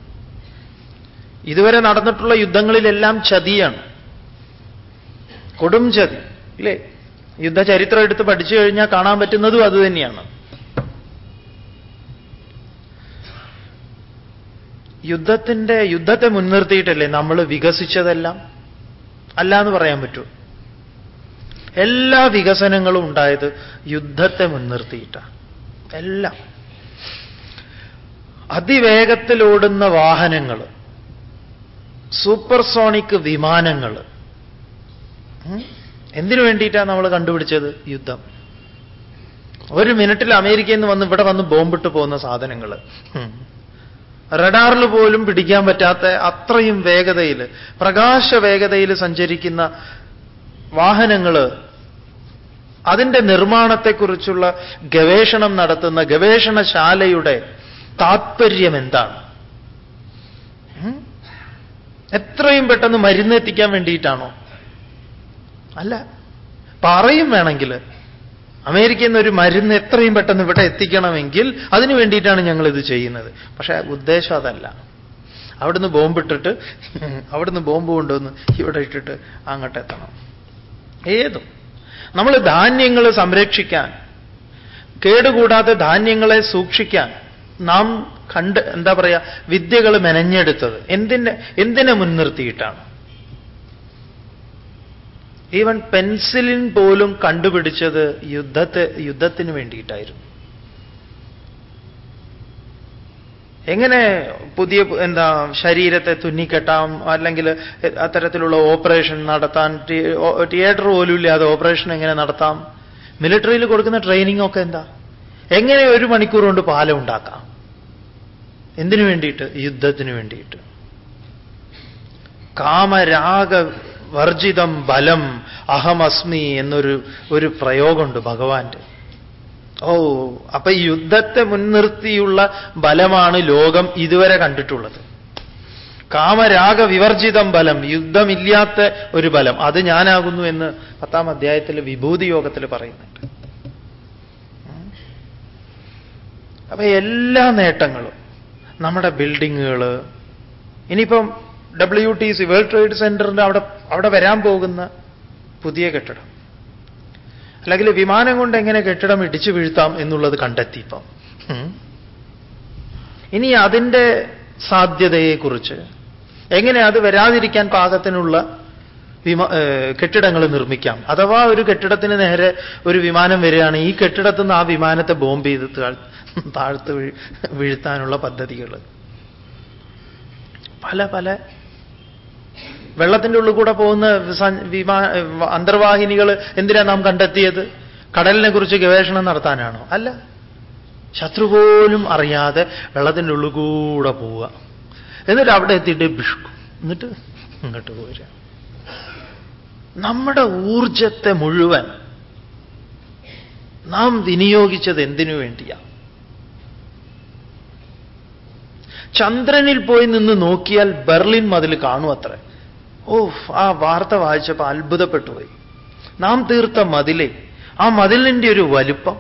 ഇതുവരെ നടന്നിട്ടുള്ള യുദ്ധങ്ങളിലെല്ലാം ചതിയാണ്. കൊടും ചതി. ഇല്ലേ? യുദ്ധചരിത്രം എടുത്ത് പഠിച്ചു കഴിഞ്ഞാൽ കാണാൻ പറ്റുന്നതും അത് തന്നെയാണ്. യുദ്ധത്തിന്റെ യുദ്ധത്തെ മുൻനിർത്തിയിട്ടല്ലേ നമ്മൾ വികസിച്ചതെല്ലാം? അല്ല എന്ന് പറയാൻ പറ്റൂ. എല്ലാ വികസനങ്ങളും ഉണ്ടായത് യുദ്ധത്തെ മുൻനിർത്തിയിട്ടാണ് എല്ലാം. അതിവേഗത്തിലോടുന്ന വാഹനങ്ങൾ സൂപ്പർസോണിക് വിമാനങ്ങൾ എന്തിനു വേണ്ടിയിട്ടാണ് നമ്മൾ കണ്ടുപിടിച്ചത്? യുദ്ധം. ഒരു മിനിറ്റിൽ അമേരിക്കയിൽ നിന്ന് വന്ന് ഇവിടെ വന്ന് ബോംബിട്ട് പോകുന്ന സാധനങ്ങൾ റഡാറിൽ പോലും പിടിക്കാൻ പറ്റാത്ത അത്രയും വേഗതയിൽ പ്രകാശ വേഗതയിൽ സഞ്ചരിക്കുന്ന വാഹനങ്ങൾ അതിന്റെ നിർമ്മാണത്തെക്കുറിച്ചുള്ള ഗവേഷണം നടത്തുന്ന ഗവേഷണശാലയുടെ താത്പര്യം എന്താണ് എത്രയും പെട്ടെന്ന് മരുന്ന് എത്തിക്കാൻ വേണ്ടിയിട്ടാണോ? അല്ല. പറയും വേണമെങ്കിൽ. അമേരിക്കയിൽ നിന്ന് ഒരു മരുന്ന് എത്രയും പെട്ടെന്ന് ഇവിടെ എത്തിക്കണമെങ്കിൽ അതിനു വേണ്ടിയിട്ടാണ് ഞങ്ങൾ ഇത് ചെയ്യുന്നത്. പക്ഷേ ഉദ്ദേശം അതല്ല. അവിടുന്ന് ബോംബിട്ടിട്ട് അവിടുന്ന് ബോംബ് കൊണ്ടുവന്ന് ഇവിടെ ഇട്ടിട്ട് അങ്ങോട്ട് എത്തണം. ഏതും. നമ്മൾ ധാന്യങ്ങൾ സംരക്ഷിക്കാൻ കേടുകൂടാതെ ധാന്യങ്ങളെ സൂക്ഷിക്കാൻ നാം കണ്ട് എന്താ പറയുക വിദ്യകൾ മെനഞ്ഞെടുത്തത്. എന്തിനെ എന്തിനെ മുൻനിർത്തിയിട്ടാണ്? ഈവൻ പെൻസിലിൻ പോലും കണ്ടുപിടിച്ചത് യുദ്ധത്തെ യുദ്ധത്തിന് വേണ്ടിയിട്ടായിരുന്നു. എങ്ങനെ പുതിയ എന്താ ശരീരത്തെ തുന്നിക്കെട്ടാം അല്ലെങ്കിൽ അത്തരത്തിലുള്ള ഓപ്പറേഷൻ നടത്താൻ തിയേറ്റർ പോലും ഇല്ലാതെ ഓപ്പറേഷൻ എങ്ങനെ നടത്താം? മിലിറ്ററിയിൽ കൊടുക്കുന്ന ട്രെയിനിങ് ഒക്കെ എന്താ? എങ്ങനെ ഒരു മണിക്കൂർ കൊണ്ട് പാലം ഉണ്ടാക്കാം? എന്തിനു വേണ്ടിയിട്ട്? യുദ്ധത്തിന് വേണ്ടിയിട്ട്. കാമരാഗ വർജിതം ബലം അഹമസ്മി എന്നൊരു ഒരു പ്രയോഗമുണ്ട് ഭഗവാന്റെ. ഓ അപ്പൊ യുദ്ധത്തെ മുൻനിർത്തിയുള്ള ബലമാണ് ലോകം ഇതുവരെ കണ്ടിട്ടുള്ളത്. കാമരാഗ വിവർജിതം ബലം യുദ്ധമില്ലാത്ത ഒരു ബലം. അത് ഞാനാകുന്നു എന്ന് പത്താം അധ്യായത്തിൽ വിഭൂതി യോഗത്തിൽ പറയുന്നുണ്ട്. അപ്പൊ എല്ലാ നേട്ടങ്ങളും നമ്മുടെ ബിൽഡിങ്ങുകൾ ഇനിയിപ്പം W T C world trade സെന്ററിന്റെ അവിടെ അവിടെ വരാൻ പോകുന്ന പുതിയ കെട്ടിടം. അല്ലെങ്കിൽ വിമാനം കൊണ്ട് എങ്ങനെ കെട്ടിടം ഇടിച്ചു വീഴ്ത്താം എന്നുള്ളത് കണ്ടെത്തി ഇപ്പം ഇനി അതിന്റെ സാധ്യതയെക്കുറിച്ച് എങ്ങനെ അത് വരാതിരിക്കാൻ പാകത്തിനുള്ള വിമാ കെട്ടിടങ്ങൾ നിർമ്മിക്കാം. അഥവാ ഒരു കെട്ടിടത്തിന് നേരെ ഒരു വിമാനം വരികയാണ് ഈ കെട്ടിടത്തിൽ നിന്ന് ആ വിമാനത്തെ ബോംബ് ചെയ്ത് താഴ്ത്ത് വീഴ്ത്താനുള്ള പദ്ധതികൾ. പല പല വെള്ളത്തിന്റെ ഉള്ളിൽ കൂടെ പോകുന്ന വിമാ അന്തർവാഹിനികൾ എന്തിനാ നാം കണ്ടെത്തിയത്? കടലിനെ കുറിച്ച് ഗവേഷണം നടത്താനാണോ? അല്ല. ശത്രു പോലും അറിയാതെ വെള്ളത്തിന്റെ ഉള്ളിൽ കൂടെ പോവുക. എന്നിട്ട് അവിടെ എത്തിയിട്ട് ബിഷ്കും എന്നിട്ട് ഇങ്ങോട്ട് പോരുക. നമ്മുടെ ഊർജത്തെ മുഴുവൻ നാം വിനിയോഗിച്ചത് എന്തിനു വേണ്ടിയാണ് ചന്ദ്രനിൽ പോയി നിന്ന് നോക്കിയാൽ ബെർലിൻ മതിൽ കാണും അത്രേ. ഓ ആ വാർത്ത വായിച്ചപ്പോൾ അത്ഭുതപ്പെട്ടു പോയി നാം തീർത്ത മതിലെ ആ മതിലിന്റെ ഒരു വലുപ്പം.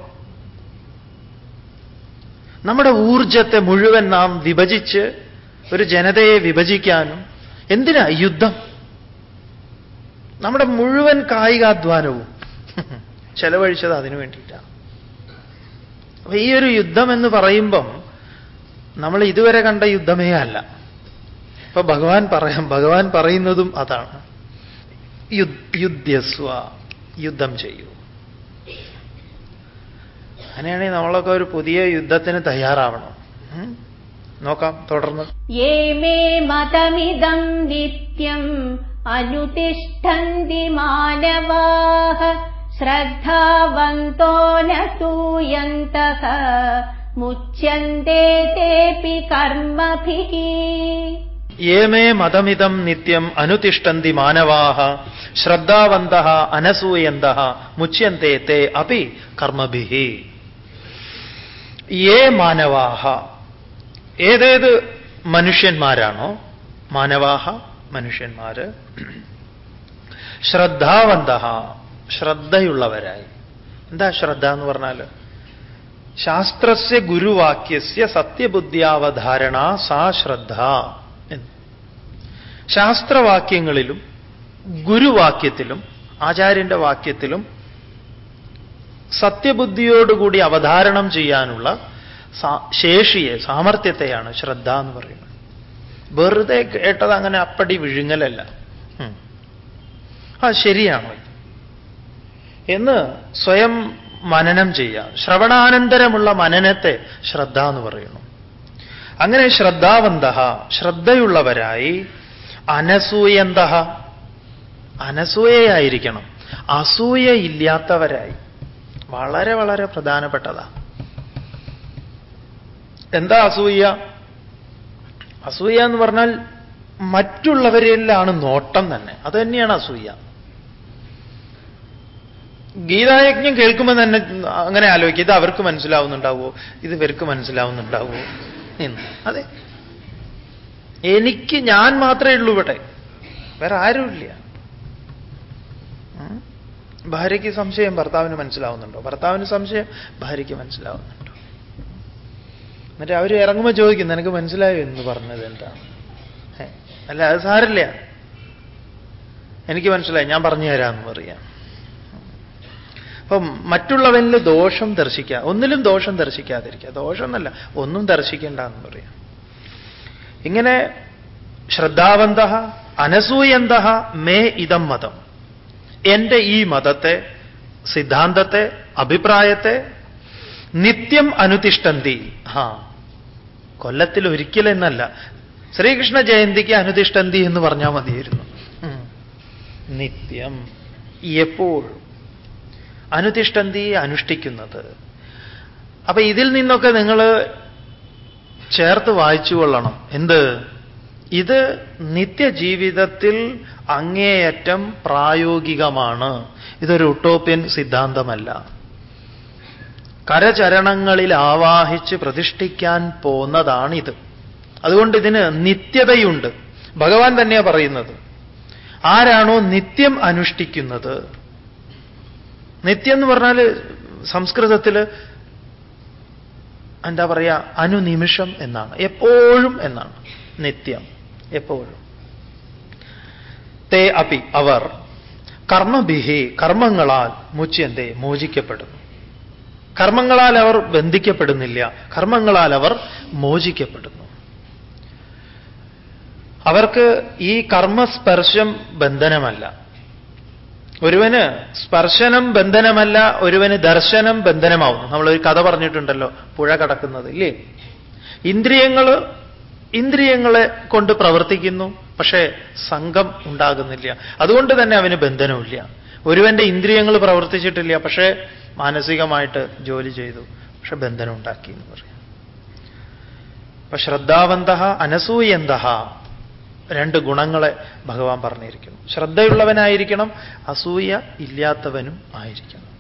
നമ്മുടെ ഊർജത്തെ മുഴുവൻ നാം വിഭജിച്ച് ഒരു ജനതയെ വിഭജിക്കാനും എന്തിനാ യുദ്ധം? നമ്മുടെ മുഴുവൻ കായികാധ്വാനവും (laughs) ചെലവഴിച്ചത് അതിനു വേണ്ടിയിട്ടാണ് അപ്പൊ ഈ ഒരു യുദ്ധം എന്ന് പറയുമ്പം നമ്മൾ ഇതുവരെ കണ്ട യുദ്ധമേ അല്ല. ഇപ്പൊ ഭഗവാൻ പറയാം ഭഗവാൻ പറയുന്നതും അതാണ്. യുദ്ധസ്വ യുദ്ധം ചെയ്യൂ. അങ്ങനെയാണെങ്കിൽ നമ്മളൊക്കെ ഒരു പുതിയ യുദ്ധത്തിന് തയ്യാറാവണം. നോക്കാം തുടർന്ന്. മതമിതം നിത്യം അനുതിഷ്ഠന്തി മാനവാഹ ശ്രദ്ധാവന്തോ നൂയന്തഃ മുച്യന്തേ തേപി കർമ്മഭിഹി. ഏമേ മതമിതം നിത്യം അനുതിഷ്ടന്തി മാനവാഹ ശ്രദ്ധാവന്ത അനസൂയന്ത മുച്യന്തേ തേ അപി കർമ്മഭിഹി ഏ മാനവാഹ ഏതേത് മനുഷ്യന്മാരാണോ? മാനവാഹ മനുഷ്യന്മാര് ശ്രദ്ധാവന്ത ശ്രദ്ധയുള്ളവരായി. എന്താ ശ്രദ്ധ എന്ന് പറഞ്ഞാൽ ശാസ്ത്രസ്യ ഗുരുവാക്യസ്യ സത്യബുദ്ധ്യാവധാരണ സാ ശ്രദ്ധ. ശാസ്ത്രവാക്യങ്ങളിലും ഗുരുവാക്യത്തിലും ആചാര്യന്റെ വാക്യത്തിലും സത്യബുദ്ധിയോടുകൂടി അവധാരണം ചെയ്യാനുള്ള ശേഷിയെ സാമർത്ഥ്യത്തെയാണ് ശ്രദ്ധ എന്ന് പറയുന്നത്. വെറുതെ കേട്ടത് അങ്ങനെ അപ്പടി വിഴുങ്ങലല്ല. ആ ശരിയാണോ. എന്ന് സ്വയം മനനം ചെയ്യാം ശ്രവണാനന്തരമുള്ള മനനത്തെ ശ്രദ്ധ എന്ന് പറയുന്നു. അങ്ങനെ ശ്രദ്ധാവന്ത ശ്രദ്ധയുള്ളവരായി അനസൂയന്ത അനസൂയയായിരിക്കണം. അസൂയ ഇല്ലാത്തവരായി വളരെ വളരെ പ്രധാനപ്പെട്ടതാ. എന്താ അസൂയ? അസൂയ എന്ന് പറഞ്ഞാൽ മറ്റുള്ളവരിലാണ് നോട്ടം തന്നെ. അത് തന്നെയാണ് അസൂയ. ഗീതായജ്ഞം കേൾക്കുമ്പോൾ തന്നെ അങ്ങനെ ആലോചിക്കുക ഇത് അവർക്ക് മനസ്സിലാവുന്നുണ്ടാവോ? ഇത് ഇവർക്ക് മനസ്സിലാവുന്നുണ്ടാവോ? എന്ന്. അതെ. എനിക്ക് ഞാൻ മാത്രമേ ഉള്ളൂ ഇവിടെ. വേറെ ആരുമില്ല. ഭാര്യയ്ക്ക് സംശയം ഭർത്താവിന് മനസ്സിലാവുന്നുണ്ടോ? ഭർത്താവിന് സംശയം ഭാര്യയ്ക്ക് മനസ്സിലാവുന്നുണ്ടോ? എന്നിട്ട് അവർ ഇറങ്ങുമ്പോൾ ചോദിക്കും നിനക്ക് മനസ്സിലായോ എന്ന് പറഞ്ഞത് എന്താ? അല്ല അത് സാരില്ല എനിക്ക് മനസ്സിലായി ഞാൻ പറഞ്ഞു തരാമെന്ന് പറയാം. അപ്പം മറ്റുള്ളവനിൽ ദോഷം ദർശിക്കുക ഒന്നിലും ദോഷം ദർശിക്കാതിരിക്കുക ദോഷം എന്നല്ല ഒന്നും ദർശിക്കേണ്ട എന്ന് പറയാം. ഇങ്ങനെ ശ്രദ്ധാവന്ത അനസൂയന്ത മേ ഇതം മതം. എന്റെ ഈ മതത്തെ സിദ്ധാന്തത്തെ അഭിപ്രായത്തെ നിത്യം അനുതിഷ്ഠന്തി. ഹാ കൊല്ലത്തിൽ ഒരിക്കലെന്നല്ല. ശ്രീകൃഷ്ണ ജയന്തിക്ക് അനുതിഷ്ഠന്തി എന്ന് പറഞ്ഞാൽ മതിയായിരുന്നു. നിത്യം എപ്പോഴും അനുതിഷ്ഠന്തി അനുഷ്ഠിക്കുന്നത്. അപ്പൊ ഇതിൽ നിന്നൊക്കെ നിങ്ങൾ ചേർത്ത് വായിച്ചു കൊള്ളണം. എന്ത്? ഇത് നിത്യജീവിതത്തിൽ അങ്ങേയറ്റം പ്രായോഗികമാണ്. ഇതൊരു ഉട്ടോപ്യൻ സിദ്ധാന്തമല്ല. കരചരണങ്ങളിൽ ആവാഹിച്ച് പ്രതിഷ്ഠിക്കാൻ പോന്നതാണിത്. അതുകൊണ്ട് ഇതിന് നിത്യതയുണ്ട്. ഭഗവാൻ തന്നെയാ പറയുന്നത്. ആരാണോ നിത്യം അനുഷ്ഠിക്കുന്നത്? നിത്യം എന്ന് പറഞ്ഞാൽ സംസ്കൃതത്തിൽ എന്താ പറയുക അനുനിമിഷം എന്നാണ്. എപ്പോഴും എന്നാണ്. നിത്യം. എപ്പോഴും. തേ അപി അവർ. കർമ്മഭിഹി കർമ്മങ്ങളാൽ മുച്യന്തെ മോചിക്കപ്പെടുന്നു. കർമ്മങ്ങളാൽ അവർ ബന്ധിക്കപ്പെടുന്നില്ല. കർമ്മങ്ങളാൽ അവർ മോചിക്കപ്പെടുന്നു. അവർക്ക് ഈ കർമ്മസ്പർശം ബന്ധനമല്ല. ഒരുവന് സ്പർശനം ബന്ധനമല്ല ഒരുവന് ദർശനം ബന്ധനമാവുന്നു. ഒരു കഥ പറഞ്ഞിട്ടുണ്ടല്ലോ പുഴ കടക്കുന്നത് ഇല്ലേ? ഇന്ദ്രിയങ്ങൾ ഇന്ദ്രിയങ്ങളെ കൊണ്ട് പ്രവർത്തിക്കുന്നു പക്ഷേ സംഘം ഉണ്ടാകുന്നില്ല. അതുകൊണ്ട് തന്നെ അവന് ബന്ധനമില്ല ഒരുവന്റെ ഇന്ദ്രിയങ്ങൾ പ്രവർത്തിച്ചിട്ടില്ല പക്ഷേ മാനസികമായിട്ട് ജോലി ചെയ്തു പക്ഷെ ബന്ധനം ഉണ്ടാക്കി എന്ന് പറയാം. അപ്പൊ ശ്രദ്ധാവന്ത അനസൂയന്ത. രണ്ട് ഗുണങ്ങളെ ഭഗവാൻ പറഞ്ഞിരിക്കുന്നു. ശ്രദ്ധയുള്ളവനായിരിക്കണം അസൂയ ഇല്ലാത്തവനും ആയിരിക്കണം.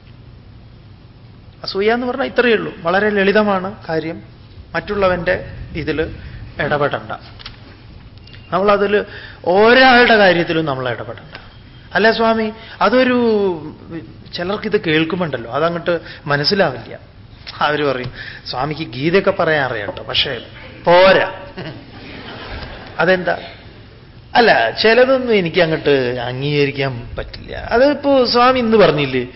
അസൂയ എന്ന് പറഞ്ഞാൽ ഇത്രയേ ഉള്ളൂ. വളരെ ലളിതമാണ് കാര്യം. മറ്റുള്ളവന്റെ ഇതിൽ ഇടപെടണ്ട. നമ്മളതിൽ ഒരാളുടെ കാര്യത്തിലും നമ്മൾ ഇടപെടണ്ട. അല്ല സ്വാമി? അതൊരു ചിലർക്കിത് കേൾക്കുമ്പോണ്ടല്ലോ. അതങ്ങോട്ട് മനസ്സിലാവില്ല. അവർ പറയും സ്വാമിക്ക് ഗീതയൊക്കെ പറയാൻ അറിയാം കേട്ടോ. പക്ഷേ പോരാ. അതെന്താ? അല്ല ചിലതൊന്നും എനിക്ക് അങ്ങോട്ട് അംഗീകരിക്കാൻ പറ്റില്ല. അതിപ്പോ സ്വാമി ഇന്ന് പറഞ്ഞില്ലേ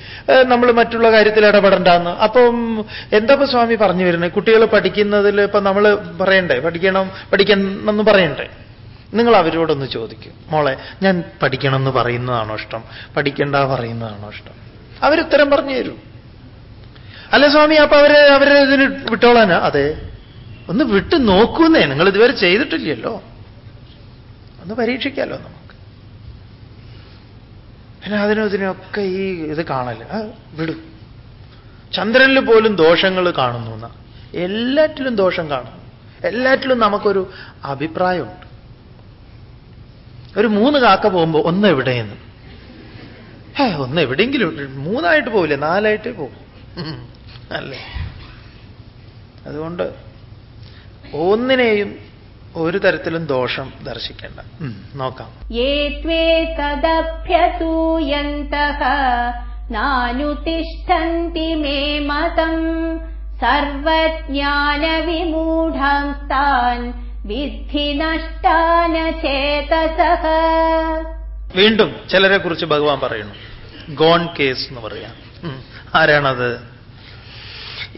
നമ്മൾ മറ്റുള്ള കാര്യത്തിൽ ഇടപെടണ്ടെന്ന്. അപ്പം എന്താ സ്വാമി പറഞ്ഞു വരുന്നത്? കുട്ടികൾ പഠിക്കുന്നതിൽ ഇപ്പൊ നമ്മൾ പറയണ്ടേ? പഠിക്കണം പഠിക്കണം എന്ന് പറയണ്ടേ? നിങ്ങൾ അവരോടൊന്ന് ചോദിക്കും. മോളെ ഞാൻ പഠിക്കണം എന്ന് പറയുന്നതാണോ ഇഷ്ടം? പഠിക്കണ്ട പറയുന്നതാണോ ഇഷ്ടം? അവരുത്തരം പറഞ്ഞു തരും. അല്ല സ്വാമി അപ്പൊ അവരെ അവരെ ഇതിന് വിട്ടോളാനാ? അതെ. ഒന്ന് വിട്ടു നോക്കൂന്നേ. നിങ്ങൾ ഇതുവരെ ചെയ്തിട്ടില്ലല്ലോ. ഒന്ന് പരീക്ഷിക്കാലോ നമുക്ക്. പിന്നെ അതിനും ഇതിനൊക്കെ ഈ ഇത് കാണൽ വിടും. ചന്ദ്രനിൽ പോലും ദോഷങ്ങൾ കാണുന്നു എന്നാ. എല്ലാറ്റിലും ദോഷം കാണുന്നു. എല്ലാറ്റിലും നമുക്കൊരു അഭിപ്രായമുണ്ട്. ഒരു മൂന്ന് കാക്ക പോകുമ്പോൾ ഒന്ന് എവിടെയെന്ന്. ഒന്ന് എവിടെയെങ്കിലും മൂന്നായിട്ട് പോവില്ലേ? നാലായിട്ട് പോകും അല്ലേ? അതുകൊണ്ട് ഒന്നിനെയും ഒരു തരത്തിലും ദോഷം ദർശിക്കേണ്ട. നോക്കാം. നാനുതിഷ്ഠന്തി മേ മതം സർവജ്ഞാനവിമൂഢാം താൻ വിദ്ധി നഷ്ടാന ചേതസഹ വീണ്ടും ചിലരെ കുറിച്ച് ഭഗവാൻ പറയുന്നു. ഗോൺ കേസ് എന്ന് പറയാം. ആരാണത്?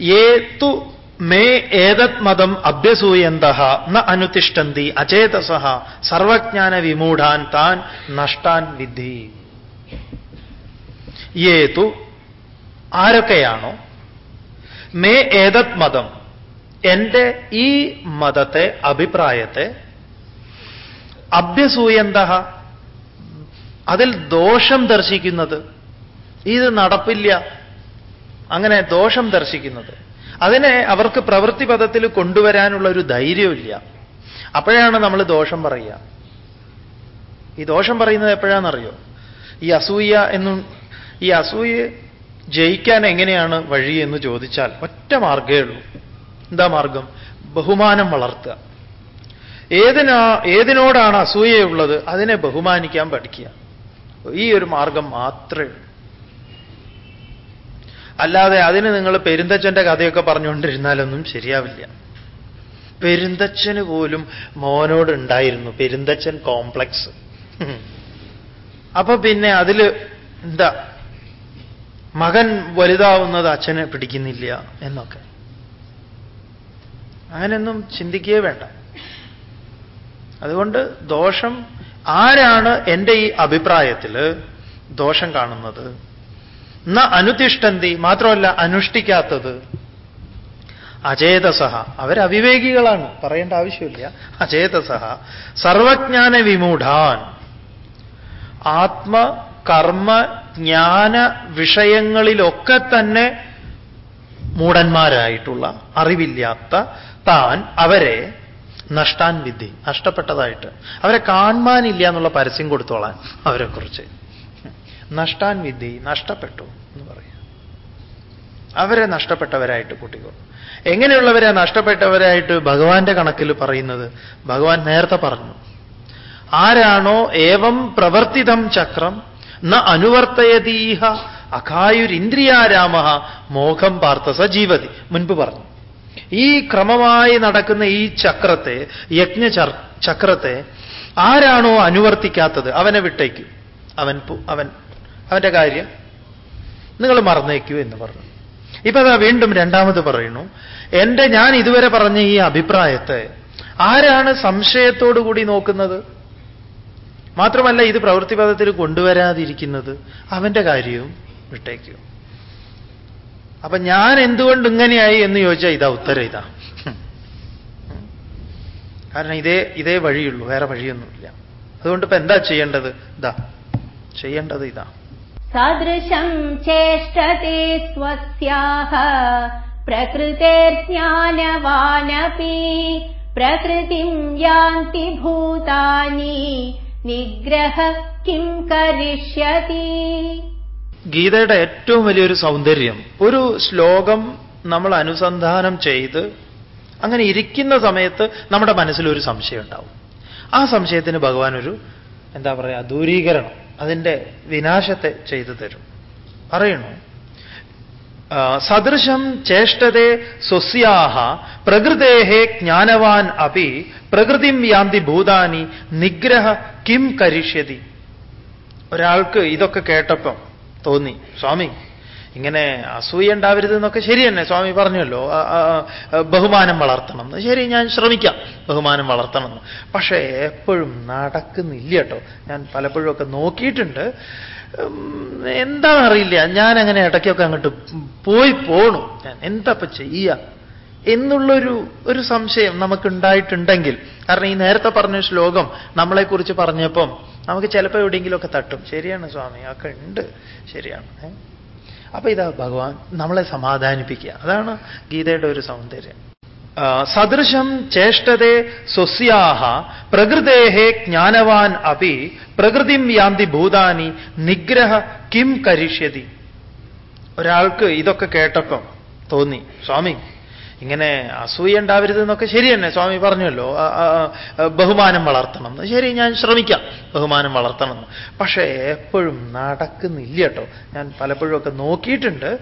ഏതു മേ ഏതത് മതം അഭ്യസൂയന്ത ന അനുതിഷ്ഠന്തി അചേതസ സർവജ്ഞാന വിമൂഢാൻ താൻ നഷ്ടാൻ വിധി. ഏതു? ആരൊക്കെയാണോ? മേ ഏതത് മതം? എന്റെ ഈ മതത്തെ അഭിപ്രായത്തെ അഭ്യസൂയന്ത അതിൽ ദോഷം ദർശിക്കുന്നത്. ഇത് നടപ്പില്ല. അങ്ങനെ ദോഷം ദർശിക്കുന്നത്. അതിനെ അവർക്ക് പ്രവൃത്തി പദത്തിൽ കൊണ്ടുവരാനുള്ള ഒരു ധൈര്യമില്ല അപ്പോഴാണ് നമ്മൾ ദോഷം പറയുക. ഈ ദോഷം പറയുന്നത് എപ്പോഴാണെന്നറിയോ? ഈ അസൂയ എന്നും ഈ അസൂയ ജയിക്കാൻ എങ്ങനെയാണ് വഴി എന്ന് ചോദിച്ചാൽ ഒറ്റ മാർഗമേ ഉള്ളൂ. എന്താ മാർഗം? ബഹുമാനം വളർത്തുക. ഏതിനാ ഏതിനോടാണ് അസൂയയുള്ളത്? അതിനെ ബഹുമാനിക്കാൻ പഠിക്കുക. ഈ ഒരു മാർഗം മാത്രമേ അല്ലാതെ അതിന് നിങ്ങൾ പെരുന്തച്ഛന്റെ കഥയൊക്കെ പറഞ്ഞുകൊണ്ടിരുന്നാലൊന്നും ശരിയാവില്ല. പെരുന്തച്ഛന് പോലും മോനോട് ഉണ്ടായിരുന്നു പെരുന്തച്ഛൻ കോംപ്ലക്സ്. അപ്പൊ പിന്നെ അതിൽ എന്താ? മകൻ വലുതാവുന്നത് അച്ഛനെ പിടിക്കുന്നില്ല എന്നൊക്കെ. അങ്ങനെയൊന്നും ചിന്തിക്കുകയേ വേണ്ട. അതുകൊണ്ട് ദോഷം ആരാണ് എന്റെ ഈ അഭിപ്രായത്തിൽ ദോഷം കാണുന്നത്? ന അനുതിഷ്ഠന്തി മാത്രമല്ല അനുഷ്ഠിക്കാത്തത്. അചേതസഹ. അവരവിവേകികളാണ്. പറയേണ്ട ആവശ്യമില്ല. അചേതസഹ. സർവജ്ഞാന വിമൂഢാൻ. ആത്മ കർമ്മ ജ്ഞാന വിഷയങ്ങളിലൊക്കെ തന്നെ മൂടന്മാരായിട്ടുള്ള അറിവില്ലാത്ത താൻ അവരെ നഷ്ടാൻ വിധി നഷ്ടപ്പെട്ടതായിട്ട്. അവരെ കാണാനില്ല എന്നുള്ള പരസ്യം കൊടുത്തോളാൻ അവരെക്കുറിച്ച്. നഷ്ടാൻ വിദ്യ നഷ്ടപ്പെട്ടു എന്ന് പറയാം. അവരെ നഷ്ടപ്പെട്ടവരായിട്ട് കൂട്ടിക്കോളും. എങ്ങനെയുള്ളവരെ നഷ്ടപ്പെട്ടവരായിട്ട് ഭഗവാന്റെ കണക്കിൽ പറയുന്നത്? ഭഗവാൻ നേരത്തെ പറഞ്ഞു. ആരാണോ ഏവം പ്രവർത്തിതം ചക്രം ന അനുവർത്തയതീഹ അഖായുരിന്ദ്രിയാരാമ മോഹം പാർത്ഥ സ ജീവതി മുൻപ് പറഞ്ഞു. ഈ ക്രമമായി നടക്കുന്ന ഈ ചക്രത്തെ യജ്ഞ ചക്രത്തെ ആരാണോ അനുവർത്തിക്കാത്തത്? അവനെ വിട്ടേക്കും. അവൻ അവൻ അവന്റെ കാര്യം നിങ്ങൾ മറന്നേക്കൂ എന്ന് പറഞ്ഞു. ഇപ്പൊ അതാ വീണ്ടും രണ്ടാമത് പറയുന്നു എന്റെ ഞാൻ ഇതുവരെ പറഞ്ഞ ഈ അഭിപ്രായത്തെ ആരാണ് സംശയത്തോടുകൂടി നോക്കുന്നത്? മാത്രമല്ല ഇത് പ്രവൃത്തിപഥത്തിൽ കൊണ്ടുവരാതിരിക്കുന്നത് അവന്റെ കാര്യവും വിട്ടേക്കൂ. അപ്പൊ ഞാൻ എന്തുകൊണ്ട് ഇങ്ങനെയായി എന്ന് ചോദിച്ചാൽ ഇതാ ഉത്തരം ഇതാ. കാരണം ഇതേ ഇതേ വഴിയുള്ളൂ വേറെ വഴിയൊന്നുമില്ല. അതുകൊണ്ട് ഇപ്പൊ എന്താ ചെയ്യേണ്ടത്? ഇതാ ചെയ്യേണ്ടത് ഇതാ. സദൃശം ചേഷ്ടത്തെ സ്വസ്യാഹ പ്രകൃതിർജ്ഞാനവാനപി പ്രകൃതിം യാന്തി ഭൂതാനി നിഗ്രഹ കിം കരിഷ്യതി ഗീതയുടെ ഏറ്റവും വലിയൊരു സൗന്ദര്യം ഒരു ശ്ലോകം നമ്മൾ അനുസന്ധാനം ചെയ്ത് അങ്ങനെ ഇരിക്കുന്ന സമയത്ത് നമ്മുടെ മനസ്സിലൊരു സംശയം ഉണ്ടാവും ആ സംശയത്തിന് ഭഗവാൻ ഒരു എന്താ പറയുക ദൂരീകരണം. അതിന്റെ വിനാശത്തെ ചെയ്തു തരും. പറയണു സദൃശം ചേഷ്ടതേ സ്വസ്യാഹ പ്രകൃതേഹേ ജ്ഞാനവാൻ അപി പ്രകൃതിം യാന്തി ഭൂതാനി നിഗ്രഹ കിം കരിഷ്യതി. ഒരാൾക്ക് ഇതൊക്കെ കേട്ടപ്പം തോന്നി സ്വാമി ഇങ്ങനെ അസൂയ ഉണ്ടാവരുത് എന്നൊക്കെ ശരി തന്നെ സ്വാമി പറഞ്ഞല്ലോ. ബഹുമാനം വളർത്തണം ശരി ഞാൻ ശ്രമിക്കാം. ബഹുമാനം വളർത്തണം പക്ഷേ എപ്പോഴും നടക്കുന്നില്ല കേട്ടോ. ഞാൻ പലപ്പോഴും ഒക്കെ നോക്കിയിട്ടുണ്ട്. എന്താണെന്നറിയില്ല ഞാൻ അങ്ങനെ ഇടയ്ക്കൊക്കെ അങ്ങോട്ട് പോയി പോണു. ഞാൻ എന്താ ഇപ്പൊ ചെയ്യുക എന്നുള്ളൊരു ഒരു സംശയം നമുക്കുണ്ടായിട്ടുണ്ടെങ്കിൽ. കാരണം ഈ നേരത്തെ പറഞ്ഞ ശ്ലോകം നമ്മളെക്കുറിച്ച് പറഞ്ഞപ്പം നമുക്ക് ചിലപ്പോൾ എവിടെയെങ്കിലുമൊക്കെ തട്ടും. ശരിയാണ് സ്വാമി. ഒക്കെ ഉണ്ട്. ശരിയാണ്? അപ്പൊ ഇതാ ഭഗവാൻ നമ്മളെ സമാധാനിപ്പിക്കുക. അതാണ് ഗീതയുടെ ഒരു സൗന്ദര്യം. സദൃശം ചേഷ്ടതേ സ്വസ്യാഹ പ്രകൃതേഹേ ജ്ഞാനവാൻ അപി പ്രകൃതിം യാന്തി ഭൂതാനി നിഗ്രഹ കിം കരിഷ്യതി. ഒരാൾക്ക് ഇതൊക്കെ കേട്ടപ്പം തോന്നി സ്വാമി ഇങ്ങനെ അസൂയ ഉണ്ടാവരുത് എന്നൊക്കെ ശരി തന്നെ സ്വാമി പറഞ്ഞല്ലോ. ബഹുമാനം വളർത്തണം ശരി ഞാൻ ശ്രമിക്കാം. ബഹുമാനം വളർത്തണം പക്ഷേ എപ്പോഴും നടക്കുന്നില്ല കേട്ടോ. ഞാൻ പലപ്പോഴും ഒക്കെ നോക്കിയിട്ടുണ്ട്.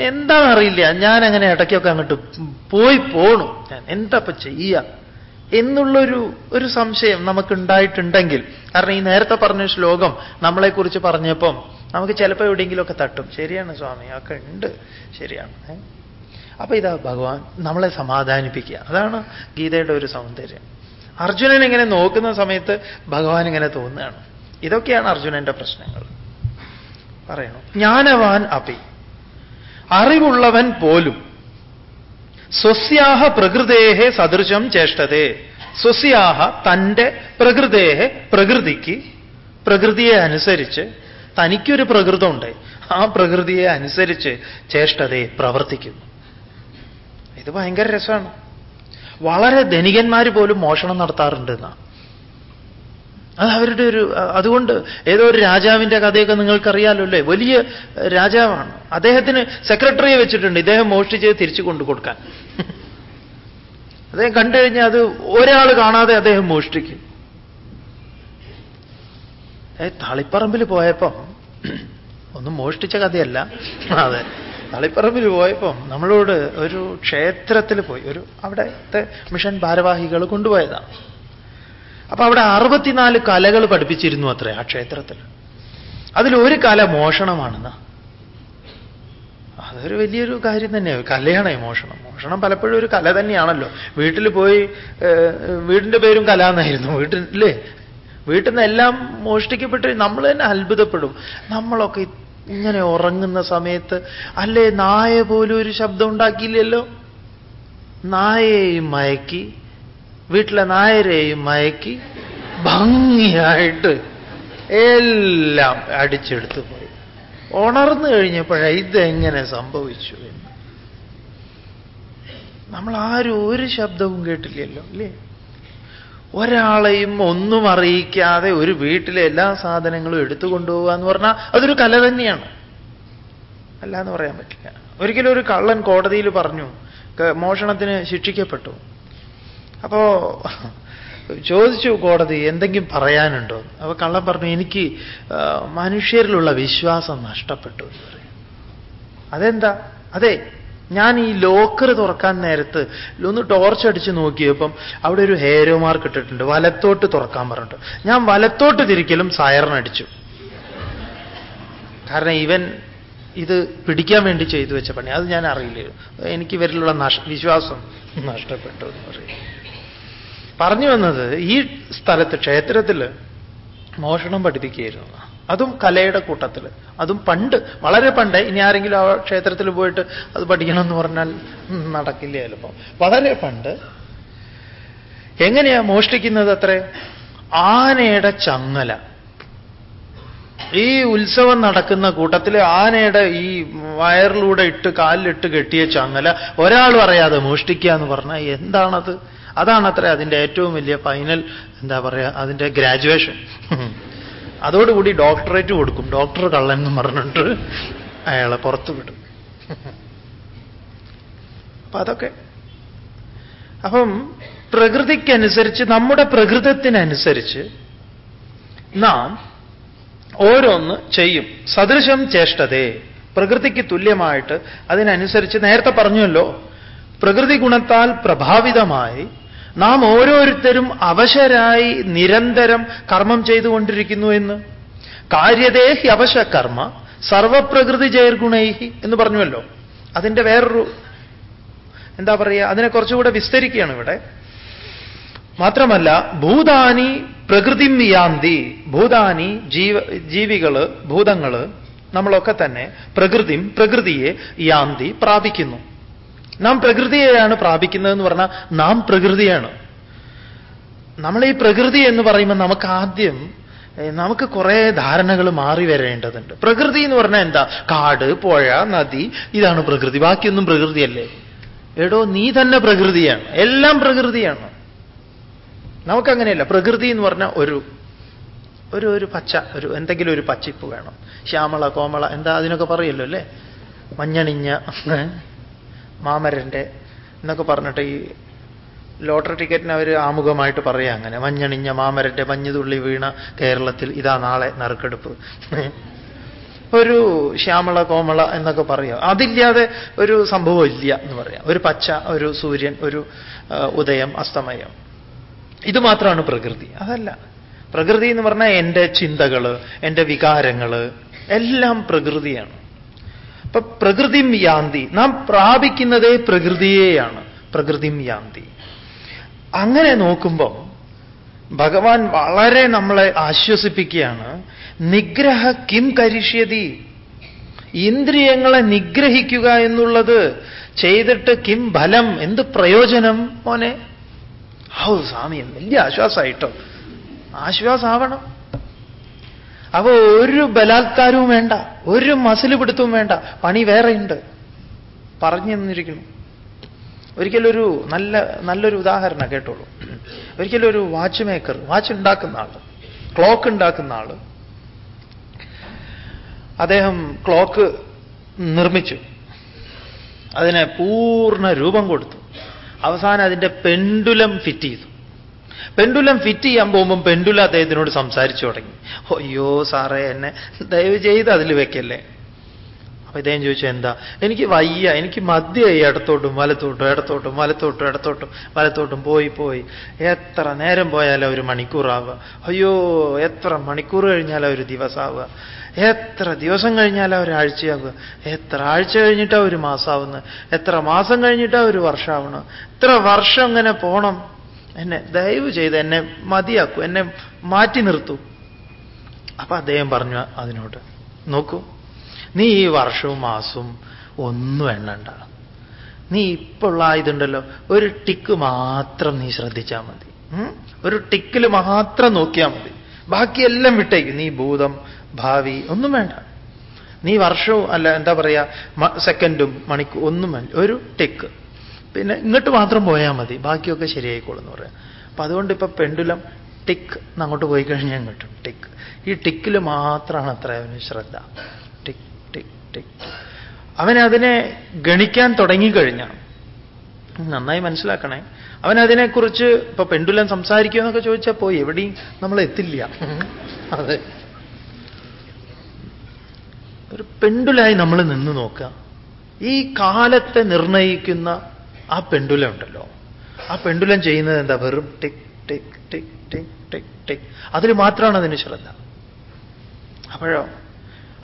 എന്താണെന്നറിയില്ല ഞാൻ അങ്ങനെ ഇടയ്ക്കൊക്കെ അങ്ങോട്ട് പോയി പോണു. ഞാൻ എന്താ ഇപ്പൊ എന്നുള്ളൊരു ഒരു സംശയം നമുക്കുണ്ടായിട്ടുണ്ടെങ്കിൽ. കാരണം ഈ നേരത്തെ പറഞ്ഞ ശ്ലോകം നമ്മളെക്കുറിച്ച് പറഞ്ഞപ്പം നമുക്ക് ചിലപ്പോൾ എവിടെയെങ്കിലുമൊക്കെ തട്ടും. ശരിയാണ് സ്വാമി. ഒക്കെ ഉണ്ട്. ശരിയാണ്? അപ്പൊ ഇതാ ഭഗവാൻ നമ്മളെ സമാധാനിപ്പിക്കുക. അതാണ് ഗീതയുടെ ഒരു സൗന്ദര്യം. അർജുനൻ ഇങ്ങനെ നോക്കുന്ന സമയത്ത് ഭഗവാൻ ഇങ്ങനെ തോന്നുകയാണ്. ഇതൊക്കെയാണ് അർജുനന്റെ പ്രശ്നങ്ങൾ. പറയണു ജ്ഞാനവാൻ അപി അറിവുള്ളവൻ പോലും സ്വസ്യാഹ പ്രകൃതേഹെ സദൃശം ചേഷ്ടതേ. സ്വസ്യാഹ തന്റെ പ്രകൃതേഹെ പ്രകൃതിക്ക് പ്രകൃതിയെ അനുസരിച്ച് തനിക്കൊരു പ്രകൃതമുണ്ട്. ആ പ്രകൃതിയെ അനുസരിച്ച് ചേഷ്ടതയെ പ്രവർത്തിക്കുന്നു. ഇത് ഭയങ്കര രസമാണ്. വളരെ ധനികന്മാർ പോലും മോഷണം നടത്താറുണ്ട് അത് അവരുടെ ഒരു അതുകൊണ്ട് ഏതോ ഒരു രാജാവിന്റെ കഥയൊക്കെ നിങ്ങൾക്കറിയാലോ അല്ലേ വലിയ രാജാവാണ്. അദ്ദേഹത്തിന് സെക്രട്ടറിയെ വെച്ചിട്ടുണ്ട്. ഇദ്ദേഹം മോഷ്ടിച്ച് തിരിച്ചു കൊണ്ടു കൊടുക്കാൻ അദ്ദേഹം കണ്ടു കഴിഞ്ഞാൽ അത് ഒരാൾ കാണാതെ അദ്ദേഹം മോഷ്ടിക്കും. തളിപ്പറമ്പിൽ പോയപ്പം ഒന്നും മോഷ്ടിച്ച കഥയല്ല. അതെ. തളിപ്പറമ്പിൽ പോയപ്പം നമ്മളോട് ഒരു ക്ഷേത്രത്തിൽ പോയി. ഒരു അവിടുത്തെ മിഷൻ ഭാരവാഹികൾ കൊണ്ടുപോയതാണ് അപ്പൊ അവിടെ അറുപത്തിനാല് കലകൾ പഠിപ്പിച്ചിരുന്നു അത്രേ ആ ക്ഷേത്രത്തിൽ. അതിലൊരു കല മോഷണമാണെന്ന്. അതൊരു വലിയൊരു കാര്യം തന്നെയാണ് കലയാണ് മോഷണം. മോഷണം പലപ്പോഴും ഒരു കല തന്നെയാണല്ലോ. വീട്ടിൽ പോയി വീടിന്റെ പേരും കല എന്നായിരുന്നു വീട്ടിൽ വീട്ടിൽ നിന്ന് എല്ലാം മോഷ്ടിക്കപ്പെട്ട് നമ്മൾ തന്നെ അത്ഭുതപ്പെടും. നമ്മളൊക്കെ ഇങ്ങനെ ഉറങ്ങുന്ന സമയത്ത് അല്ലേ നായ പോലും ഒരു ശബ്ദം ഉണ്ടാക്കിയില്ലല്ലോ? നായയെയും മയക്കി വീട്ടിലെ നായരെയും മയക്കി ഭംഗിയായിട്ട് എല്ലാം അടിച്ചെടുത്തു പോയി. ഉണർന്നു കഴിഞ്ഞപ്പോഴേ ഇതെങ്ങനെ സംഭവിച്ചു എന്ന്. നമ്മൾ ആരും ഒരു ശബ്ദവും കേട്ടില്ലല്ലോ അല്ലേ? ഒരാളെയും ഒന്നും അറിയിക്കാതെ ഒരു വീട്ടിലെ എല്ലാ സാധനങ്ങളും എടുത്തു കൊണ്ടുപോകുക എന്ന് പറഞ്ഞാൽ അതൊരു കല തന്നെയാണ്. അല്ല എന്ന് പറയാൻ പറ്റില്ല. ഒരിക്കലും ഒരു കള്ളൻ കോടതിയിൽ പറഞ്ഞു മോഷണത്തിന് ശിക്ഷിക്കപ്പെട്ടു. അപ്പോ ചോദിച്ചു കോടതി എന്തെങ്കിലും പറയാനുണ്ടോ? അപ്പൊ കള്ളൻ പറഞ്ഞു എനിക്ക് മനുഷ്യരിലുള്ള വിശ്വാസം നഷ്ടപ്പെട്ടു എന്ന് പറയും. അതെന്താ? അതെ ഞാൻ ഈ ലോക്കർ തുറക്കാൻ നേരത്ത് ഒന്ന് ടോർച്ച് അടിച്ച് നോക്കിയപ്പം അവിടെ ഒരു ഹേരോ മാർക്ക് ഇട്ടിട്ടുണ്ട്. വലത്തോട്ട് തുറക്കാൻ പറഞ്ഞിട്ട്. ഞാൻ വലത്തോട്ട് തിരിക്കലും സയറിനടിച്ചു കാരണം ഇവൻ ഇത് പിടിക്കാൻ വേണ്ടി ചെയ്തു വെച്ച പണി അത് ഞാൻ അറിയില്ല. എനിക്ക് ഇവരിലുള്ള വിശ്വാസം നഷ്ടപ്പെട്ടു എന്ന് പറയും. പറഞ്ഞു വന്നത് ഈ സ്ഥലത്ത് ക്ഷേത്രത്തിൽ മോഷണം പഠിപ്പിക്കുകയായിരുന്നു. അതും കലയുടെ കൂട്ടത്തിൽ. അതും പണ്ട് വളരെ പണ്ട്. ഇനി ആരെങ്കിലും ആ ക്ഷേത്രത്തിൽ പോയിട്ട് അത് പഠിക്കണം എന്ന് പറഞ്ഞാൽ നടക്കില്ല ചിലപ്പോൾ വളരെ പണ്ട്. എങ്ങനെയാ മോഷ്ടിക്കുന്നത് അത്രേ? ആനയുടെ ചങ്ങല. ഈ ഉത്സവം നടക്കുന്ന കൂട്ടത്തിൽ ആനയുടെ ഈ വയറിലൂടെ ഇട്ട് കാലിലിട്ട് കെട്ടിയ ചങ്ങല ഒരാൾ പറയാതെ മോഷ്ടിക്കുക എന്ന് പറഞ്ഞാൽ എന്താണത്? അതാണത്ര അതിന്റെ ഏറ്റവും വലിയ ഫൈനൽ എന്താ പറയുക അതിന്റെ ഗ്രാജുവേഷൻ അതോടുകൂടി ഡോക്ടറേറ്റ് കൊടുക്കും. ഡോക്ടർ കള്ളൻ എന്ന് പറഞ്ഞിട്ട് അയാളെ പുറത്തു വിടും. അപ്പൊ അതൊക്കെ. അപ്പം പ്രകൃതിക്കനുസരിച്ച് നമ്മുടെ പ്രകൃതത്തിനനുസരിച്ച് നാം ഓരോന്ന് ചെയ്യും. സദൃശം ചേഷ്ടതേ. പ്രകൃതിക്ക് തുല്യമായിട്ട് അതിനനുസരിച്ച് നേരത്തെ പറഞ്ഞല്ലോ പ്രകൃതി ഗുണത്താൽ പ്രഭാവിതമായി നാം ഓരോരുത്തരും അവശരായി നിരന്തരം കർമ്മം ചെയ്തുകൊണ്ടിരിക്കുന്നു എന്ന്. കാര്യദേഹി അവശകർമ്മ കർമ്മ സർവപ്രകൃതി ജയർഗുണൈഹി എന്ന് പറഞ്ഞുവല്ലോ. അതിന്റെ വേറൊരു എന്താ പറയുക അതിനെ കുറച്ചുകൂടെ വിസ്തരിക്കുകയാണ് ഇവിടെ. മാത്രമല്ല ഭൂതാനി പ്രകൃതി യാന്തി ഭൂതാനി ജീവ ജീവികൾ ഭൂതങ്ങൾ നമ്മളൊക്കെ തന്നെ പ്രകൃതി പ്രകൃതിയെ യാന്തി പ്രാപിക്കുന്നു. നാം പ്രകൃതിയെയാണ് പ്രാപിക്കുന്നതെന്ന് പറഞ്ഞാൽ നാം പ്രകൃതിയാണ്. നമ്മൾ ഈ പ്രകൃതി എന്ന് പറയുമ്പോൾ നമുക്ക് ആദ്യം നമുക്ക് കുറേ ധാരണകൾ മാറി വരേണ്ടതുണ്ട്. പ്രകൃതി എന്ന് പറഞ്ഞാൽ എന്താ? കാട് പുഴ നദി ഇതാണ് പ്രകൃതി. ബാക്കിയൊന്നും പ്രകൃതിയല്ലേ? എടോ നീ തന്നെ പ്രകൃതിയാണ്. എല്ലാം പ്രകൃതിയാണ്. നമുക്കങ്ങനെയല്ല. പ്രകൃതി എന്ന് പറഞ്ഞാൽ ഒരു ഒരു ഒരു പച്ച ഒരു എന്തെങ്കിലും ഒരു പച്ചിപ്പ് വേണം. ശ്യാമള കോമള എന്താ അതിനൊക്കെ പറയല്ലോ അല്ലേ? മഞ്ഞണിഞ്ഞ മാമരന്റെ എന്നൊക്കെ പറഞ്ഞിട്ട് ഈ ലോട്ടറി ടിക്കറ്റിന് അവർ ആമുഖമായിട്ട് പറയാം അങ്ങനെ. മഞ്ഞണിഞ്ഞ മാമരന്റെ മഞ്ഞുതുള്ളി വീണ കേരളത്തിൽ ഇതാ നാളെ നറുക്കെടുപ്പ്. ഒരു ശ്യാമള കോമള എന്നൊക്കെ പറയാം. അതില്ലാതെ ഒരു സംഭവം ഇല്ല എന്ന് പറയാം. ഒരു പച്ച ഒരു സൂര്യൻ ഒരു ഉദയം അസ്തമയം. ഇത് മാത്രമാണ് പ്രകൃതി. അതല്ല. പ്രകൃതി എന്ന് പറഞ്ഞാൽ എന്റെ ചിന്തകൾ എന്റെ വികാരങ്ങൾ എല്ലാം പ്രകൃതിയാണ്. അപ്പൊ പ്രകൃതിം യാന്തി. നാം പ്രാപിക്കുന്നതേ പ്രകൃതിയെയാണ്. പ്രകൃതിം യാന്തി. അങ്ങനെ നോക്കുമ്പോൾ ഭഗവാൻ വളരെ നമ്മളെ ആശ്വസിപ്പിക്കുകയാണ്. നിഗ്രഹ കിം കരിഷ്യതി? ഇന്ദ്രിയങ്ങളെ നിഗ്രഹിക്കുക എന്നുള്ളത് ചെയ്തിട്ട് കിം ഫലം? എന്ത് പ്രയോജനം മോനെ? ഹൗ സ്വാമി വലിയ ആശ്വാസമായിട്ടോ ആശ്വാസമാവണം അപ്പൊ ഒരു ബലാത്കാരവും വേണ്ട ഒരു മസിൽ പിടുത്തവും വേണ്ട. പണി വേറെയുണ്ട്. പറഞ്ഞു തന്നിരിക്കുന്നു ഒരിക്കലൊരു നല്ല നല്ലൊരു ഉദാഹരണം കേട്ടോളൂ. ഒരിക്കലൊരു വാച്ച് മേക്കർ വാച്ച് ഉണ്ടാക്കുന്ന ആൾ ക്ലോക്ക് ഉണ്ടാക്കുന്ന ആൾ അദ്ദേഹം ക്ലോക്ക് നിർമ്മിച്ചു. അതിനെ പൂർണ രൂപം കൊടുത്തു. അവസാനം അതിന്റെ പെൻഡുലം ഫിറ്റ് ചെയ്തു. പെൻഡുലം ഫിറ്റ് ചെയ്യാൻ പോകുമ്പോൾ പെൻഡുല അദ്ദേഹത്തിനോട് സംസാരിച്ചു തുടങ്ങി. അയ്യോ സാറേ എന്നെ ദയവ് ചെയ്ത് അതിൽ വെക്കല്ലേ? അപ്പൊ ഇദ്ദേഹം ചോദിച്ചു എന്താ? എനിക്ക് വയ്യ. എനിക്ക് മദ്യമായി ഇടത്തോട്ടും വലത്തോട്ടും ഇടത്തോട്ടും വലത്തോട്ടും ഇടത്തോട്ടും വലത്തോട്ടും പോയി പോയി. എത്ര നേരം പോയാലും ഒരു മണിക്കൂറാവുക. അയ്യോ എത്ര മണിക്കൂർ കഴിഞ്ഞാലും ഒരു ദിവസമാവുക എത്ര ദിവസം കഴിഞ്ഞാലും ഒരാഴ്ചയാവുക എത്ര ആഴ്ച കഴിഞ്ഞിട്ടാ ഒരു മാസമാവുന്നത് എത്ര മാസം കഴിഞ്ഞിട്ടാ ഒരു വർഷമാവണം എത്ര വർഷം ഇങ്ങനെ പോണം? എന്നെ ദയവ് ചെയ്ത് എന്നെ മതിയാക്കൂ എന്നെ മാറ്റി നിർത്തൂ. അപ്പൊ അദ്ദേഹം പറഞ്ഞു അതിനോട് നോക്കൂ നീ ഈ വർഷവും മാസവും ഒന്നും എണ്ണണ്ട. നീ ഇപ്പോഴുള്ള ഇതുണ്ടല്ലോ ഒരു ടിക്ക് മാത്രം നീ ശ്രദ്ധിച്ചാൽ മതി. ഒരു ടിക്കിൽ മാത്രം നോക്കിയാൽ മതി. ബാക്കിയെല്ലാം വിട്ടേക്ക്. നീ ഭൂതം ഭാവി ഒന്നും വേണ്ട. നീ വർഷവും അല്ല എന്താ പറയുക സെക്കൻഡും മണിക്കൂർ ഒന്നും വേണ്ട. ഒരു ടിക്ക്. പിന്നെ ഇങ്ങോട്ട് മാത്രം പോയാൽ മതി. ബാക്കിയൊക്കെ ശരിയായിക്കോളും എന്ന് പറയാം. അപ്പൊ അതുകൊണ്ട് ഇപ്പൊ പെണ്ടുലം ടിക്ക് അങ്ങോട്ട് പോയി കഴിഞ്ഞാൽ കിട്ടും ടിക്ക് ഈ ടിക്കിൽ മാത്രമാണ് അത്ര അവന് ശ്രദ്ധ. Tick tick tick. അവനതിനെ ഗണിക്കാൻ തുടങ്ങിക്കഴിഞ്ഞാൽ നന്നായി മനസ്സിലാക്കണേ. അവനതിനെക്കുറിച്ച് ഇപ്പൊ പെണ്ടുലം സംസാരിക്കുക എന്നൊക്കെ ചോദിച്ചാൽ പോയി. എവിടെയും നമ്മൾ എത്തില്ല. അതെ. ഒരു പെണ്ടുലായി നമ്മൾ നിന്ന് നോക്കുക ഈ കാലത്തെ നിർണയിക്കുന്ന ആ പെണ്ടുലം ഉണ്ടല്ലോ. ആ പെണ്ടുലം ചെയ്യുന്നത് എന്താ? വെറും tick tick tick tick tick tick. അതിൽ മാത്രമാണ് അതിന് ശ്രദ്ധ. അപ്പോഴോ?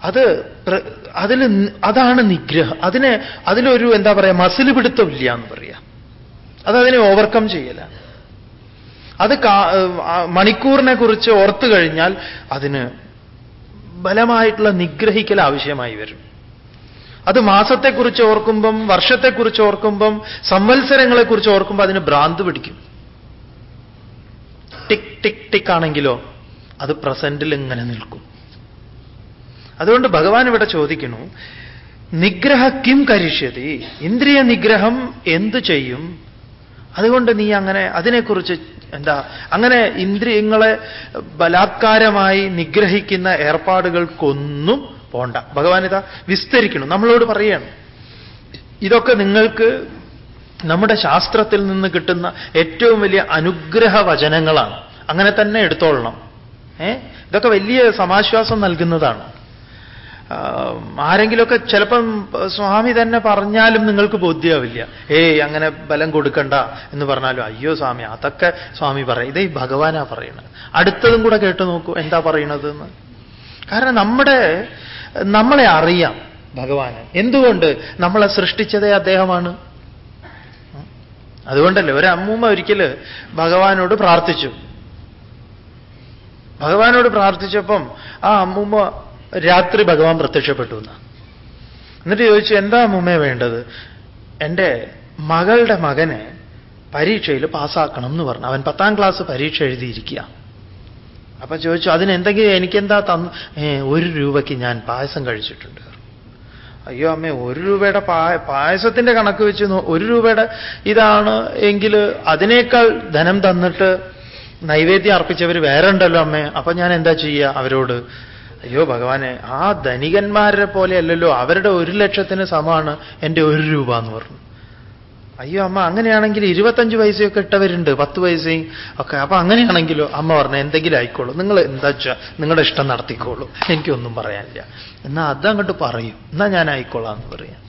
അത് അതിൽ അതാണ് നിഗ്രഹം. അതിന് അതിലൊരു എന്താ പറയുക മസിൽ പിടുത്തമില്ല എന്ന് പറയാം. അതതിനെ ഓവർകം ചെയ്യല. അത് മണിക്കൂറിനെ കുറിച്ച് ഓർത്തു കഴിഞ്ഞാൽ അതിന് ബലമായിട്ടുള്ള നിഗ്രഹിക്കൽ ആവശ്യമായി വരും. അത് മാസത്തെക്കുറിച്ച് ഓർക്കുമ്പം വർഷത്തെക്കുറിച്ച് ഓർക്കുമ്പം സംവത്സരങ്ങളെക്കുറിച്ച് ഓർക്കുമ്പോൾ അതിന് ഭ്രാന്ത് പിടിക്കും. ടിക് ടിക് ടിക് ആണെങ്കിലോ അത് പ്രസന്റിൽ ഇങ്ങനെ നിൽക്കും. അതുകൊണ്ട് ഭഗവാൻ ഇവിടെ ചോദിക്കുന്നു നിഗ്രഹ കിം കരിഷ്യതി? ഇന്ദ്രിയ നിഗ്രഹം എന്തു ചെയ്യും? അതുകൊണ്ട് നീ അങ്ങനെ അതിനെക്കുറിച്ച് എന്താ അങ്ങനെ ഇന്ദ്രിയങ്ങളെ ബലാത്കാരമായി നിഗ്രഹിക്കുന്ന ഏർപ്പാടുകൾക്കൊന്നും പോണ്ട. ഭഗവാൻ ഇതാ വിസ്തരിക്കണം നമ്മളോട് പറയാണ്. ഇതൊക്കെ നിങ്ങൾക്ക് നമ്മുടെ ശാസ്ത്രത്തിൽ നിന്ന് കിട്ടുന്ന ഏറ്റവും വലിയ അനുഗ്രഹ വചനങ്ങളാണ്. അങ്ങനെ തന്നെ എടുത്തോളണം. ഏ? ഇതൊക്കെ വലിയ സമാശ്വാസം നൽകുന്നതാണ്. ആരെങ്കിലുമൊക്കെ ചിലപ്പം സ്വാമി തന്നെ പറഞ്ഞാലും നിങ്ങൾക്ക് ബോധ്യമാവില്ല ഏയ് അങ്ങനെ ബലം കൊടുക്കണ്ട എന്ന് പറഞ്ഞാലും അയ്യോ സ്വാമി അതൊക്കെ സ്വാമി പറയും. ഇതേ ഭഗവാനാ പറയണത്. അടുത്തതും കൂടെ കേട്ടു നോക്കൂ എന്താ പറയണത് എന്ന് കാരണം നമ്മുടെ നമ്മളെ അറിയാം. ഭഗവാന്. എന്തുകൊണ്ട് നമ്മളെ സൃഷ്ടിച്ചതേ അദ്ദേഹമാണ്? അതുകൊണ്ടല്ലേ ഒരു അമ്മൂമ്മ ഒരിക്കൽ ഭഗവാനോട് പ്രാർത്ഥിച്ചു. ഭഗവാനോട് പ്രാർത്ഥിച്ചപ്പം ആ അമ്മൂമ്മ രാത്രി ഭഗവാൻ പ്രത്യക്ഷപ്പെട്ടു എന്ന്. എന്നിട്ട് ചോദിച്ചു എന്താ അമ്മൂമ്മ വേണ്ടത്? എന്റെ മകളുടെ മകനെ പരീക്ഷയിൽ പാസ്സാക്കണം എന്ന് പറഞ്ഞു. അവൻ പത്താം ക്ലാസ് പരീക്ഷ എഴുതിയിരിക്കുക അപ്പൊ ചോദിച്ചു അതിനെന്തെങ്കിലും എനിക്കെന്താ തന്നു? ഒരു രൂപയ്ക്ക് ഞാൻ പായസം കഴിച്ചിട്ടുണ്ട്. അയ്യോ അമ്മേ ഒരു രൂപയുടെ പായ പായസത്തിന്റെ കണക്ക് വെച്ച് ഒരു രൂപയുടെ ഇതാണ് എങ്കിൽ അതിനേക്കാൾ ധനം തന്നിട്ട് നൈവേദ്യം അർപ്പിച്ചവർ വേറെ ഉണ്ടല്ലോ അമ്മേ. അപ്പൊ ഞാൻ എന്താ ചെയ്യുക അവരോട്? അയ്യോ ഭഗവാനെ ആ ധനികന്മാരെ പോലെ അല്ലല്ലോ. അവരുടെ ഒരു ലക്ഷത്തിന് സമമാണ് എന്റെ ഒരു രൂപ എന്ന് പറഞ്ഞു. അയ്യോ അമ്മ അങ്ങനെയാണെങ്കിൽ ഇരുപത്തഞ്ച് പൈസയൊക്കെ ഇട്ടവരുണ്ട് പത്ത് പൈസയും ഒക്കെ. അപ്പൊ അങ്ങനെയാണെങ്കിലോ അമ്മ പറഞ്ഞ എന്തെങ്കിലും ആയിക്കോളൂ. നിങ്ങൾ എന്താ വെച്ചാൽ നിങ്ങളുടെ ഇഷ്ടം നടത്തിക്കോളൂ. എനിക്കൊന്നും പറയാനില്ല. എന്നാ അതങ്ങോട്ട് പറയും. എന്നാ ഞാൻ ആയിക്കോളാം എന്ന് പറയാം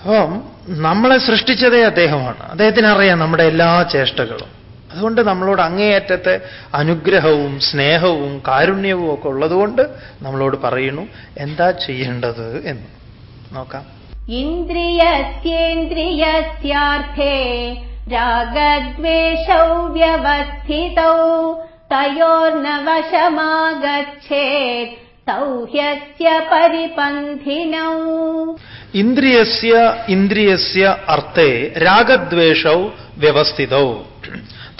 അപ്പം നമ്മളെ സൃഷ്ടിച്ചതേ അദ്ദേഹമാണ്. അദ്ദേഹത്തിന് അറിയാം നമ്മുടെ എല്ലാ ചേഷ്ടകളും. അതുകൊണ്ട് നമ്മളോട് അങ്ങേയറ്റത്തെ അനുഗ്രഹവും സ്നേഹവും കാരുണ്യവും ഒക്കെ ഉള്ളതുകൊണ്ട് നമ്മളോട് പറയുന്നു എന്താ ചെയ്യേണ്ടത്? എന്ന്. നോക്കാം. इन्द्रियस्येन्द्रियस्यार्थे रागद्वेषौ व्यवस्थितौ तयोर्न वशमागच्छेत् तौ ह्यस्य परिपन्थिनौ ഇന്ദ്രിയസ്യ ഇന്ദ്രിയസ്യ അർത്ഥേ രാഗദ്വേഷൗ വ്യവസ്ഥിതൗ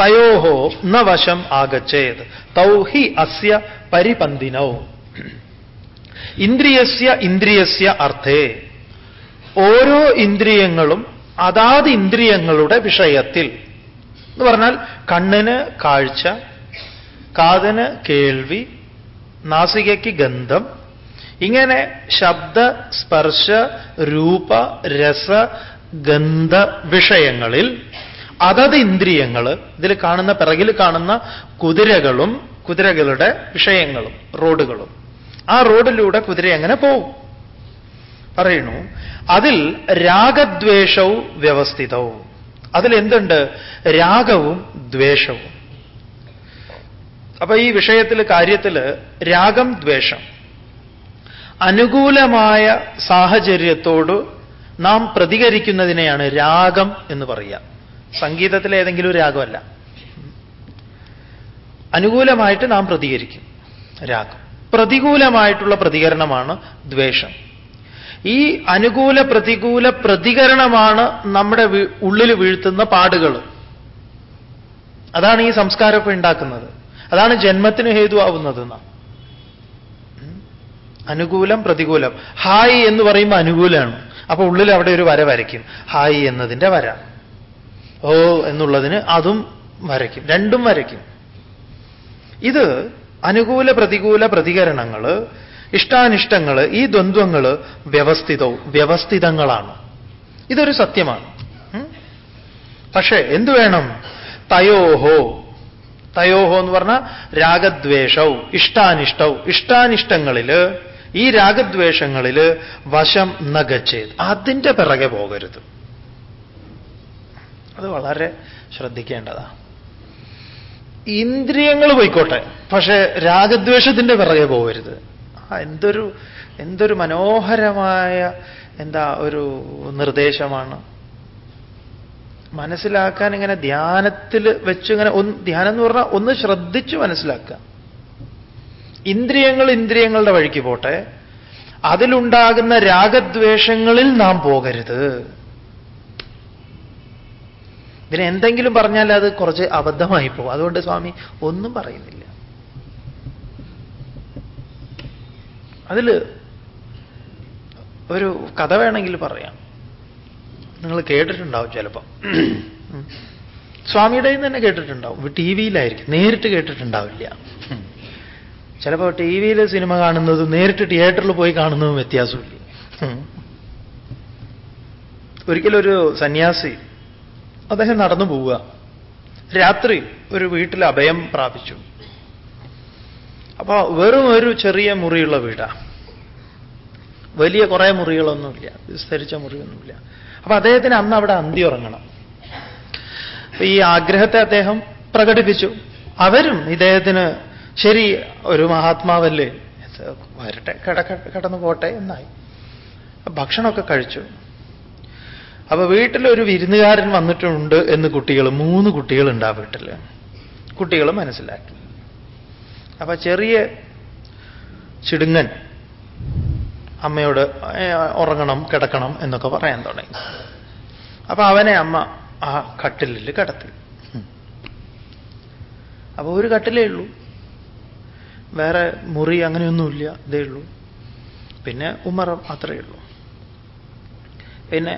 തയോഹോ ന വശം ആഗച്ചേത് തൗ ഹി അസ്യ പരിപന്തിനൗ ഇന്ദ്രിയസ്യ ഇന്ദ്രിയസ്യ അർത്ഥേ ഓരോ ഇന്ദ്രിയങ്ങളും അതാത് ഇന്ദ്രിയങ്ങളുടെ വിഷയത്തിൽ. എന്ന് പറഞ്ഞാൽ കണ്ണിന് കാഴ്ച കാതിന് കേൾവി നാസികയ്ക്ക് ഗന്ധം ഇങ്ങനെ ശബ്ദ സ്പർശ രൂപ രസ ഗന്ധ വിഷയങ്ങളിൽ അതത് ഇന്ദ്രിയങ്ങൾ ഇതിൽ കാണുന്ന പിറകിൽ കാണുന്ന കുതിരകളും കുതിരകളുടെ വിഷയങ്ങളും റോഡുകളും. ആ റോഡിലൂടെ കുതിര എങ്ങനെ പോകും പറയുന്നു അതിൽ രാഗദ്വേഷവും വ്യവസ്ഥിതവും. അതിൽ എന്തുണ്ട് രാഗവും ദ്വേഷവും. അപ്പൊ ഈ വിഷയത്തിൽ കാര്യത്തിൽ രാഗം ദ്വേഷം. അനുകൂലമായ സാഹചര്യത്തോട് നാം പ്രതികരിക്കുന്നതിനെയാണ് രാഗം എന്ന് പറയുക. സംഗീതത്തിലെ ഏതെങ്കിലും രാഗമല്ല. അനുകൂലമായിട്ട് നാം പ്രതികരിക്കും. രാഗം. പ്രതികൂലമായിട്ടുള്ള പ്രതികരണമാണ് ദ്വേഷം. ഈ അനുകൂല പ്രതികൂല പ്രതികരണമാണ് നമ്മുടെ ഉള്ളിൽ വീഴ്ത്തുന്ന പാടുകൾ. അതാണ് ഈ സംസ്കാരമൊക്കെ ഉണ്ടാക്കുന്നത്. അതാണ് ജന്മത്തിന് ഹേതുവാവുന്നത് അനുകൂലം പ്രതികൂലം. ഹായ് എന്ന് പറയുമ്പോൾ അനുകൂലമാണ് അപ്പൊ ഉള്ളിൽ അവിടെ ഒരു വര വരയ്ക്കും. ഹായ് എന്നതിന്റെ വര. ഓ എന്നുള്ളതിന് അതും വരയ്ക്കും. രണ്ടും വരയ്ക്കും. ഇത് അനുകൂല പ്രതികൂല പ്രതികരണങ്ങൾ ഇഷ്ടാനിഷ്ടങ്ങൾ ഈ ദ്വന്ദ്വങ്ങൾ വ്യവസ്ഥിതവും വ്യവസ്ഥിതങ്ങളാണ്. ഇതൊരു സത്യമാണ്. പക്ഷേ എന്തു വേണം? തയോഹോ. തയോഹോ എന്ന് പറഞ്ഞാൽ രാഗദ്വേഷവും ഇഷ്ടാനിഷ്ടവും ഇഷ്ടാനിഷ്ടങ്ങളിൽ ഈ രാഗദ്വേഷങ്ങളിൽ വശം നഗച്ചേത്. അതിന്റെ പിറകെ പോകരുത്. അത് വളരെ ശ്രദ്ധിക്കേണ്ടതാണ് ഇന്ദ്രിയങ്ങൾ പോയിക്കോട്ടെ പക്ഷേ രാഗദ്വേഷത്തിന്റെ പിറകെ പോകരുത്. എന്തൊരു എന്തൊരു മനോഹരമായ എന്താ ഒരു നിർദ്ദേശമാണ്. മനസ്സിലാക്കാൻ ഇങ്ങനെ ധ്യാനത്തിൽ വെച്ച് ഇങ്ങനെ ഒന്ന് ധ്യാനം എന്ന് പറഞ്ഞാൽ ഒന്ന് ശ്രദ്ധിച്ച് മനസ്സിലാക്കുക. ഇന്ദ്രിയങ്ങൾ ഇന്ദ്രിയങ്ങളുടെ വഴിക്ക് പോട്ടെ. അതിലുണ്ടാകുന്ന രാഗദ്വേഷങ്ങളിൽ നാം പോകരുത്. ഇതിന് എന്തെങ്കിലും പറഞ്ഞാൽ അത് കുറച്ച് അബദ്ധമായി പോകും. അതുകൊണ്ട് സ്വാമി ഒന്നും പറയുന്നില്ല. അതിൽ ഒരു കഥ വേണമെങ്കിൽ പറയാം. നിങ്ങൾ കേട്ടിട്ടുണ്ടാവും ചിലപ്പം. സ്വാമിയുടെ തന്നെ കേട്ടിട്ടുണ്ടാവും. ടി വിയിലായിരിക്കും. നേരിട്ട് കേട്ടിട്ടുണ്ടാവില്ല. ചിലപ്പോൾ ടി വിയിൽ സിനിമ കാണുന്നതും നേരിട്ട് തിയേറ്ററിൽ പോയി കാണുന്നതും വ്യത്യാസമില്ല. ഒരിക്കലൊരു സന്യാസി അദ്ദേഹം നടന്നു പോവുക. രാത്രി ഒരു വീട്ടിൽ അഭയം പ്രാപിച്ചു. അപ്പൊ വെറും ഒരു ചെറിയ മുറിയുള്ള വീടാ. വലിയ കുറേ മുറികളൊന്നുമില്ല. വിസ്തരിച്ച മുറിയൊന്നുമില്ല. അപ്പൊ അദ്ദേഹത്തിന് അന്ന് അവിടെ അന്തി ഉറങ്ങണം. ഈ ആഗ്രഹത്തെ അദ്ദേഹം പ്രകടിപ്പിച്ചു. അവരും ഇദ്ദേഹത്തിന് ശരി ഒരു മഹാത്മാവല്ലേ? വരട്ടെ കട കടന്നു പോട്ടെ എന്നായി. ഭക്ഷണമൊക്കെ കഴിച്ചു. അപ്പൊ വീട്ടിലൊരു വിരുന്നുകാരൻ വന്നിട്ടുണ്ട് എന്ന് കുട്ടികൾ മൂന്ന് കുട്ടികളുണ്ട് ആ വീട്ടിൽ കുട്ടികൾ മനസ്സിലാക്കി. അപ്പൊ ചെറിയ ചിടുങ്ങൻ അമ്മയോട് ഉറങ്ങണം കിടക്കണം എന്നൊക്കെ പറയാൻ തുടങ്ങി. അപ്പൊ അവനെ അമ്മ ആ കട്ടിലിൽ കിടത്തി. അപ്പൊ ഒരു കട്ടിലേ ഉള്ളൂ. വേറെ മുറി അങ്ങനെയൊന്നുമില്ല ഇതേ ഉള്ളൂ. പിന്നെ ഉമ്മറ അത്രയേ ഉള്ളൂ. പിന്നെ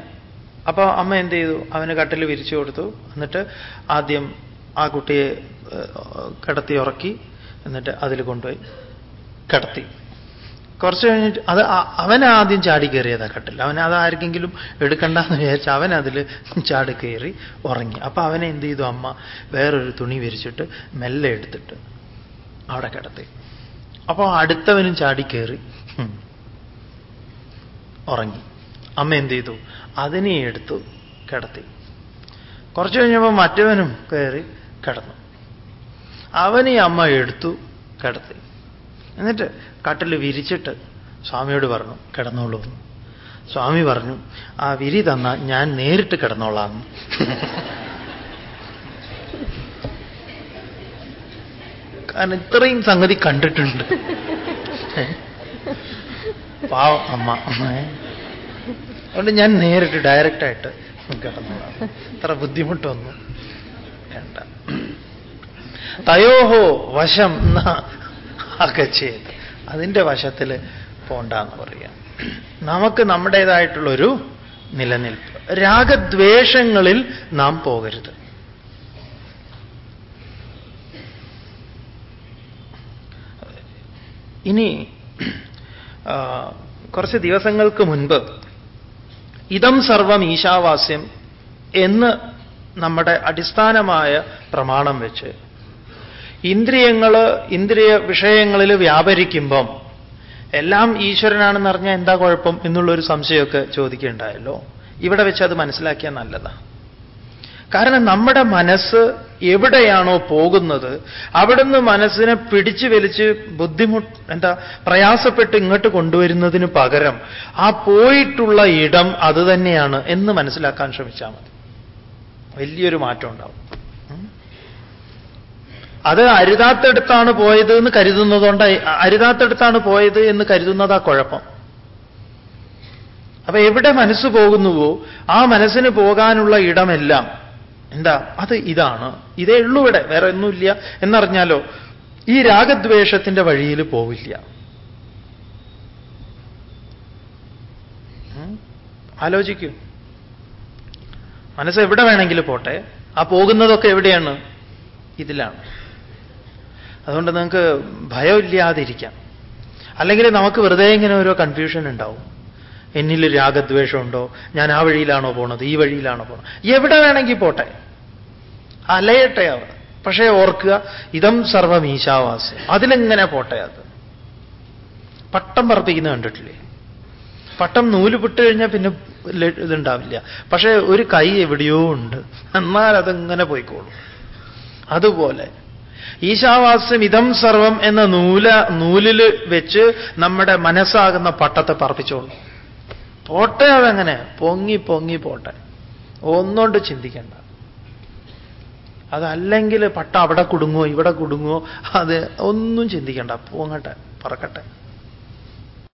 അപ്പൊ അമ്മ എന്ത് ചെയ്തു? അവന് കട്ടിൽ വിരിച്ചു കൊടുത്തു. എന്നിട്ട് ആദ്യം ആ കുട്ടിയെ കിടത്തി ഉറക്കി. എന്നിട്ട് അതിൽ കൊണ്ടുപോയി കടത്തി. കുറച്ച് കഴിഞ്ഞിട്ട് അത് അവൻ ആദ്യം ചാടി കയറിയതാ കട്ടിൽ അവൻ അത് ആർക്കെങ്കിലും എടുക്കണ്ടെന്ന് വിചാരിച്ച് അവൻ അതിൽ ചാടി കയറി ഉറങ്ങി. അപ്പൊ അവനെ എന്ത് ചെയ്തു? അമ്മ വേറൊരു തുണി വിരിച്ചിട്ട് മെല്ലെ എടുത്തിട്ട് അവിടെ കിടത്തി. അപ്പൊ അടുത്തവനും ചാടി കയറി ഉറങ്ങി. അമ്മ എന്ത് ചെയ്തു? അതിനെ എടുത്തു കിടത്തി. കുറച്ച് കഴിഞ്ഞപ്പോൾ മറ്റവനും കയറി കിടന്നു. അവനെ അമ്മ എടുത്തു കിടത്തി. എന്നിട്ട് കട്ടിൽ വിരിച്ചിട്ട് സ്വാമിയോട് പറഞ്ഞു കിടന്നോളൂ. സ്വാമി പറഞ്ഞു ആ വിരി തന്ന ഞാൻ നേരിട്ട് കിടന്നോളാം. കാരണം ഇത്രയും സംഗതി കണ്ടിട്ടുണ്ട്. പാവ അമ്മ? അതുകൊണ്ട് ഞാൻ നേരിട്ട് ഡയറക്റ്റായിട്ട് കിടന്നോളാം. ഇത്ര ബുദ്ധിമുട്ടൊന്നും തയോഹോ വശം ന അകച്ചേത് അതിന്റെ വശത്തിൽ പോണ്ടെന്ന് പറയാം. നമുക്ക് നമ്മുടേതായിട്ടുള്ളൊരു നിലനിൽപ്പ്. രാഗദ്വേഷങ്ങളിൽ നാം പോകരുത്. ഇനി കുറച്ച് ദിവസങ്ങൾക്ക് മുൻപ് ഇതം സർവം ഈശാവാസ്യം എന്ന് നമ്മുടെ അടിസ്ഥാനമായ പ്രമാണം വെച്ച് ഇന്ദ്രിയങ്ങൾ ഇന്ദ്രിയ വിഷയങ്ങളിൽ വ്യാപരിക്കുമ്പം എല്ലാം ഈശ്വരനാണെന്ന് അറിഞ്ഞാൽ എന്താ കുഴപ്പം എന്നുള്ളൊരു സംശയമൊക്കെ ചോദിക്കുകയുണ്ടായല്ലോ ഇവിടെ വെച്ച് അത് മനസ്സിലാക്കിയാൽ നല്ലതാണ് കാരണം നമ്മുടെ മനസ്സ് എവിടെയാണോ പോകുന്നത് അവിടുന്ന് മനസ്സിനെ പിടിച്ചു വലിച്ച് ബുദ്ധിമുട്ട് എന്താ പ്രയാസപ്പെട്ട് ഇങ്ങോട്ട് കൊണ്ടുവരുന്നതിന് പകരം ആ പോയിട്ടുള്ള ഇടം അത് തന്നെയാണ് എന്ന് മനസ്സിലാക്കാൻ ശ്രമിച്ചാൽ മതി. വലിയൊരു മാറ്റം ഉണ്ടാവും. അത് അരുതാത്തെടുത്താണ് പോയത് എന്ന് കരുതുന്നതുകൊണ്ട് അരുതാത്തെടുത്താണ് പോയത് എന്ന് കരുതുന്നതാ കുഴപ്പം. അപ്പൊ എവിടെ മനസ്സ് പോകുന്നുവോ ആ മനസ്സിന് പോകാനുള്ള ഇടമെല്ലാം എന്താ അത് ഇതാണ്. ഇതേ ഉള്ളൂ ഇവിടെ വേറെ ഒന്നുമില്ല എന്നറിഞ്ഞാലോ ഈ രാഗദ്വേഷത്തിന്റെ വഴിയിൽ പോവില്ല? ആലോചിക്കൂ. മനസ്സ് എവിടെ വേണമെങ്കിലും പോട്ടെ ആ പോകുന്നതൊക്കെ എവിടെയാണ്? ഇതിലാണ്. അതുകൊണ്ട് നിങ്ങൾക്ക് ഭയമില്ലാതിരിക്കാം. അല്ലെങ്കിൽ നമുക്ക് വെറുതെ ഇങ്ങനെ ഓരോ കൺഫ്യൂഷൻ ഉണ്ടാവും. എന്നിൽ രാഗദ്വേഷമുണ്ടോ? ഞാൻ ആ വഴിയിലാണോ പോണത്? ഈ വഴിയിലാണോ പോണത്? എവിടെ വേണമെങ്കിൽ പോട്ടെ. അലയട്ടെ അവർ. പക്ഷേ ഓർക്കുക ഇതം സർവം ഈശാവാസ്യം അതിലെങ്ങനെ പോട്ടെ അത്? പട്ടം പറപ്പിക്കുന്ന കണ്ടിട്ടില്ലേ? പട്ടം നൂൽ വിട്ട് കഴിഞ്ഞാൽ പിന്നെ ഇതുണ്ടാവില്ല. പക്ഷേ ഒരു കൈ എവിടെയോ ഉണ്ട്. എന്നാൽ അതെങ്ങനെ പോയിക്കോളും? അതുപോലെ ഈശാവാസ്യം ഇതം സർവം എന്ന നൂല നൂലിൽ വെച്ച് നമ്മുടെ മനസ്സാകുന്ന പട്ടത്തെ പറപ്പിച്ചോളൂ. പോട്ടെ അതങ്ങനെ. പൊങ്ങി പൊങ്ങി പോട്ടെ. ഒന്നുകൊണ്ട് ചിന്തിക്കേണ്ട. അതല്ലെങ്കിൽ പട്ട അവിടെ കുടുങ്ങോ ഇവിടെ കുടുങ്ങോ അത് ഒന്നും ചിന്തിക്കണ്ട. പോങ്ങട്ടെ പറക്കട്ടെ.